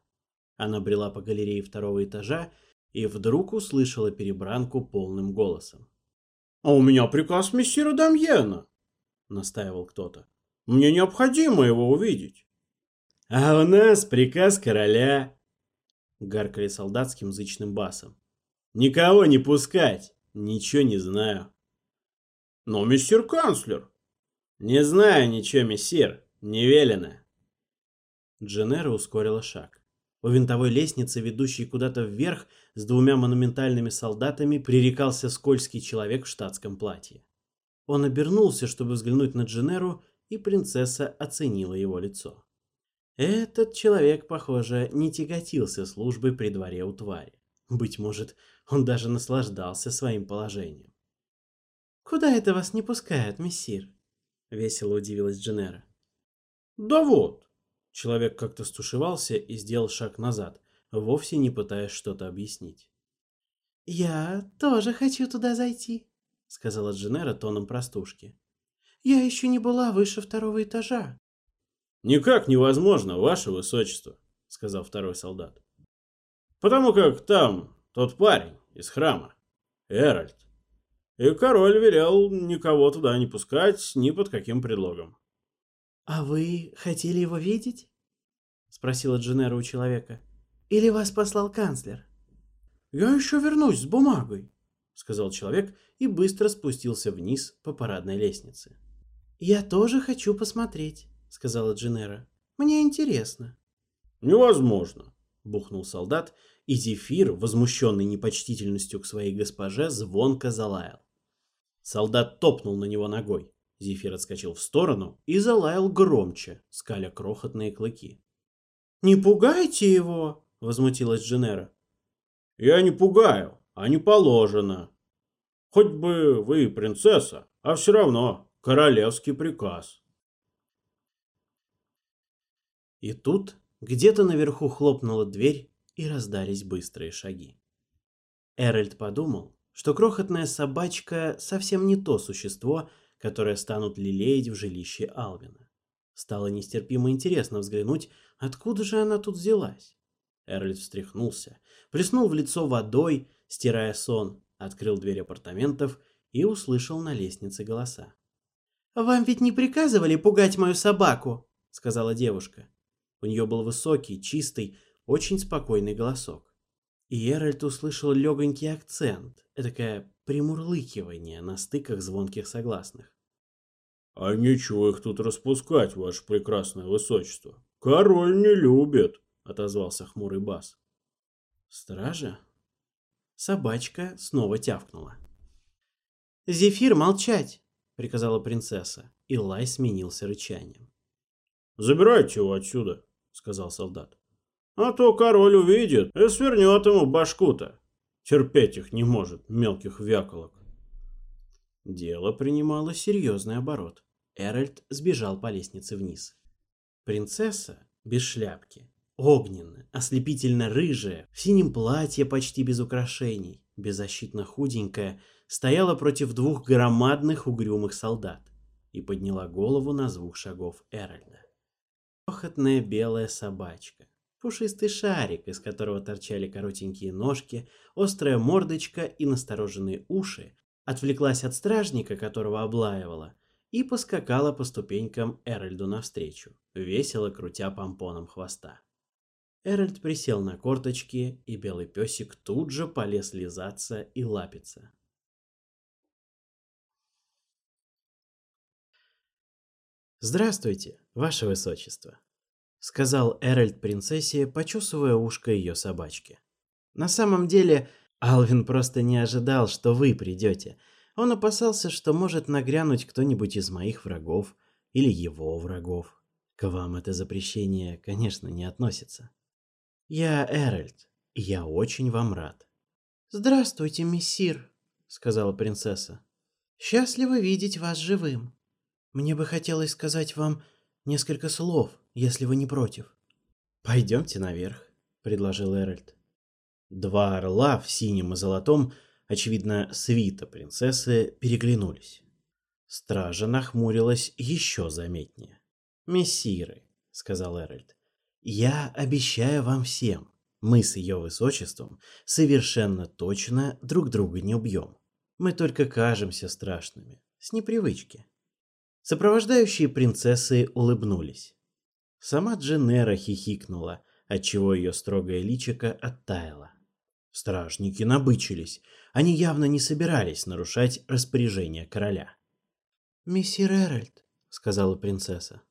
C: Она брела по галерее второго этажа и вдруг услышала перебранку полным голосом.
B: «А у меня приказ мессира Дамьена», — настаивал кто-то. «Мне необходимо его увидеть».
C: «А у нас приказ короля», — гаркали солдатским зычным басом. «Никого не пускать! Ничего не знаю».
B: «Но мессир канцлер!»
C: «Не знаю ничего, мессир. Не велено». Дженера ускорила шаг. У винтовой лестницы, ведущей куда-то вверх, с двумя монументальными солдатами пререкался скользкий человек в штатском платье. Он обернулся, чтобы взглянуть на Дженеру, и принцесса оценила его лицо. Этот человек, похоже, не тяготился службой при дворе у твари. Быть может, он даже наслаждался своим положением. «Куда это вас не пускают, мессир?» — весело удивилась Дженера.
B: «Да вот!»
C: Человек как-то стушевался и сделал шаг назад, вовсе не пытаясь что-то объяснить. «Я тоже хочу туда зайти», — сказала Дженера тоном простушки. «Я еще не была выше второго этажа».
B: «Никак невозможно, ваше высочество», — сказал второй солдат. «Потому как там тот парень из храма, Эральд, и король велел никого туда не пускать ни под каким предлогом.
C: «А вы хотели его видеть?» — спросила Дженера у человека. «Или вас послал канцлер?»
B: «Я еще вернусь с бумагой», —
C: сказал человек и быстро спустился вниз по парадной лестнице. «Я тоже хочу посмотреть», — сказала Дженера. «Мне интересно».
B: «Невозможно», —
A: бухнул солдат, и Зефир, возмущенный непочтительностью к своей госпоже, звонко залаял. Солдат топнул на него ногой. Зефир отскочил в сторону и залаял громче, скаля крохотные клыки.
C: «Не пугайте его!» — возмутилась Дженера.
B: «Я не пугаю, а не положено. Хоть бы вы принцесса, а все равно королевский приказ».
A: И тут где-то наверху хлопнула дверь, и раздались быстрые шаги. Эральд подумал, что крохотная собачка совсем не то существо, которые станут лелеять в жилище Алвина. Стало нестерпимо интересно взглянуть, откуда же она тут взялась. Эрлит встряхнулся, плеснул в лицо водой, стирая сон, открыл дверь апартаментов и услышал на лестнице голоса.
C: «Вам ведь не приказывали пугать мою собаку?» — сказала девушка.
A: У нее был высокий, чистый, очень спокойный голосок. И Эральд услышал легонький акцент, этакое примурлыкивание на стыках звонких согласных.
B: А нечего их тут распускать, ваше прекрасное высочество. Король не любит, отозвался хмурый бас.
A: Стража? Собачка снова тявкнула.
C: «Зефир, молчать!»
A: — приказала принцесса, и лай сменился рычанием.
B: «Забирайте его отсюда!» — сказал солдат. «А то король увидит и свернет ему башку-то. Терпеть их не может, мелких вяколок».
A: Дело принимало серьезный оборот. Эральд сбежал по лестнице вниз. Принцесса, без шляпки, огненно, ослепительно рыжая, в синем платье почти без украшений, беззащитно худенькая, стояла против двух громадных угрюмых солдат и подняла голову на звук шагов Эральда. Крохотная белая собачка, пушистый шарик, из которого торчали коротенькие ножки, острая мордочка и настороженные уши, отвлеклась от стражника, которого облаивала, и поскакала по ступенькам Эральду навстречу, весело крутя помпоном хвоста. Эральд присел на корточки, и белый песик тут же полез лизаться и лапиться. «Здравствуйте, ваше высочество», — сказал Эральд принцессе, почесывая ушко ее собачки. «На самом деле, Алвин просто не ожидал, что вы придете. Он опасался, что может нагрянуть кто-нибудь из моих врагов или его врагов. К вам это запрещение, конечно, не относится. Я Эральд, и я очень вам рад.
C: Здравствуйте, мессир, сказала принцесса. Счастливо видеть вас живым. Мне бы хотелось сказать вам несколько слов, если вы не против.
A: Пойдемте наверх, предложил Эральд. Два орла в синем и золотом, очевидно, свита принцессы, переглянулись. Стража нахмурилась еще заметнее. «Мессиры», — сказал Эральд, — «я обещаю вам всем, мы с ее высочеством совершенно точно друг друга не убьем. Мы только кажемся страшными, с непривычки». Сопровождающие принцессы улыбнулись. Сама Дженера хихикнула, отчего ее строгое личико оттаяло. Стражники набычились. Они явно не собирались нарушать распоряжение короля.
C: Месье Эральд», — сказала принцесса,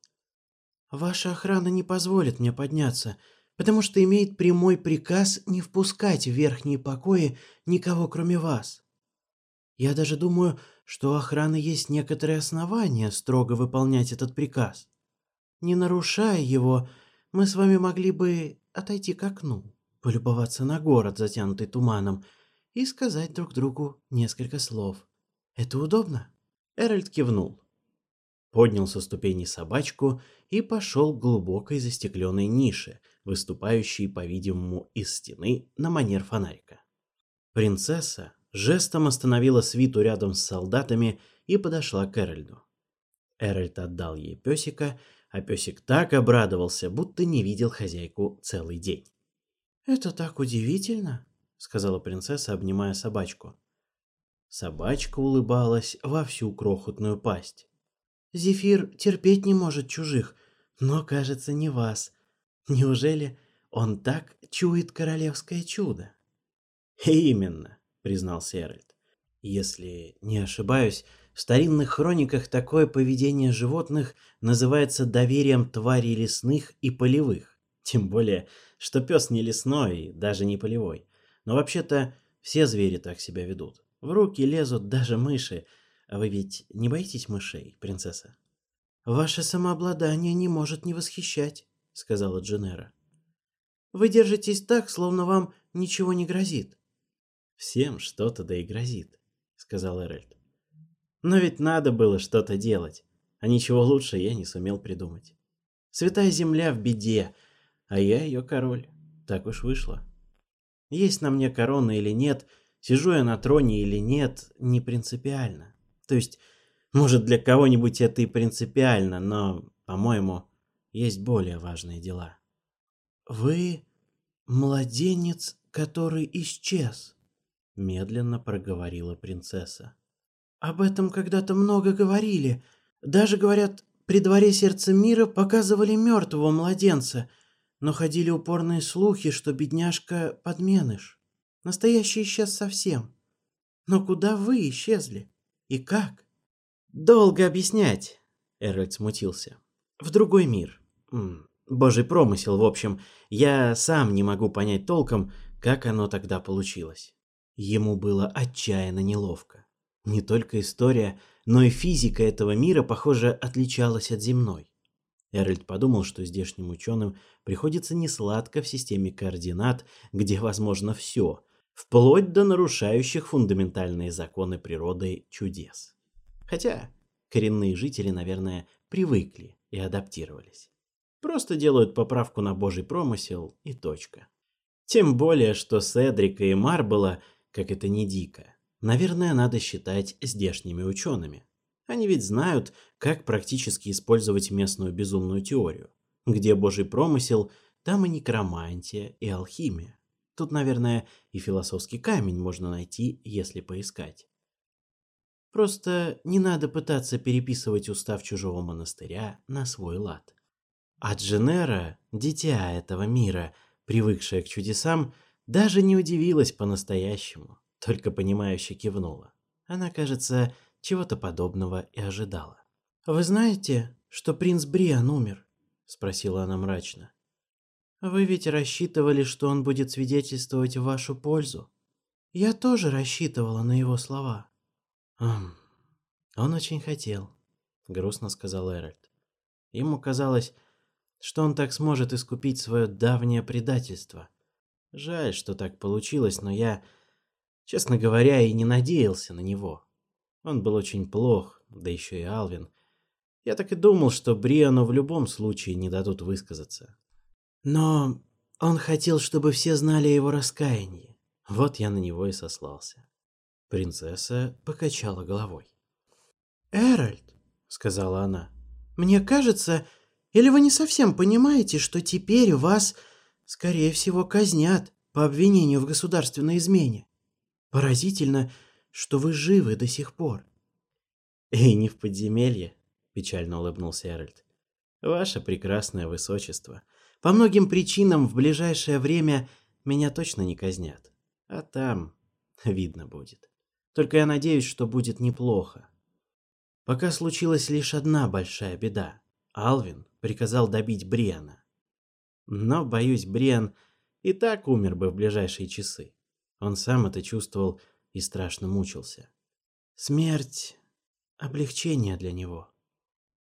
C: — «ваша охрана не позволит мне подняться, потому что имеет прямой приказ не впускать в верхние покои никого, кроме вас. Я даже думаю, что у охраны есть некоторые основания строго выполнять этот приказ. Не нарушая его, мы с вами могли бы отойти к окну» полюбоваться на город, затянутый туманом, и сказать друг другу несколько слов. Это удобно?»
A: Эральд кивнул. Поднял со ступени собачку и пошел к глубокой застекленной нише, выступающей, по-видимому, из стены на манер фонарика. Принцесса жестом остановила свиту рядом с солдатами и подошла к Эральду. Эральд отдал ей песика, а песик так обрадовался, будто не видел хозяйку целый день.
C: «Это так удивительно», — сказала принцесса, обнимая собачку.
A: Собачка улыбалась во всю крохотную пасть.
C: «Зефир терпеть не может чужих, но, кажется, не вас. Неужели он так чует королевское чудо?»
A: «Именно», — признал Эральд. «Если не ошибаюсь, в старинных хрониках такое поведение животных называется доверием тварей лесных и полевых. Тем более, что пес не лесной и даже не полевой. Но вообще-то все звери так себя ведут. В руки лезут даже мыши. А вы ведь не боитесь мышей, принцесса?
D: «Ваше самообладание не может не восхищать», — сказала Дженера. «Вы держитесь так, словно вам ничего не грозит».
A: «Всем что-то да и грозит», — сказал Эральд. «Но ведь надо было что-то делать, а ничего лучше я не сумел придумать. Святая земля в беде, а я ее король. Так уж вышло. Есть на мне корона или нет, сижу я на троне или нет, не принципиально. То есть, может, для кого-нибудь это и принципиально, но, по-моему, есть более важные дела.
D: «Вы младенец, который исчез», — медленно проговорила принцесса. «Об этом когда-то много говорили. Даже, говорят, при дворе сердца мира показывали мертвого младенца — но ходили упорные слухи, что бедняжка подменыш. Настоящий исчез совсем. Но куда вы исчезли? И как?
A: Долго объяснять, Эральд смутился. В другой мир. Божий промысел, в общем. Я сам не могу понять толком, как оно тогда получилось. Ему было отчаянно неловко. Не только история, но и физика этого мира, похоже, отличалась от земной. Эральд подумал, что здешним ученым приходится несладко в системе координат, где возможно все, вплоть до нарушающих фундаментальные законы природы чудес. Хотя коренные жители, наверное, привыкли и адаптировались. Просто делают поправку на божий промысел и точка. Тем более, что Седрика и Марбла, как это не дико, наверное, надо считать здешними учеными – они ведь знают, как практически использовать местную безумную теорию. Где божий промысел, там и некромантия, и алхимия. Тут, наверное, и философский камень можно найти, если поискать. Просто не надо пытаться переписывать устав чужого монастыря на свой лад. А Дженера, дитя этого мира, привыкшая к чудесам, даже не удивилась по-настоящему, только понимающе кивнула. Она, кажется, чего-то подобного и ожидала.
D: «Вы знаете, что принц Бриан умер?» – спросила она мрачно. «Вы ведь рассчитывали, что он будет свидетельствовать в вашу пользу?» «Я тоже рассчитывала на его слова».
A: «Ам, он очень хотел», – грустно сказал Эральд. Ему казалось, что он так сможет искупить свое давнее предательство. Жаль, что так получилось, но я, честно говоря, и не надеялся на него. Он был очень плох, да еще и Алвин. Я так и думал, что Бриану в любом случае не дадут высказаться. Но он хотел, чтобы все знали о его раскаянии. Вот я на него и сослался. Принцесса покачала головой.
D: «Эральд», — сказала она, — «мне кажется, или вы не совсем понимаете, что теперь вас, скорее всего, казнят по обвинению в государственной измене? Поразительно, — что вы живы до сих пор.
A: И не в подземелье, печально улыбнулся Эральд. Ваше прекрасное высочество, по многим причинам в ближайшее время меня точно не казнят. А там видно будет. Только я надеюсь, что будет неплохо. Пока случилась лишь одна большая беда. Алвин приказал добить Бриана. Но, боюсь, Бриан и так умер бы в ближайшие часы. Он сам это чувствовал и страшно мучился. Смерть – облегчение для него.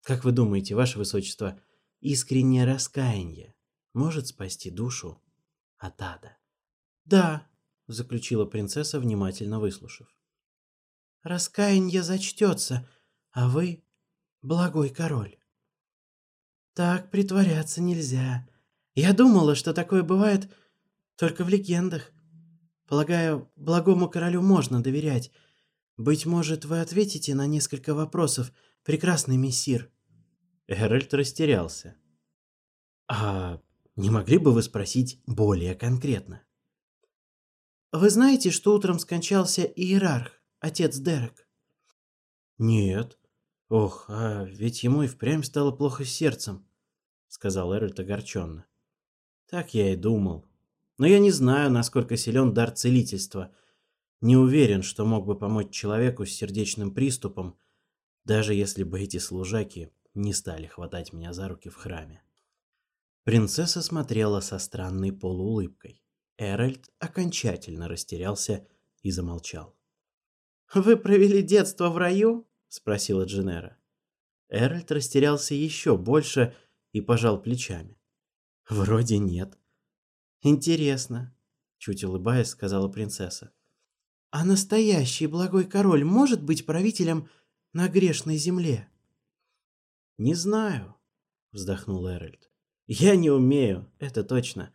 A: Как вы думаете, ваше высочество, искреннее раскаяние может спасти душу от ада?
D: Да, заключила принцесса, внимательно выслушав. Раскаяние зачтется, а вы – благой король. Так притворяться нельзя. Я думала, что такое бывает только в легендах. Полагаю, благому королю можно доверять. Быть может, вы ответите на несколько вопросов, прекрасный мессир».
A: Геральт растерялся. «А не могли бы вы спросить более конкретно?»
D: «Вы знаете, что утром скончался иерарх, отец Дерек?»
A: «Нет. Ох, а ведь ему и впрямь стало плохо с сердцем», — сказал Эральд огорченно. «Так я и думал», но я не знаю, насколько силен дар целительства. Не уверен, что мог бы помочь человеку с сердечным приступом, даже если бы эти служаки не стали хватать меня за руки в храме. Принцесса смотрела со странной полуулыбкой. Эральд окончательно растерялся и замолчал.
C: «Вы провели детство в раю?» — спросила Дженера.
A: Эральд растерялся еще больше и пожал плечами. «Вроде нет»,
C: «Интересно», — чуть улыбаясь, сказала принцесса. «А настоящий благой король может быть правителем на грешной земле?»
A: «Не знаю», — вздохнул Эральд. «Я не умею, это точно.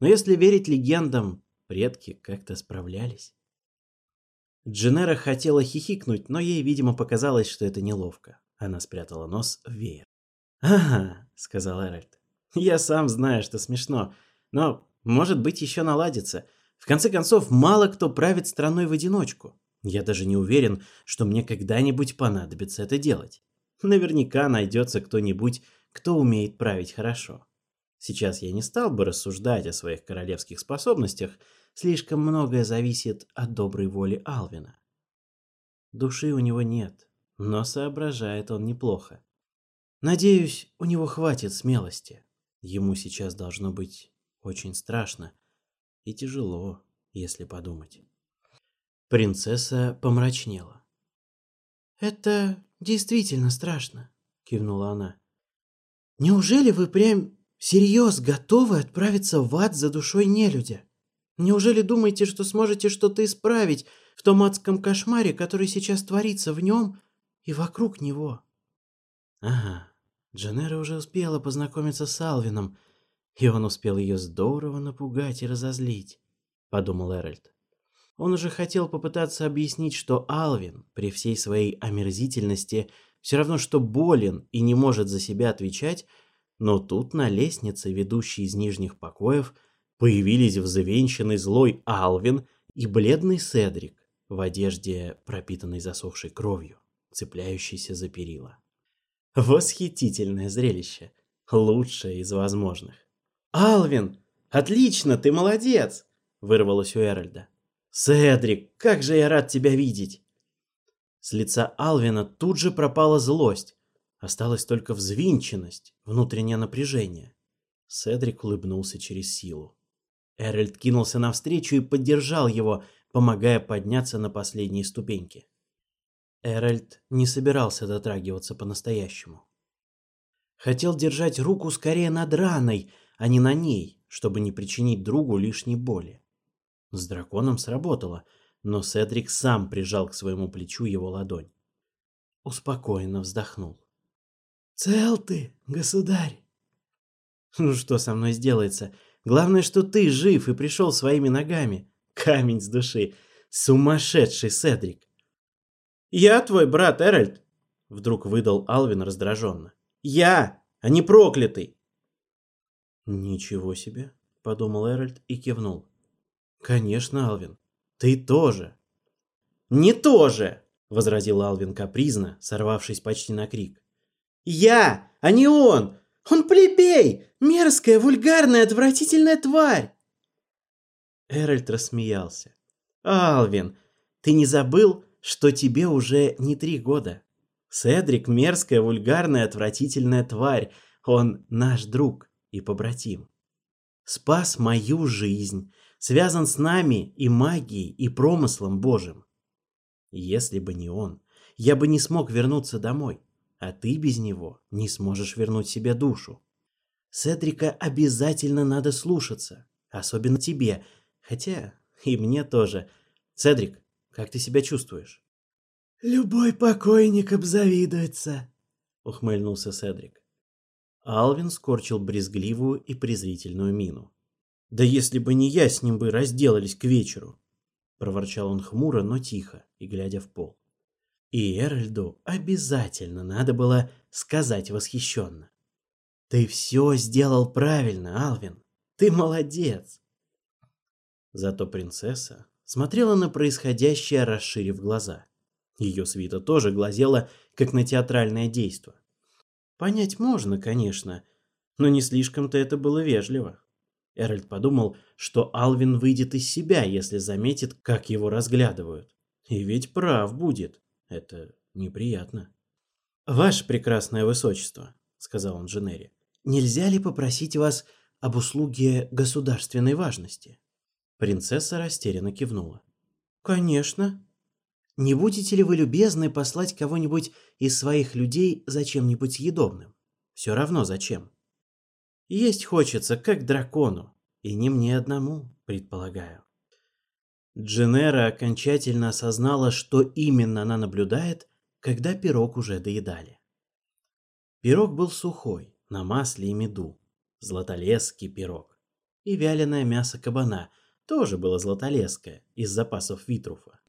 A: Но если верить легендам, предки как-то справлялись». Дженера хотела хихикнуть, но ей, видимо, показалось, что это неловко. Она спрятала нос в веер. «Ага», — сказал Эральд. «Я сам знаю, что смешно, но может быть, еще наладится. В конце концов, мало кто правит страной в одиночку. Я даже не уверен, что мне когда-нибудь понадобится это делать. Наверняка найдется кто-нибудь, кто умеет править хорошо. Сейчас я не стал бы рассуждать о своих королевских способностях, слишком многое зависит от доброй воли Алвина. Души у него нет, но соображает он неплохо. Надеюсь, у него хватит смелости. Ему сейчас должно быть очень страшно и тяжело, если подумать. Принцесса помрачнела.
C: «Это действительно страшно», — кивнула она. «Неужели вы прям всерьез готовы отправиться в ад за душой нелюдя? Неужели думаете, что сможете что-то исправить в том адском кошмаре, который сейчас творится в нем и вокруг него?»
A: «Ага», Джанера уже успела познакомиться с Алвином — и он успел ее здорово напугать и разозлить, подумал Эральд. Он уже хотел попытаться объяснить, что Алвин, при всей своей омерзительности, все равно что болен и не может за себя отвечать, но тут на лестнице, ведущей из нижних покоев, появились взвенчанный злой Алвин и бледный Седрик в одежде, пропитанной засохшей кровью, цепляющейся за перила. Восхитительное зрелище, лучшее из возможных. «Алвин! Отлично! Ты молодец!» – вырвалось у Эральда. «Седрик, как же я рад тебя видеть!» С лица Алвина тут же пропала злость. Осталась только взвинченность, внутреннее напряжение. Седрик улыбнулся через силу. Эральд кинулся навстречу и поддержал его, помогая подняться на последние ступеньки. Эральд не собирался дотрагиваться по-настоящему. Хотел держать руку скорее над раной, а не на ней, чтобы не причинить другу лишней боли. С драконом сработало, но Седрик сам прижал к своему плечу его ладонь. Успокоенно вздохнул.
C: «Цел ты, государь!»
A: «Ну что со мной сделается? Главное, что ты жив и пришел своими ногами. Камень с души. Сумасшедший Седрик!» «Я твой брат, Эральд!» Вдруг выдал Алвин раздраженно. «Я, а не проклятый!» «Ничего себе!» – подумал Эральд и кивнул. «Конечно, Алвин. Ты тоже!» «Не тоже!» – возразил Алвин капризно, сорвавшись почти на крик. «Я, а не он! Он плебей! Мерзкая, вульгарная, отвратительная тварь!» Эральд рассмеялся. «Алвин, ты не забыл, что тебе уже не три года? Седрик – мерзкая, вульгарная, отвратительная тварь. Он наш друг и побратим. Спас мою жизнь, связан с нами и магией, и промыслом Божьим. Если бы не он, я бы не смог вернуться домой, а ты без него не сможешь вернуть себе душу. Седрика обязательно надо слушаться, особенно тебе, хотя и мне тоже. Седрик, как ты себя чувствуешь?
C: «Любой покойник обзавидуется», — ухмыльнулся
A: Седрик. Алвин скорчил брезгливую и презрительную мину. «Да если бы не я, с ним бы разделались к вечеру!» Проворчал он хмуро, но тихо, и глядя в пол. И Эральду обязательно надо было сказать восхищенно. «Ты все сделал правильно, Алвин! Ты молодец!» Зато принцесса смотрела на происходящее, расширив глаза. Ее свита тоже глазела, как на театральное действо. Понять можно, конечно, но не слишком-то это было вежливо. Эральд подумал, что Алвин выйдет из себя, если заметит, как его разглядывают. И ведь прав будет. Это неприятно. «Ваше прекрасное высочество», — сказал он Женери, —
D: «нельзя ли попросить вас об услуге государственной важности?»
A: Принцесса растерянно кивнула.
D: «Конечно», не будете ли вы любезны послать кого-нибудь из своих людей за чем-нибудь едобным? Все равно зачем. Есть хочется, как дракону, и не мне одному, предполагаю. Дженера окончательно осознала, что именно она наблюдает, когда пирог уже доедали. Пирог был сухой, на масле и меду. Златолесский пирог. И вяленое мясо кабана тоже было златолесское, из запасов Витруфа.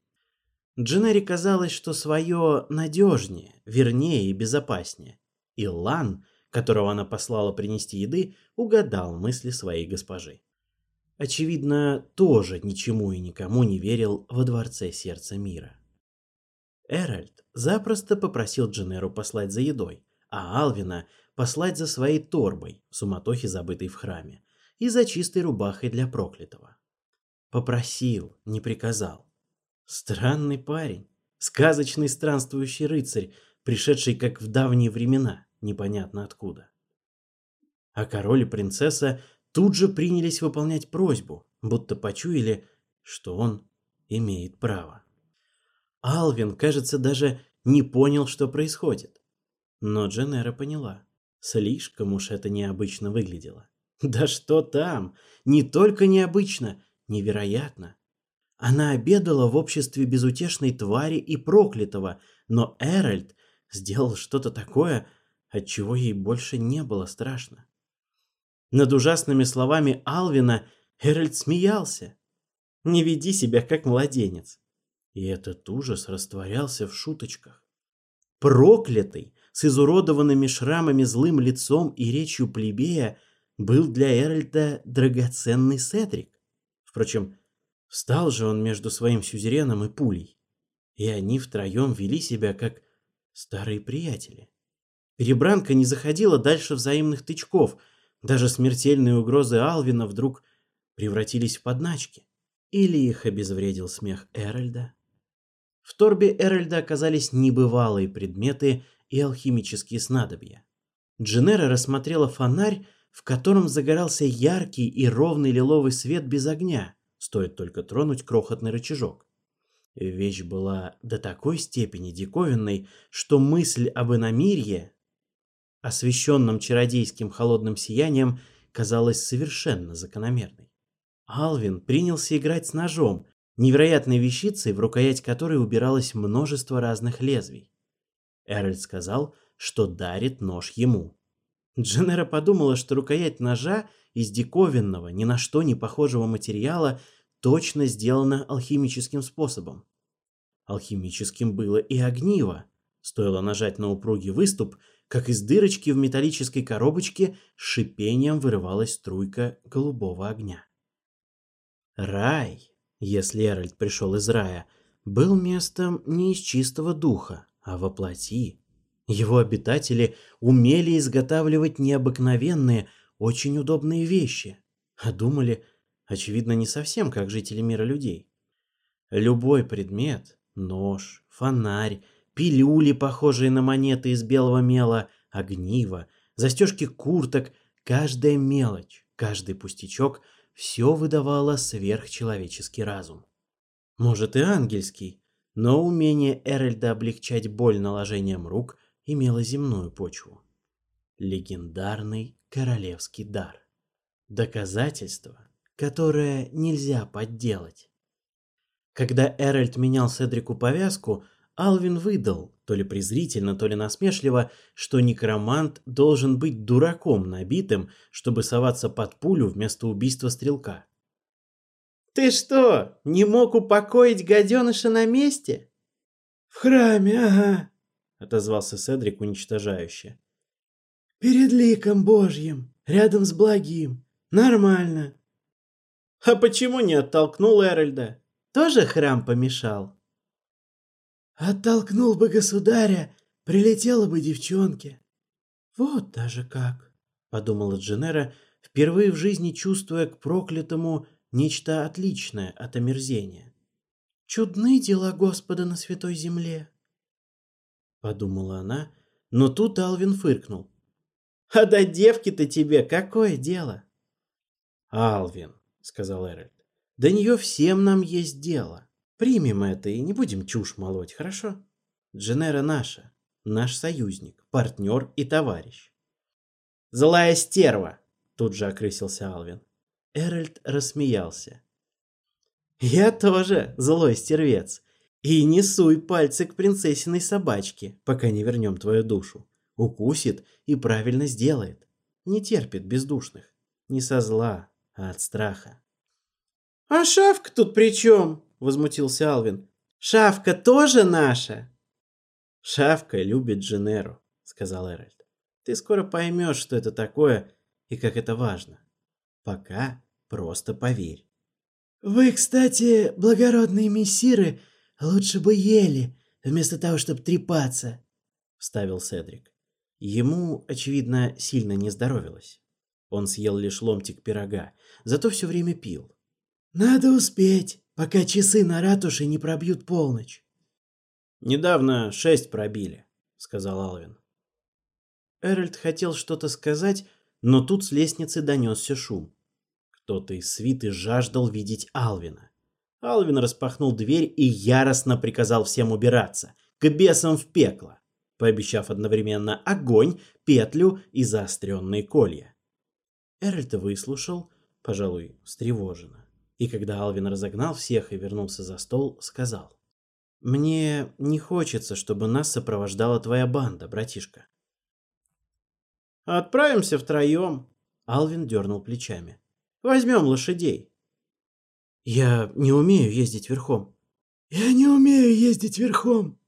D: Джинери казалось, что свое надежнее, вернее и безопаснее. И Лан, которого она послала принести еды, угадал мысли своей госпожи. Очевидно, тоже ничему и никому не верил во дворце сердца мира. Эральд запросто попросил Дженеру послать за едой, а Алвина послать за своей торбой, суматохи забытой в храме, и за чистой рубахой для проклятого. Попросил, не приказал. Странный парень. Сказочный странствующий рыцарь, пришедший как в давние времена, непонятно откуда. А король и принцесса тут же принялись выполнять просьбу, будто почуяли, что он имеет право. Алвин, кажется, даже не понял, что происходит. Но Дженера поняла. Слишком уж это необычно выглядело. Да что там! Не только необычно, невероятно. Она обедала в обществе безутешной твари и проклятого, но Эральд сделал что-то такое, от чего ей больше не было страшно. Над ужасными словами Алвина Эральд смеялся. «Не веди себя как младенец». И этот ужас растворялся в шуточках. Проклятый, с изуродованными шрамами злым лицом и речью плебея, был для Эральда драгоценный Седрик. Впрочем, Встал же он между своим сюзереном и пулей, и они втроем вели себя как старые приятели. Перебранка не заходила дальше взаимных тычков, даже смертельные угрозы Алвина вдруг превратились в подначки. Или их обезвредил смех Эральда? В торбе Эральда оказались небывалые предметы и алхимические снадобья. Дженера рассмотрела фонарь, в котором загорался яркий и ровный лиловый свет без огня – стоит только тронуть крохотный рычажок. Вещь была до такой степени диковинной, что мысль об иномирье, освещенном чародейским холодным сиянием, казалась совершенно закономерной. Алвин принялся играть с ножом, невероятной вещицей, в рукоять которой убиралось множество разных лезвий. Эральд сказал, что дарит нож ему. Дженера подумала, что рукоять ножа из диковинного, ни на что не похожего материала точно сделано алхимическим способом. Алхимическим было и огниво. Стоило нажать на упругий выступ, как из дырочки в металлической коробочке шипением вырывалась струйка голубого огня. Рай, если Эральд пришел из рая, был местом не из чистого духа, а во Его обитатели умели изготавливать необыкновенные – очень удобные вещи, а думали, очевидно, не совсем как жители мира людей. Любой предмет – нож, фонарь, пилюли, похожие на монеты из белого мела, огниво, застежки курток, каждая мелочь, каждый пустячок – все выдавало сверхчеловеческий разум. Может и ангельский, но умение Эрельда облегчать боль наложением рук имело земную почву. Легендарный королевский дар. Доказательство, которое нельзя подделать. Когда Эральд менял Седрику повязку, Алвин выдал, то ли презрительно, то ли насмешливо, что некромант должен быть дураком набитым, чтобы соваться под пулю вместо убийства стрелка.
C: «Ты что, не мог упокоить гаденыша на месте?»
D: «В храме, ага», —
C: отозвался Седрик уничтожающе
D: перед ликом Божьим, рядом с благим. Нормально».
C: «А почему не оттолкнул Эральда? Тоже храм помешал?»
D: «Оттолкнул бы государя, прилетела бы девчонке». «Вот даже как», — подумала Дженера, впервые в жизни чувствуя к проклятому нечто отличное от омерзения. «Чудны дела Господа на святой земле», — подумала она, но тут Алвин фыркнул.
C: А до девки-то тебе какое дело?
A: Алвин, сказал Эральд, до нее всем нам есть дело. Примем это и не будем чушь молоть, хорошо? Дженера наша, наш союзник, партнер и товарищ.
C: Злая стерва, тут же окрысился
A: Алвин. Эральд рассмеялся. Я тоже злой стервец. И не суй пальцы к принцессиной собачке, пока не вернем твою душу укусит и правильно сделает. Не терпит бездушных. Не со зла, а от страха.
C: «А шавка тут при чем?» – возмутился Алвин. «Шавка тоже наша?»
A: «Шавка любит Дженеру», – сказал Эральд. «Ты скоро поймешь, что это такое и как это важно. Пока просто поверь».
D: «Вы, кстати, благородные мессиры, лучше бы ели, вместо того, чтобы трепаться», — вставил Седрик.
A: Ему, очевидно, сильно не здоровилось. Он съел лишь ломтик пирога, зато все время пил.
D: «Надо успеть, пока часы на ратуше не пробьют полночь».
A: «Недавно шесть пробили», — сказал Алвин. Эральд хотел что-то сказать, но тут с лестницы донесся шум. Кто-то из свиты жаждал видеть Алвина. Алвин распахнул дверь и яростно приказал всем убираться. К бесам в пекло пообещав одновременно огонь, петлю и заостренные колья. Эральд выслушал, пожалуй, встревоженно. И когда Алвин разогнал всех и вернулся за стол, сказал. «Мне не хочется, чтобы нас сопровождала твоя банда, братишка».
C: «Отправимся втроем», —
A: Алвин дернул плечами.
C: «Возьмем лошадей».
A: «Я не умею ездить верхом».
D: «Я не умею ездить верхом»,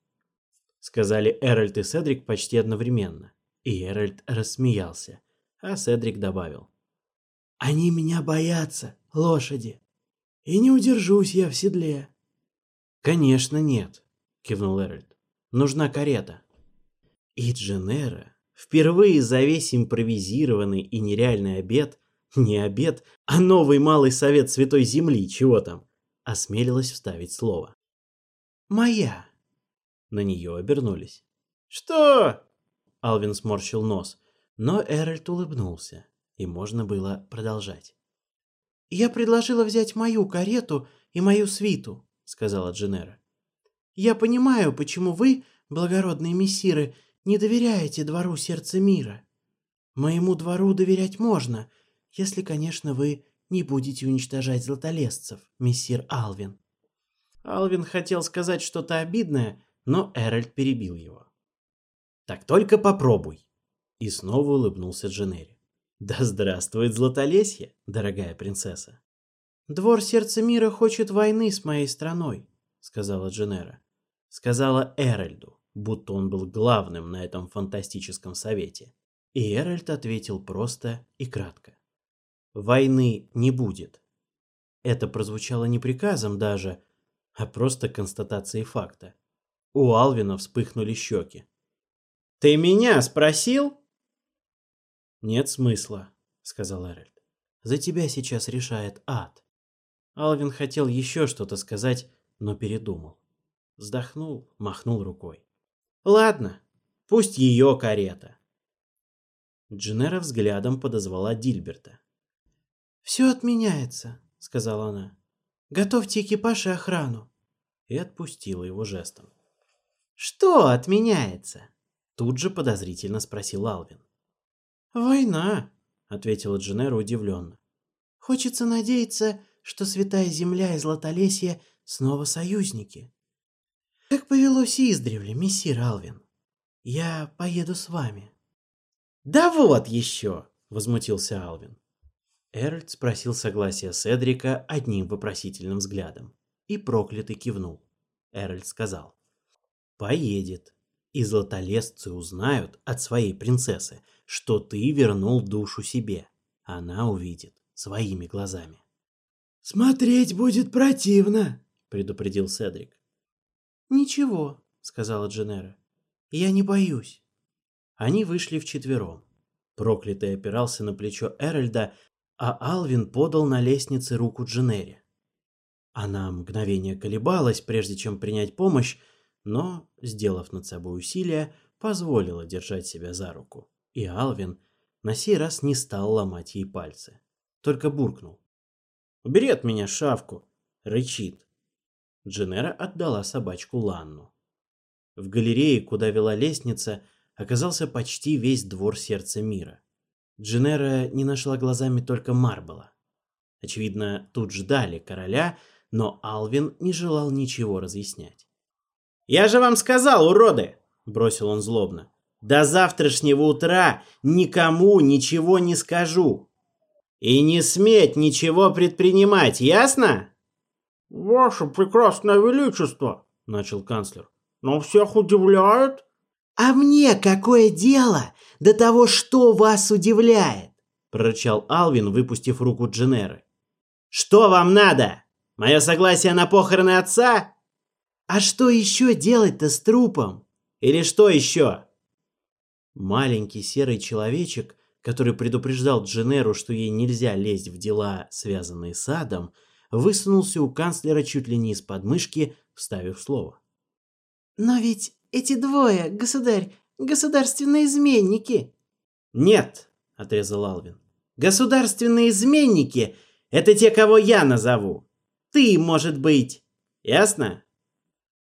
A: сказали Эральд и Седрик почти одновременно. И Эральд рассмеялся, а Седрик добавил.
D: «Они меня боятся, лошади, и не удержусь я в седле».
A: «Конечно нет», — кивнул Эральд. «Нужна карета». И Дженера, впервые за весь импровизированный и нереальный обед, не обед, а новый малый совет Святой Земли, чего там, осмелилась вставить слово.
D: «Моя»,
A: на нее обернулись.
C: «Что?»
A: Алвин сморщил нос, но Эральд улыбнулся, и можно было продолжать.
D: «Я предложила взять мою карету и мою свиту», — сказала Дженера. «Я понимаю, почему вы, благородные мессиры, не доверяете двору сердца мира. Моему двору доверять можно, если, конечно, вы не будете уничтожать златолесцев, мессир Алвин».
A: Алвин хотел сказать что-то обидное, но Эральд перебил его. «Так только попробуй!» И снова улыбнулся Дженери. «Да здравствует Златолесье, дорогая принцесса!»
D: «Двор Сердца Мира хочет войны с моей страной», — сказала Дженера.
A: Сказала Эральду, будто он был главным на этом фантастическом совете. И Эральд ответил просто и кратко. «Войны не будет». Это прозвучало не приказом даже, а просто констатацией факта. У Алвина вспыхнули щеки.
C: «Ты меня спросил?»
A: «Нет смысла», — сказал Эральд. «За тебя сейчас решает ад». Алвин хотел еще что-то сказать, но передумал. Вздохнул, махнул рукой.
C: «Ладно, пусть ее карета».
A: Дженера взглядом подозвала Дильберта.
D: «Все отменяется», — сказала она. «Готовьте экипаж и охрану».
A: И отпустила его жестом.
C: «Что отменяется?»
A: — тут же подозрительно спросил Алвин.
D: «Война», —
A: ответила Дженера удивленно.
D: «Хочется надеяться, что Святая Земля и Златолесье снова союзники». «Как повелось издревле, мессир Алвин. Я поеду с вами».
C: «Да вот еще!»
A: — возмутился Алвин. Эральд спросил согласия Седрика одним вопросительным взглядом, и проклятый кивнул. Эральд сказал поедет, и златолесцы узнают от своей принцессы, что ты вернул душу себе. Она увидит своими глазами.
D: «Смотреть будет противно», —
A: предупредил Седрик.
D: «Ничего», — сказала Дженера. «Я не боюсь».
A: Они вышли вчетвером. Проклятый опирался на плечо Эральда, а Алвин подал на лестнице руку Дженере. Она мгновение колебалась, прежде чем принять помощь, но, сделав над собой усилие, позволила держать себя за руку, и Алвин на сей раз не стал ломать ей пальцы, только буркнул. «Убери от меня шавку!» — рычит. Дженера отдала собачку Ланну. В галерее, куда вела лестница, оказался почти весь двор сердца мира. Дженера не нашла глазами только Марбала. Очевидно, тут ждали короля, но Алвин не желал ничего разъяснять. Я же вам сказал, уроды!» – бросил он злобно. «До завтрашнего утра никому ничего не скажу. И не сметь ничего предпринимать, ясно?»
B: «Ваше прекрасное величество!» – начал канцлер. «Но всех удивляют.
D: «А мне какое дело до того, что вас удивляет?»
A: – прорычал Алвин, выпустив руку Дженеры. «Что вам надо? Мое согласие на похороны отца?»
D: А что еще делать-то с трупом?
A: Или что еще? Маленький серый человечек, который предупреждал Дженеру, что ей нельзя лезть в дела, связанные с адом, высунулся у канцлера чуть ли не из подмышки, вставив слово.
D: «Но ведь эти двое, государь, государственные изменники!»
A: «Нет!» — отрезал Алвин. «Государственные изменники — это те, кого я назову! Ты, может быть! Ясно?»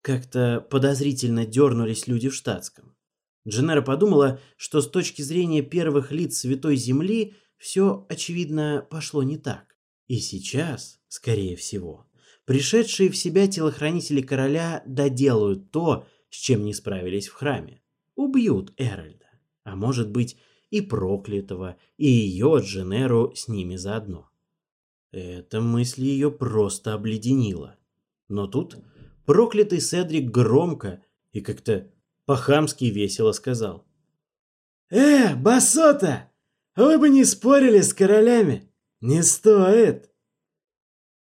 A: Как-то подозрительно дернулись люди в штатском. Дженнера подумала, что с точки зрения первых лиц Святой Земли все, очевидно, пошло не так. И сейчас, скорее всего, пришедшие в себя телохранители короля доделают то, с чем не справились в храме. Убьют Эральда, а может быть и проклятого, и ее Дженеру с ними заодно. Эта мысль ее просто обледенила. Но тут проклятый Седрик громко и как-то по-хамски весело сказал.
C: «Э, Басота, вы бы не спорили с королями! Не стоит!»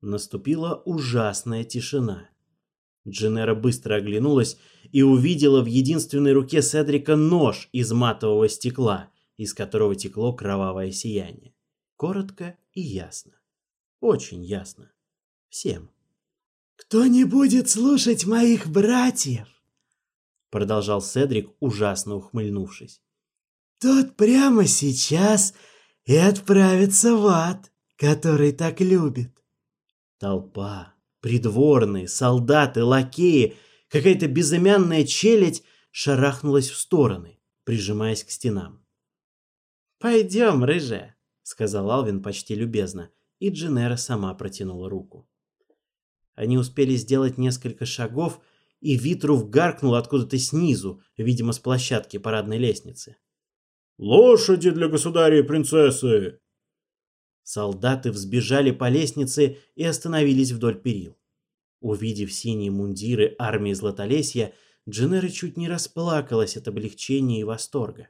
A: Наступила ужасная тишина. Дженера быстро оглянулась и увидела в единственной руке Седрика нож из матового стекла, из которого текло кровавое сияние. Коротко и ясно. Очень ясно. Всем.
C: Кто-не будет слушать моих братьев,
A: продолжал Седрик, ужасно ухмыльнувшись.
C: Тот прямо сейчас и отправится в ад, который так любит.
A: Толпа, придворные, солдаты, лакеи, какая-то безымянная челядь шарахнулась в стороны, прижимаясь к стенам. «Пойдем, рыжая», — сказал Алвин почти любезно, и Дженера сама протянула руку. Они успели сделать несколько шагов, и Витрув гаркнул откуда-то снизу, видимо, с площадки парадной лестницы.
B: «Лошади для государя и принцессы!»
A: Солдаты взбежали по лестнице и остановились вдоль перил. Увидев синие мундиры армии Златолесья, Дженера чуть не расплакалась от облегчения и восторга.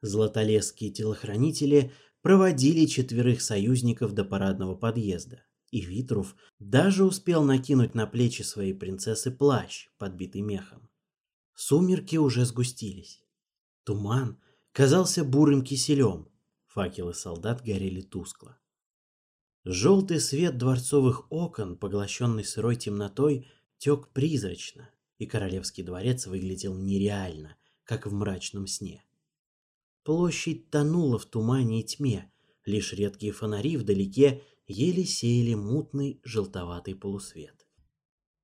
A: Златолесские телохранители проводили четверых союзников до парадного подъезда и Витров даже успел накинуть на плечи своей принцессы плащ, подбитый мехом. Сумерки уже сгустились. Туман казался бурым киселем, факелы солдат горели тускло. Желтый свет дворцовых окон, поглощенный сырой темнотой, тек призрачно, и королевский дворец выглядел нереально, как в мрачном сне. Площадь тонула в тумане и тьме, лишь редкие фонари вдалеке еле сеяли мутный желтоватый полусвет.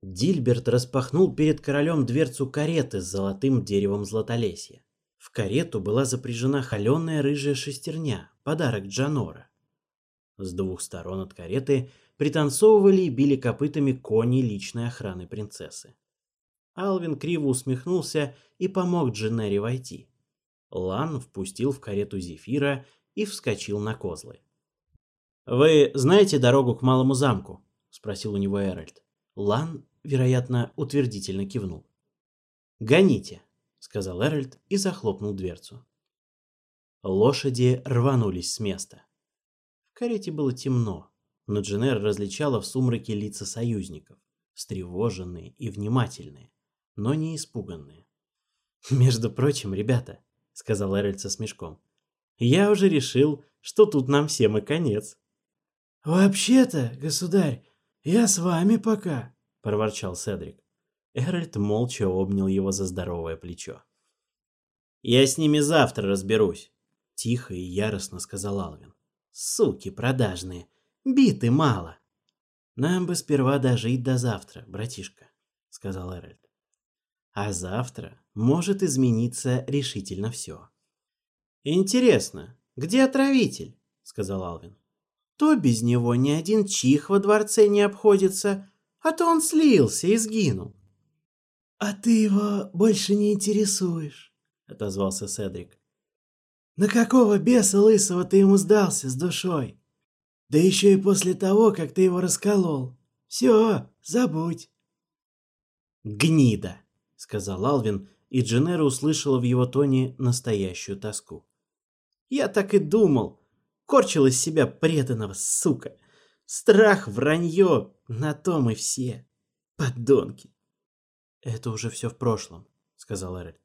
A: Дильберт распахнул перед королем дверцу кареты с золотым деревом златолесья. В карету была запряжена холеная рыжая шестерня, подарок Джанора. С двух сторон от кареты пританцовывали и били копытами кони личной охраны принцессы. Алвин криво усмехнулся и помог Дженнери войти. Лан впустил в карету Зефира и вскочил на козлы. «Вы знаете дорогу к Малому замку?» — спросил у него Эральд. Лан, вероятно, утвердительно кивнул. «Гоните!» — сказал Эральд и захлопнул дверцу. Лошади рванулись с места. В карете было темно, но Дженер различала в сумраке лица союзников, встревоженные и внимательные, но не испуганные. «Между прочим, ребята», — сказал Эральд со смешком, — «я уже решил, что тут нам всем и конец».
C: «Вообще-то, государь, я с вами пока», —
A: проворчал Седрик. Эральд молча обнял его за здоровое плечо. «Я с ними завтра разберусь», —
C: тихо и яростно сказал Алвин. «Суки продажные, биты мало». «Нам бы сперва дожить до завтра, братишка», — сказал Эральд. «А завтра может измениться решительно все». «Интересно, где отравитель?» — сказал Алвин то без него ни один чих во дворце не обходится, а то он слился и сгинул. «А ты его больше не интересуешь», — отозвался Седрик. «На какого беса лысого ты ему сдался с душой? Да еще и после того, как ты его расколол. Все, забудь».
A: «Гнида», — сказал Алвин, и Дженера услышала в его тоне настоящую тоску. «Я так и думал», корчил из себя преданного, сука. Страх, вранье, на то мы все. Подонки. Это уже все в прошлом, сказал Эральд.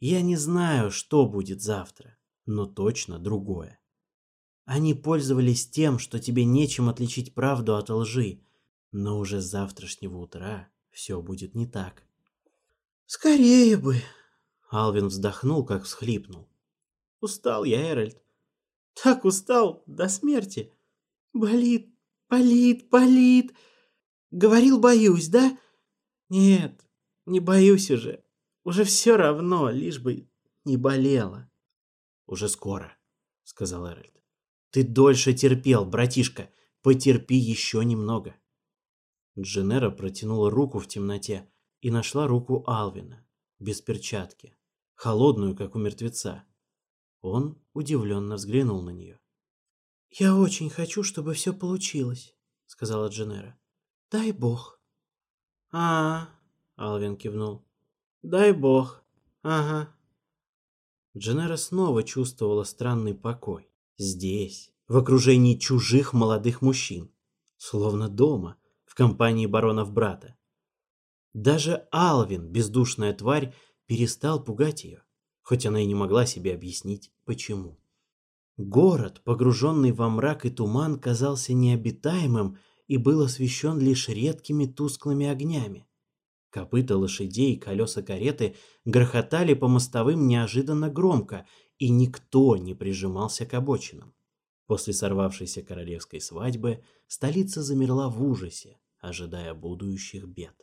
A: Я не знаю, что будет завтра, но точно другое. Они пользовались тем, что тебе нечем отличить правду от лжи, но уже с завтрашнего утра все будет не так.
C: Скорее бы.
A: Алвин вздохнул, как всхлипнул.
C: Устал я, Эральд. Так устал до смерти. Болит, болит, болит. Говорил, боюсь, да? Нет, не боюсь уже. Уже все равно, лишь бы не болело.
A: Уже скоро, сказал Эральд. Ты дольше терпел, братишка. Потерпи еще немного. Дженера протянула руку в темноте и нашла руку Алвина, без перчатки, холодную, как у мертвеца. Он удивленно взглянул на нее.
C: «Я очень хочу, чтобы все получилось», — сказала Дженера. «Дай бог».
A: «А-а-а», Алвин кивнул.
C: «Дай бог. Ага».
A: Дженера снова чувствовала странный покой. Здесь, в окружении чужих молодых мужчин. Словно дома, в компании баронов-брата. Даже Алвин, бездушная тварь, перестал пугать ее хоть она и не могла себе объяснить, почему. Город, погруженный во мрак и туман, казался необитаемым и был освещен лишь редкими тусклыми огнями. Копыта лошадей и колеса кареты грохотали по мостовым неожиданно громко, и никто не прижимался к обочинам. После сорвавшейся королевской свадьбы столица замерла в ужасе, ожидая будущих бед.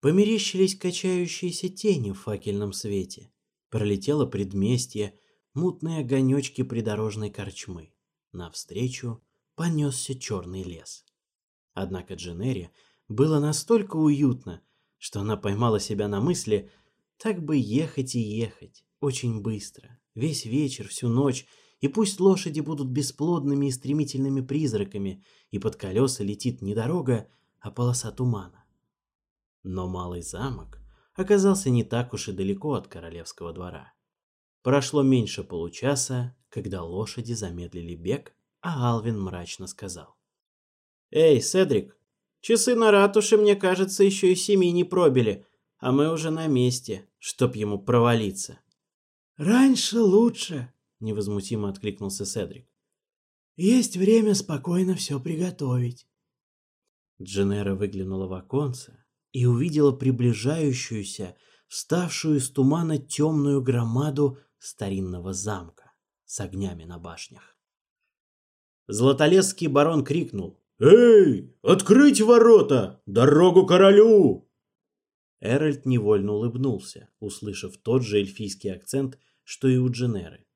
A: Померещились качающиеся тени в факельном свете, Пролетело предместье, мутные огонечки придорожной корчмы. Навстречу понесся черный лес. Однако Дженери было настолько уютно, что она поймала себя на мысли, так бы ехать и ехать, очень быстро, весь вечер, всю ночь, и пусть лошади будут бесплодными и стремительными призраками, и под колеса летит не дорога, а полоса тумана. Но малый замок оказался не так уж и далеко от королевского двора. Прошло меньше получаса, когда лошади замедлили бег, а Алвин мрачно сказал.
C: «Эй, Седрик, часы на ратуше, мне кажется, еще и семи не пробили, а мы уже на месте, чтоб ему провалиться». «Раньше лучше», — невозмутимо откликнулся Седрик. «Есть время спокойно все приготовить».
A: Дженера выглянула в оконце, и увидела приближающуюся, вставшую из тумана темную громаду старинного замка с огнями на башнях.
B: Златолесский барон крикнул «Эй, открыть ворота! Дорогу королю!»
A: Эральд невольно улыбнулся, услышав тот же эльфийский акцент, что и у Дженеры.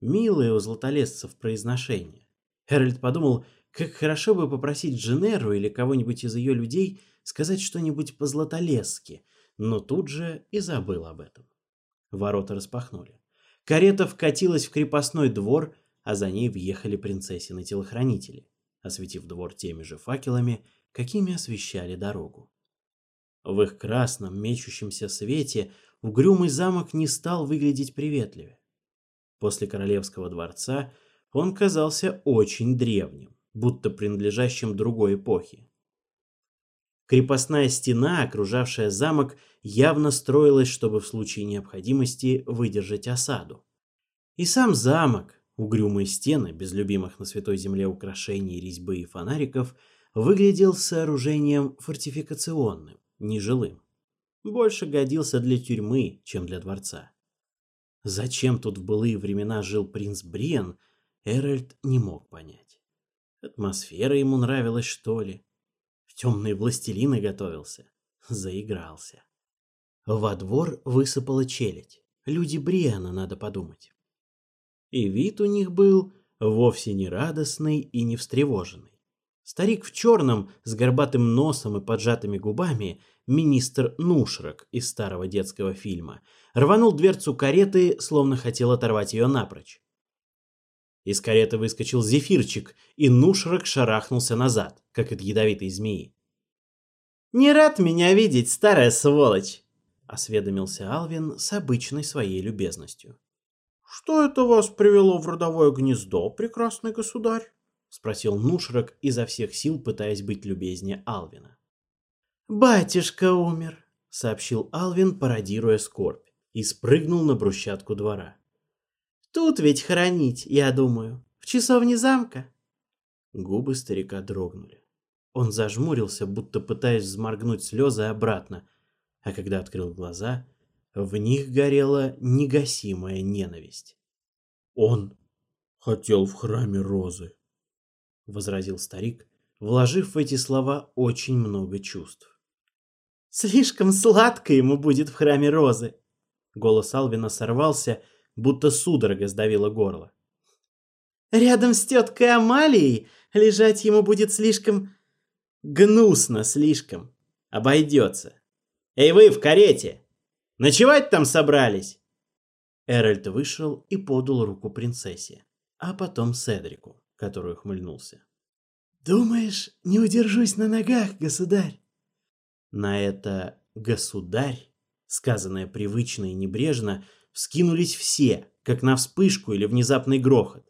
A: Милое у златолесцев произношение. Эральд подумал, как хорошо бы попросить Дженеру или кого-нибудь из ее людей сказать что-нибудь по-златолесски, но тут же и забыл об этом. Ворота распахнули. Карета вкатилась в крепостной двор, а за ней въехали принцессины-телохранители, осветив двор теми же факелами, какими освещали дорогу. В их красном мечущемся свете угрюмый замок не стал выглядеть приветливее. После королевского дворца он казался очень древним будто принадлежащим другой эпохе. Крепостная стена, окружавшая замок, явно строилась, чтобы в случае необходимости выдержать осаду. И сам замок, угрюмые стены, без любимых на святой земле украшений, резьбы и фонариков, выглядел сооружением фортификационным, нежилым. Больше годился для тюрьмы, чем для дворца. Зачем тут в былые времена жил принц Бриен, Эральд не мог понять. Атмосфера ему нравилась, что ли? В темные властелины готовился. Заигрался. Во двор высыпала челядь. Люди Бриана, надо подумать. И вид у них был вовсе не радостный и не встревоженный. Старик в черном, с горбатым носом и поджатыми губами, министр Нушрак из старого детского фильма, рванул дверцу кареты, словно хотел оторвать ее напрочь. Из кареты выскочил зефирчик, и Нушрак шарахнулся назад, как от ядовитой змеи.
C: «Не рад меня видеть, старая сволочь!»
A: — осведомился Алвин с обычной своей любезностью.
B: «Что это вас привело в родовое гнездо, прекрасный государь?»
A: — спросил Нушрак, изо всех сил пытаясь быть любезнее Алвина.
C: «Батюшка умер», —
A: сообщил Алвин, пародируя скорбь, и спрыгнул на брусчатку двора.
C: Тут ведь хранить, я думаю, в часовне замка.
A: Губы старика дрогнули. Он зажмурился, будто пытаясь взморгнуть слезы обратно, а когда открыл глаза, в них горела негасимая ненависть.
B: «Он хотел в храме розы», —
A: возразил старик, вложив в эти слова очень много чувств.
C: «Слишком сладко ему будет в храме розы!»
A: Голос Алвина сорвался — будто судорога сдавила горло.
C: «Рядом с теткой Амалией лежать ему будет слишком... гнусно слишком. Обойдется. Эй вы, в карете! Ночевать там собрались?»
A: Эральд вышел и подал руку принцессе, а потом Седрику, который ухмыльнулся.
D: «Думаешь, не удержусь на ногах, государь?»
A: На это «государь», сказанное привычно и небрежно, вскинулись все, как на вспышку или внезапный грохот.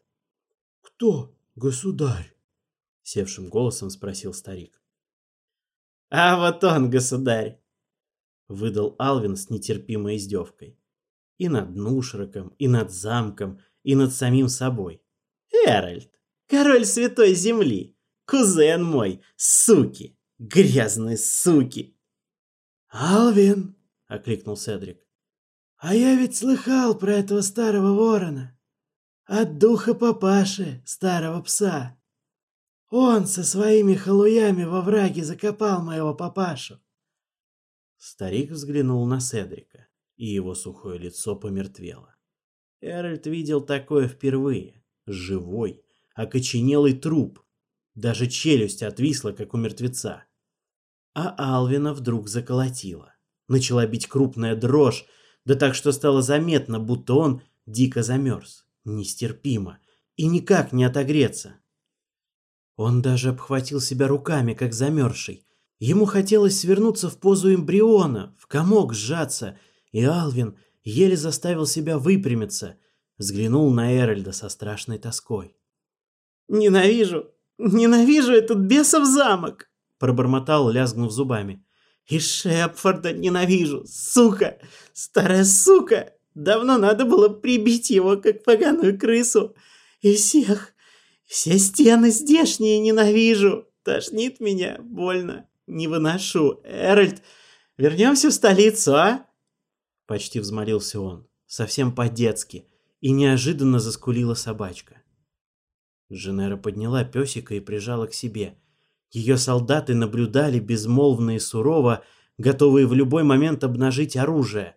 B: «Кто, государь?»
A: — севшим голосом спросил старик.
C: «А вот он, государь!»
A: — выдал Алвин с нетерпимой издевкой. И над Нушраком, и над замком, и над самим собой.
C: «Эральд, король святой земли, кузен мой, суки, грязные суки!»
D: «Алвин!»
A: — окликнул Седрик.
D: А я ведь слыхал про этого старого ворона. От духа папаши, старого пса. Он со своими халуями во враге закопал моего папашу.
A: Старик взглянул на Седрика, и его сухое лицо помертвело. Эральд видел такое впервые. Живой, окоченелый труп. Даже челюсть отвисла, как у мертвеца. А Алвина вдруг заколотила. Начала бить крупная дрожь, да так что стало заметно, будто он дико замерз. Нестерпимо. И никак не отогреться. Он даже обхватил себя руками, как замерзший. Ему хотелось свернуться в позу эмбриона, в комок сжаться, и Алвин еле заставил себя выпрямиться. Взглянул на Эральда со страшной тоской.
C: «Ненавижу! Ненавижу этот бесов замок!» пробормотал, лязгнув зубами. И Шепфорда ненавижу, сука! Старая сука! Давно надо было прибить его, как поганую крысу. И всех, все стены здешние ненавижу. Тошнит меня, больно. Не выношу. Эральд, вернемся в столицу, а?
A: Почти взмолился он, совсем по-детски, и неожиданно заскулила собачка. Женера подняла песика и прижала к себе – ее солдаты наблюдали безмолвно и сурово, готовые в любой момент обнажить оружие.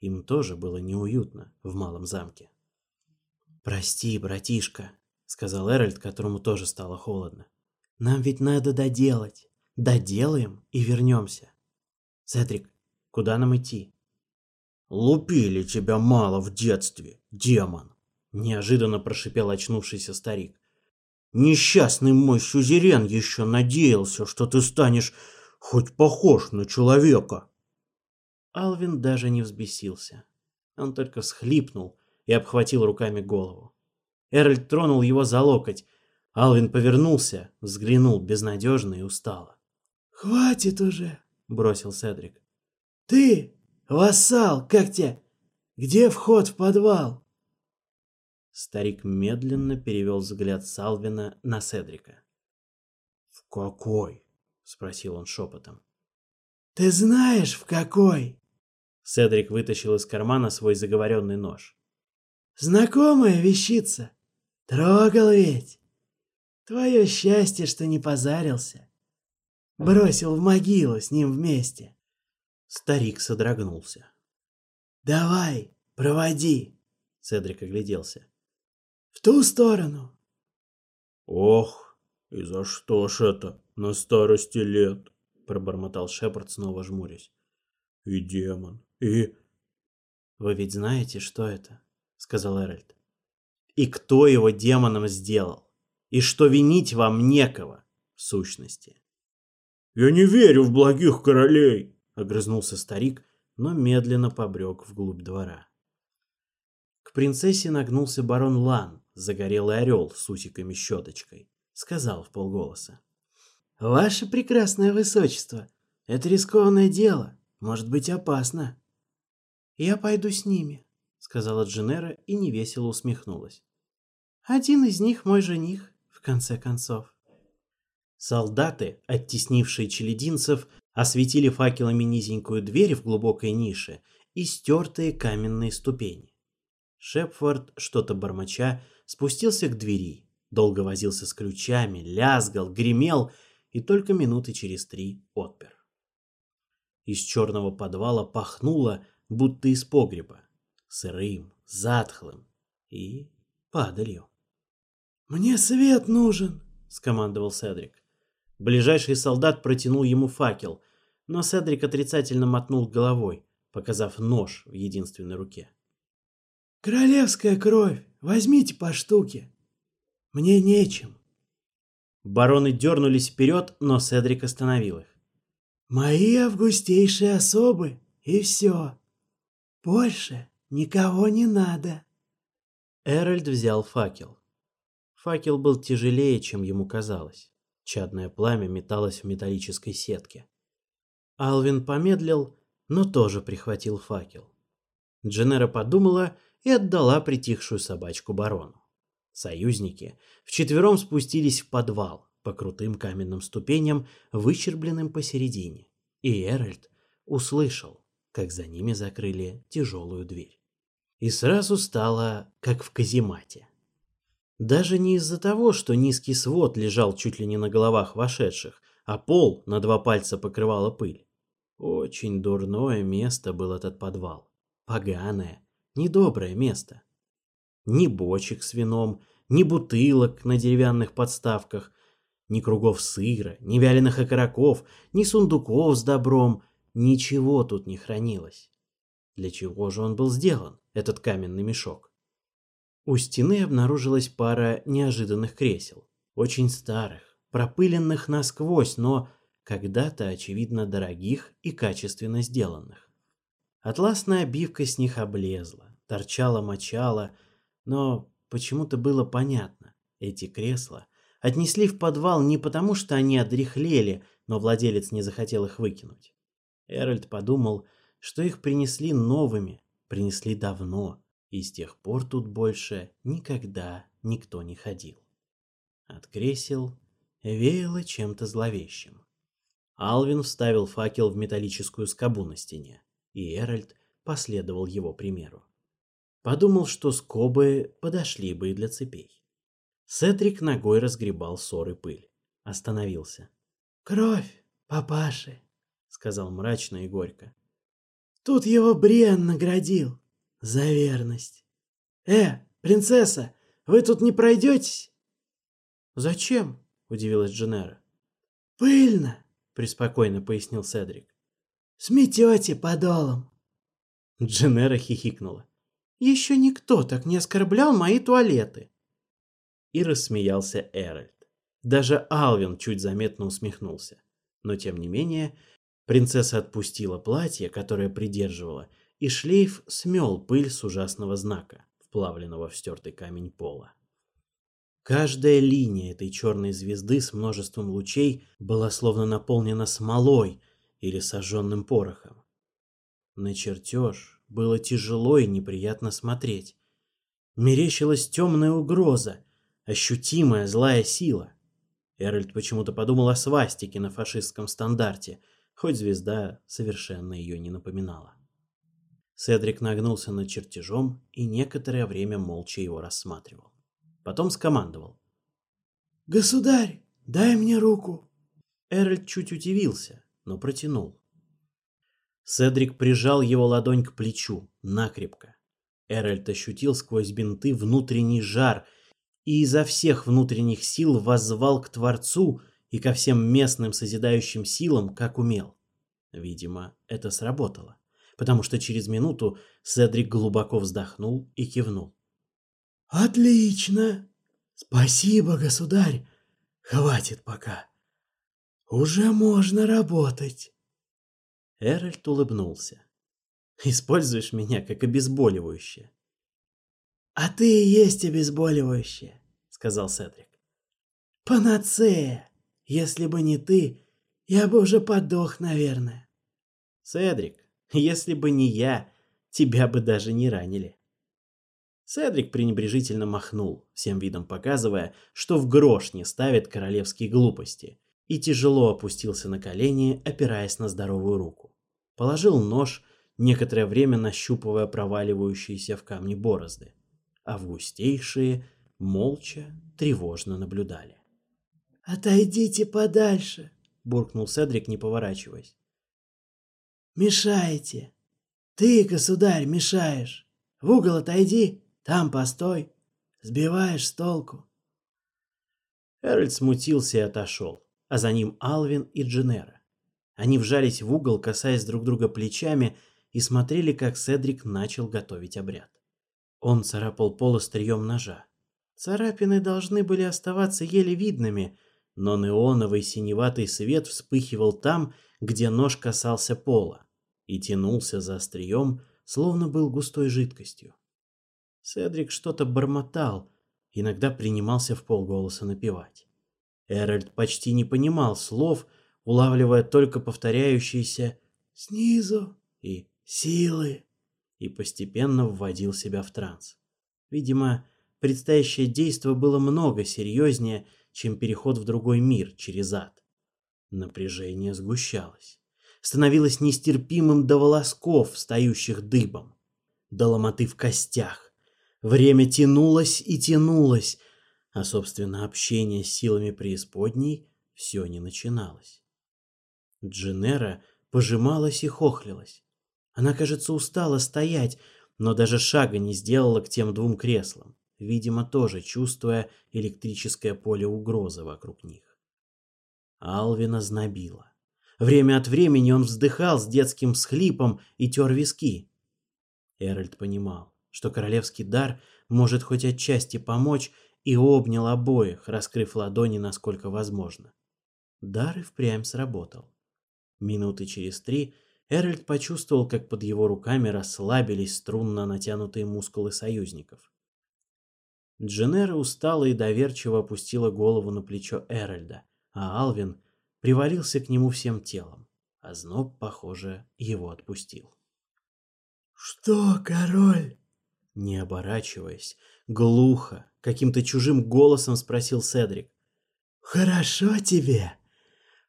A: Им тоже было неуютно в малом замке. «Прости, братишка», — сказал Эральд, которому тоже стало холодно. «Нам ведь надо доделать. Доделаем и вернемся. Седрик, куда нам идти?»
B: «Лупили тебя мало в детстве, демон!»
A: — неожиданно прошипел очнувшийся старик.
B: Несчастный мой сюзерен еще надеялся, что ты станешь хоть похож на человека.
A: Алвин даже не взбесился. Он только схлипнул и обхватил руками голову. Эрль тронул его за локоть. Алвин повернулся, взглянул безнадежно и устало.
D: «Хватит уже!»
A: — бросил Седрик.
D: «Ты, вассал, как тебе? Где вход в подвал?»
A: Старик медленно перевел взгляд Салвина на Седрика.
B: «В какой?»
A: — спросил он шепотом.
D: «Ты знаешь, в какой?»
A: Седрик вытащил из кармана свой заговоренный нож.
D: «Знакомая вещица. Трогал ведь. Твое счастье, что не позарился. Бросил в могилу с ним вместе».
A: Старик содрогнулся.
D: «Давай, проводи!»
A: Седрик огляделся
D: в ту сторону.
B: Ох, и за что ж это на старости лет?
A: Пробормотал Шепард, снова жмурясь.
B: И демон, и...
A: Вы ведь знаете, что это? Сказал Эральд. И кто его демоном сделал? И что винить вам некого, в сущности?
B: Я не верю в благих королей,
A: огрызнулся старик, но медленно побрек вглубь двора. К принцессе нагнулся барон Лан, загорелый орел с усиками-щеточкой, сказал в полголоса.
D: «Ваше прекрасное высочество, это рискованное дело, может быть опасно».
C: «Я пойду с ними», — сказала Джинера и невесело усмехнулась. «Один из них мой жених, в конце концов».
A: Солдаты, оттеснившие челединцев, осветили факелами низенькую дверь в глубокой нише и стертые каменные ступени. Шепфорд, что-то бормоча, спустился к двери, долго возился с ключами, лязгал, гремел и только минуты через три отпер. Из черного подвала пахнуло, будто из погреба, сырым, затхлым и падалью.
D: «Мне свет нужен!» — скомандовал
A: Седрик. Ближайший солдат протянул ему факел, но Седрик отрицательно мотнул головой, показав нож в единственной руке.
D: — «Королевская кровь! Возьмите по штуке! Мне нечем!»
A: Бароны дернулись вперед, но Седрик остановил их.
D: «Мои августейшие особы, и все. Больше никого не надо».
A: Эральд взял факел. Факел был тяжелее, чем ему казалось. Чадное пламя металось в металлической сетке. Алвин помедлил, но тоже прихватил факел. Дженера подумала, и отдала притихшую собачку барону. Союзники вчетвером спустились в подвал по крутым каменным ступеням, выщербленным посередине, и Эральд услышал, как за ними закрыли тяжелую дверь. И сразу стало, как в каземате. Даже не из-за того, что низкий свод лежал чуть ли не на головах вошедших, а пол на два пальца покрывала пыль. Очень дурное место был этот подвал. Поганое, недоброе место. Ни бочек с вином, ни бутылок на деревянных подставках, ни кругов сыра, ни вяленых окороков, ни сундуков с добром, ничего тут не хранилось. Для чего же он был сделан, этот каменный мешок? У стены обнаружилась пара неожиданных кресел, очень старых, пропыленных насквозь, но когда-то, очевидно, дорогих и качественно сделанных. Атласная обивка с них облезла, торчала мочала, но почему-то было понятно. Эти кресла отнесли в подвал не потому, что они одряхлели, но владелец не захотел их выкинуть. Эральд подумал, что их принесли новыми, принесли давно, и с тех пор тут больше никогда никто не ходил. От кресел веяло чем-то зловещим. Алвин вставил факел в металлическую скобу на стене и Эральд последовал его примеру. Подумал, что скобы подошли бы и для цепей. Сетрик ногой разгребал ссор и пыль. Остановился.
D: «Кровь, папаши!» — сказал мрачно и горько. «Тут его Бриан наградил. За верность. Э, принцесса, вы тут не пройдетесь?»
A: «Зачем?» — удивилась Дженера.
D: «Пыльно!»
A: — преспокойно пояснил Седрик
D: сметете подолом.
A: Дженера хихикнула.
C: Еще никто так не оскорблял мои туалеты.
A: И рассмеялся Эральд. Даже Алвин чуть заметно усмехнулся. Но тем не менее, принцесса отпустила платье, которое придерживала, и шлейф смел пыль с ужасного знака, вплавленного в стертый камень пола. Каждая линия этой черной звезды с множеством лучей была словно наполнена смолой, или сожженным порохом. На чертеж было тяжело и неприятно смотреть. Мерещилась темная угроза, ощутимая злая сила. Эральд почему-то подумал о свастике на фашистском стандарте, хоть звезда совершенно ее не напоминала. Седрик нагнулся над чертежом и некоторое время молча его рассматривал. Потом скомандовал.
D: «Государь, дай мне руку!»
A: Эральд чуть удивился, но протянул. Седрик прижал его ладонь к плечу, накрепко. Эральд ощутил сквозь бинты внутренний жар и изо всех внутренних сил воззвал к Творцу и ко всем местным созидающим силам, как умел. Видимо, это сработало, потому что через минуту Седрик глубоко вздохнул и кивнул.
D: «Отлично! Спасибо, государь! Хватит пока!» «Уже можно работать!»
A: Эральд улыбнулся. «Используешь меня как обезболивающее».
D: «А ты и есть обезболивающее», — сказал Седрик. «Панацея! Если бы не ты, я бы уже подох, наверное».
A: «Седрик, если бы не я, тебя бы даже не ранили». Седрик пренебрежительно махнул, всем видом показывая, что в грош не ставит королевские глупости — и тяжело опустился на колени, опираясь на здоровую руку. Положил нож, некоторое время нащупывая проваливающиеся в камни борозды. а в густейшие молча, тревожно наблюдали.
D: «Отойдите подальше!»
A: — буркнул Седрик, не поворачиваясь.
D: «Мешаете! Ты, государь, мешаешь! В угол отойди, там постой! Сбиваешь с толку!»
A: Эральд смутился и отошел а за ним Алвин и Дженера. Они вжались в угол, касаясь друг друга плечами, и смотрели, как Седрик начал готовить обряд. Он царапал пол острием ножа. Царапины должны были оставаться еле видными, но неоновый синеватый свет вспыхивал там, где нож касался пола, и тянулся за острием, словно был густой жидкостью. Седрик что-то бормотал, иногда принимался в полголоса напевать. Эральд почти не понимал слов, улавливая только повторяющиеся
D: «снизу»
A: и
D: «силы»
A: и постепенно вводил себя в транс. Видимо, предстоящее действо было много серьезнее, чем переход в другой мир через ад. Напряжение сгущалось. Становилось нестерпимым до волосков, встающих дыбом. До ломоты в костях. Время тянулось и тянулось, а, собственно, общение с силами преисподней все не начиналось. Дженера пожималась и хохлилась. Она, кажется, устала стоять, но даже шага не сделала к тем двум креслам, видимо, тоже чувствуя электрическое поле угрозы вокруг них. Алвина знобила. Время от времени он вздыхал с детским схлипом и тер виски. Эральд понимал, что королевский дар может хоть отчасти помочь, и обнял обоих, раскрыв ладони насколько возможно. Дар и впрямь сработал. Минуты через три Эральд почувствовал, как под его руками расслабились струнно натянутые мускулы союзников. Дженера устала и доверчиво опустила голову на плечо Эральда, а Алвин привалился к нему всем телом. а Зноб, похоже, его отпустил.
D: «Что, король?»
A: Не оборачиваясь, глухо, каким-то чужим голосом спросил Седрик.
D: «Хорошо тебе.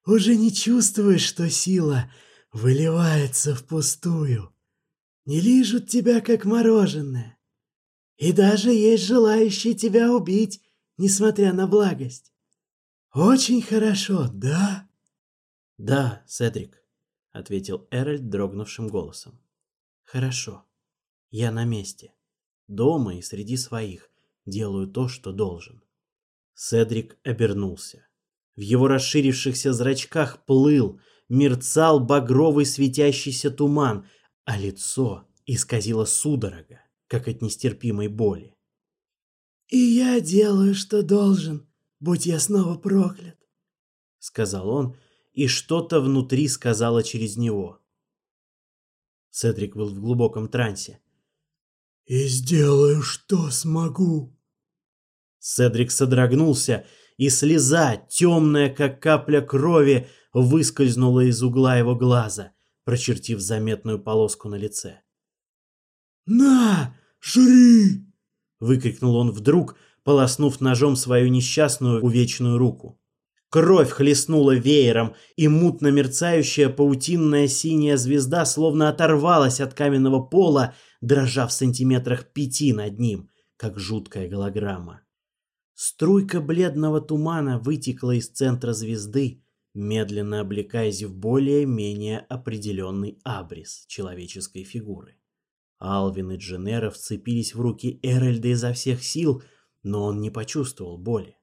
D: Уже не чувствуешь, что сила выливается впустую. Не лижут тебя, как мороженое. И даже есть желающие тебя убить, несмотря на благость. Очень хорошо, да?»
A: «Да, Седрик», — ответил Эральд дрогнувшим голосом. «Хорошо. Я на месте. Дома и среди своих делаю то, что должен. Седрик обернулся. В его расширившихся зрачках плыл, мерцал багровый светящийся туман, а лицо исказило судорога, как от нестерпимой боли.
D: «И я делаю, что должен, будь я снова проклят», —
A: сказал он, и что-то внутри сказала через него. Седрик был в глубоком трансе.
D: «И сделаю, что смогу»,
A: Седрик содрогнулся, и слеза, темная, как капля крови, выскользнула из угла его глаза, прочертив заметную полоску на лице.
D: «На, жри!»
A: — выкрикнул он вдруг, полоснув ножом свою несчастную увечную руку. Кровь хлестнула веером, и мутно мерцающая паутинная синяя звезда словно оторвалась от каменного пола, дрожа в сантиметрах пяти над ним, как жуткая голограмма. Струйка бледного тумана вытекла из центра звезды, медленно облекаясь в более-менее определенный абрис человеческой фигуры. Алвин и Дженера вцепились в руки Эральда изо всех сил, но он не почувствовал боли.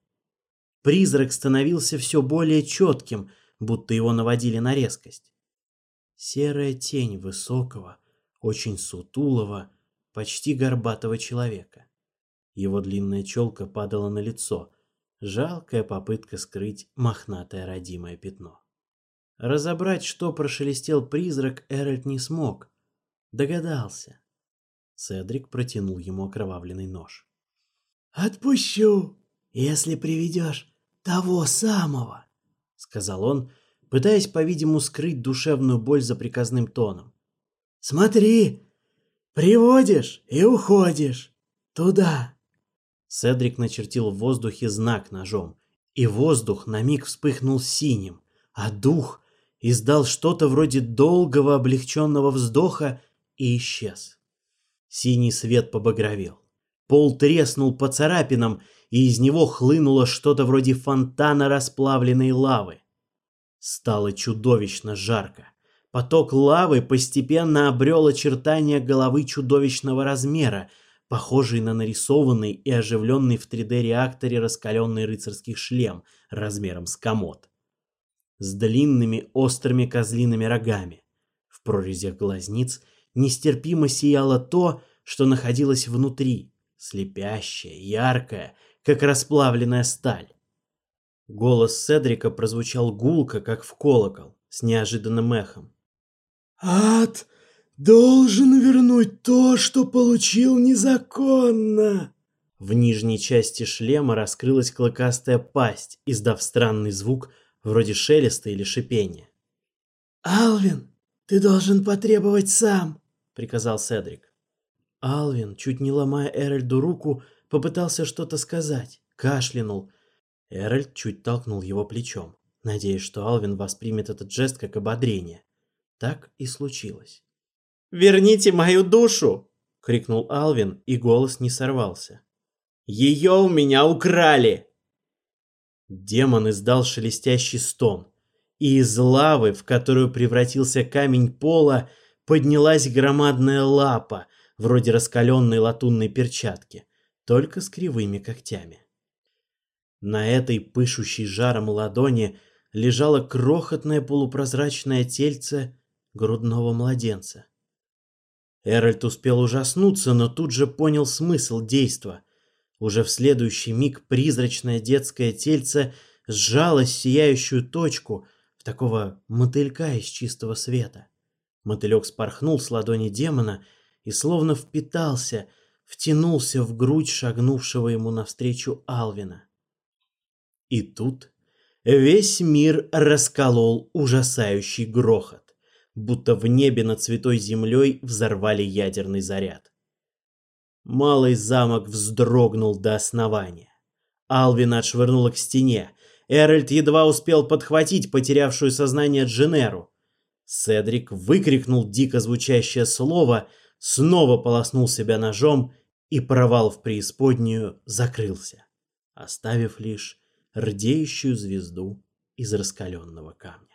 A: Призрак становился все более четким, будто его наводили на резкость. Серая тень высокого, очень сутулого, почти горбатого человека. Его длинная челка падала на лицо. Жалкая попытка скрыть мохнатое родимое пятно. Разобрать, что прошелестел призрак, Эральд не смог. Догадался. Седрик протянул ему окровавленный нож.
D: «Отпущу, если приведешь того самого», — сказал он, пытаясь, по-видимому, скрыть душевную боль за приказным тоном. «Смотри, приводишь и уходишь туда,
A: Седрик начертил в воздухе знак ножом, и воздух на миг вспыхнул синим, а дух издал что-то вроде долгого облегченного вздоха и исчез. Синий свет побагровел. Пол треснул по царапинам, и из него хлынуло что-то вроде фонтана расплавленной лавы. Стало чудовищно жарко. Поток лавы постепенно обрел очертания головы чудовищного размера — похожий на нарисованный и оживленный в 3D-реакторе раскаленный рыцарский шлем размером с комод. С длинными острыми козлиными рогами. В прорезях глазниц нестерпимо сияло то, что находилось внутри, слепящее, яркое, как расплавленная сталь. Голос Седрика прозвучал гулко, как в колокол, с неожиданным эхом.
D: «Ад!» должен вернуть то, что получил незаконно.
A: В нижней части шлема раскрылась клыкастая пасть, издав странный звук, вроде шелеста или шипения.
D: «Алвин, ты должен потребовать сам», —
A: приказал Седрик. Алвин, чуть не ломая Эральду руку, попытался что-то сказать, кашлянул. Эральд чуть толкнул его плечом, надеясь, что Алвин воспримет этот жест как ободрение. Так и случилось. «Верните мою душу!» — крикнул Алвин, и голос не сорвался. «Ее у меня украли!» Демон издал шелестящий стон, и из лавы, в которую превратился камень пола, поднялась громадная лапа, вроде раскаленной латунной перчатки, только с кривыми когтями. На этой пышущей жаром ладони лежало крохотное полупрозрачное тельце грудного младенца. Эральд успел ужаснуться, но тут же понял смысл действа. Уже в следующий миг призрачное детское тельце сжалось в сияющую точку, в такого мотылька из чистого света. Мотылек спорхнул с ладони демона и словно впитался, втянулся в грудь шагнувшего ему навстречу Алвина. И тут весь мир расколол ужасающий грохот будто в небе над святой землей взорвали ядерный заряд. Малый замок вздрогнул до основания. Алвина отшвырнула к стене. Эральд едва успел подхватить потерявшую сознание Дженеру. Седрик выкрикнул дико звучащее слово, снова полоснул себя ножом, и провал в преисподнюю закрылся, оставив лишь рдеющую звезду из раскаленного камня.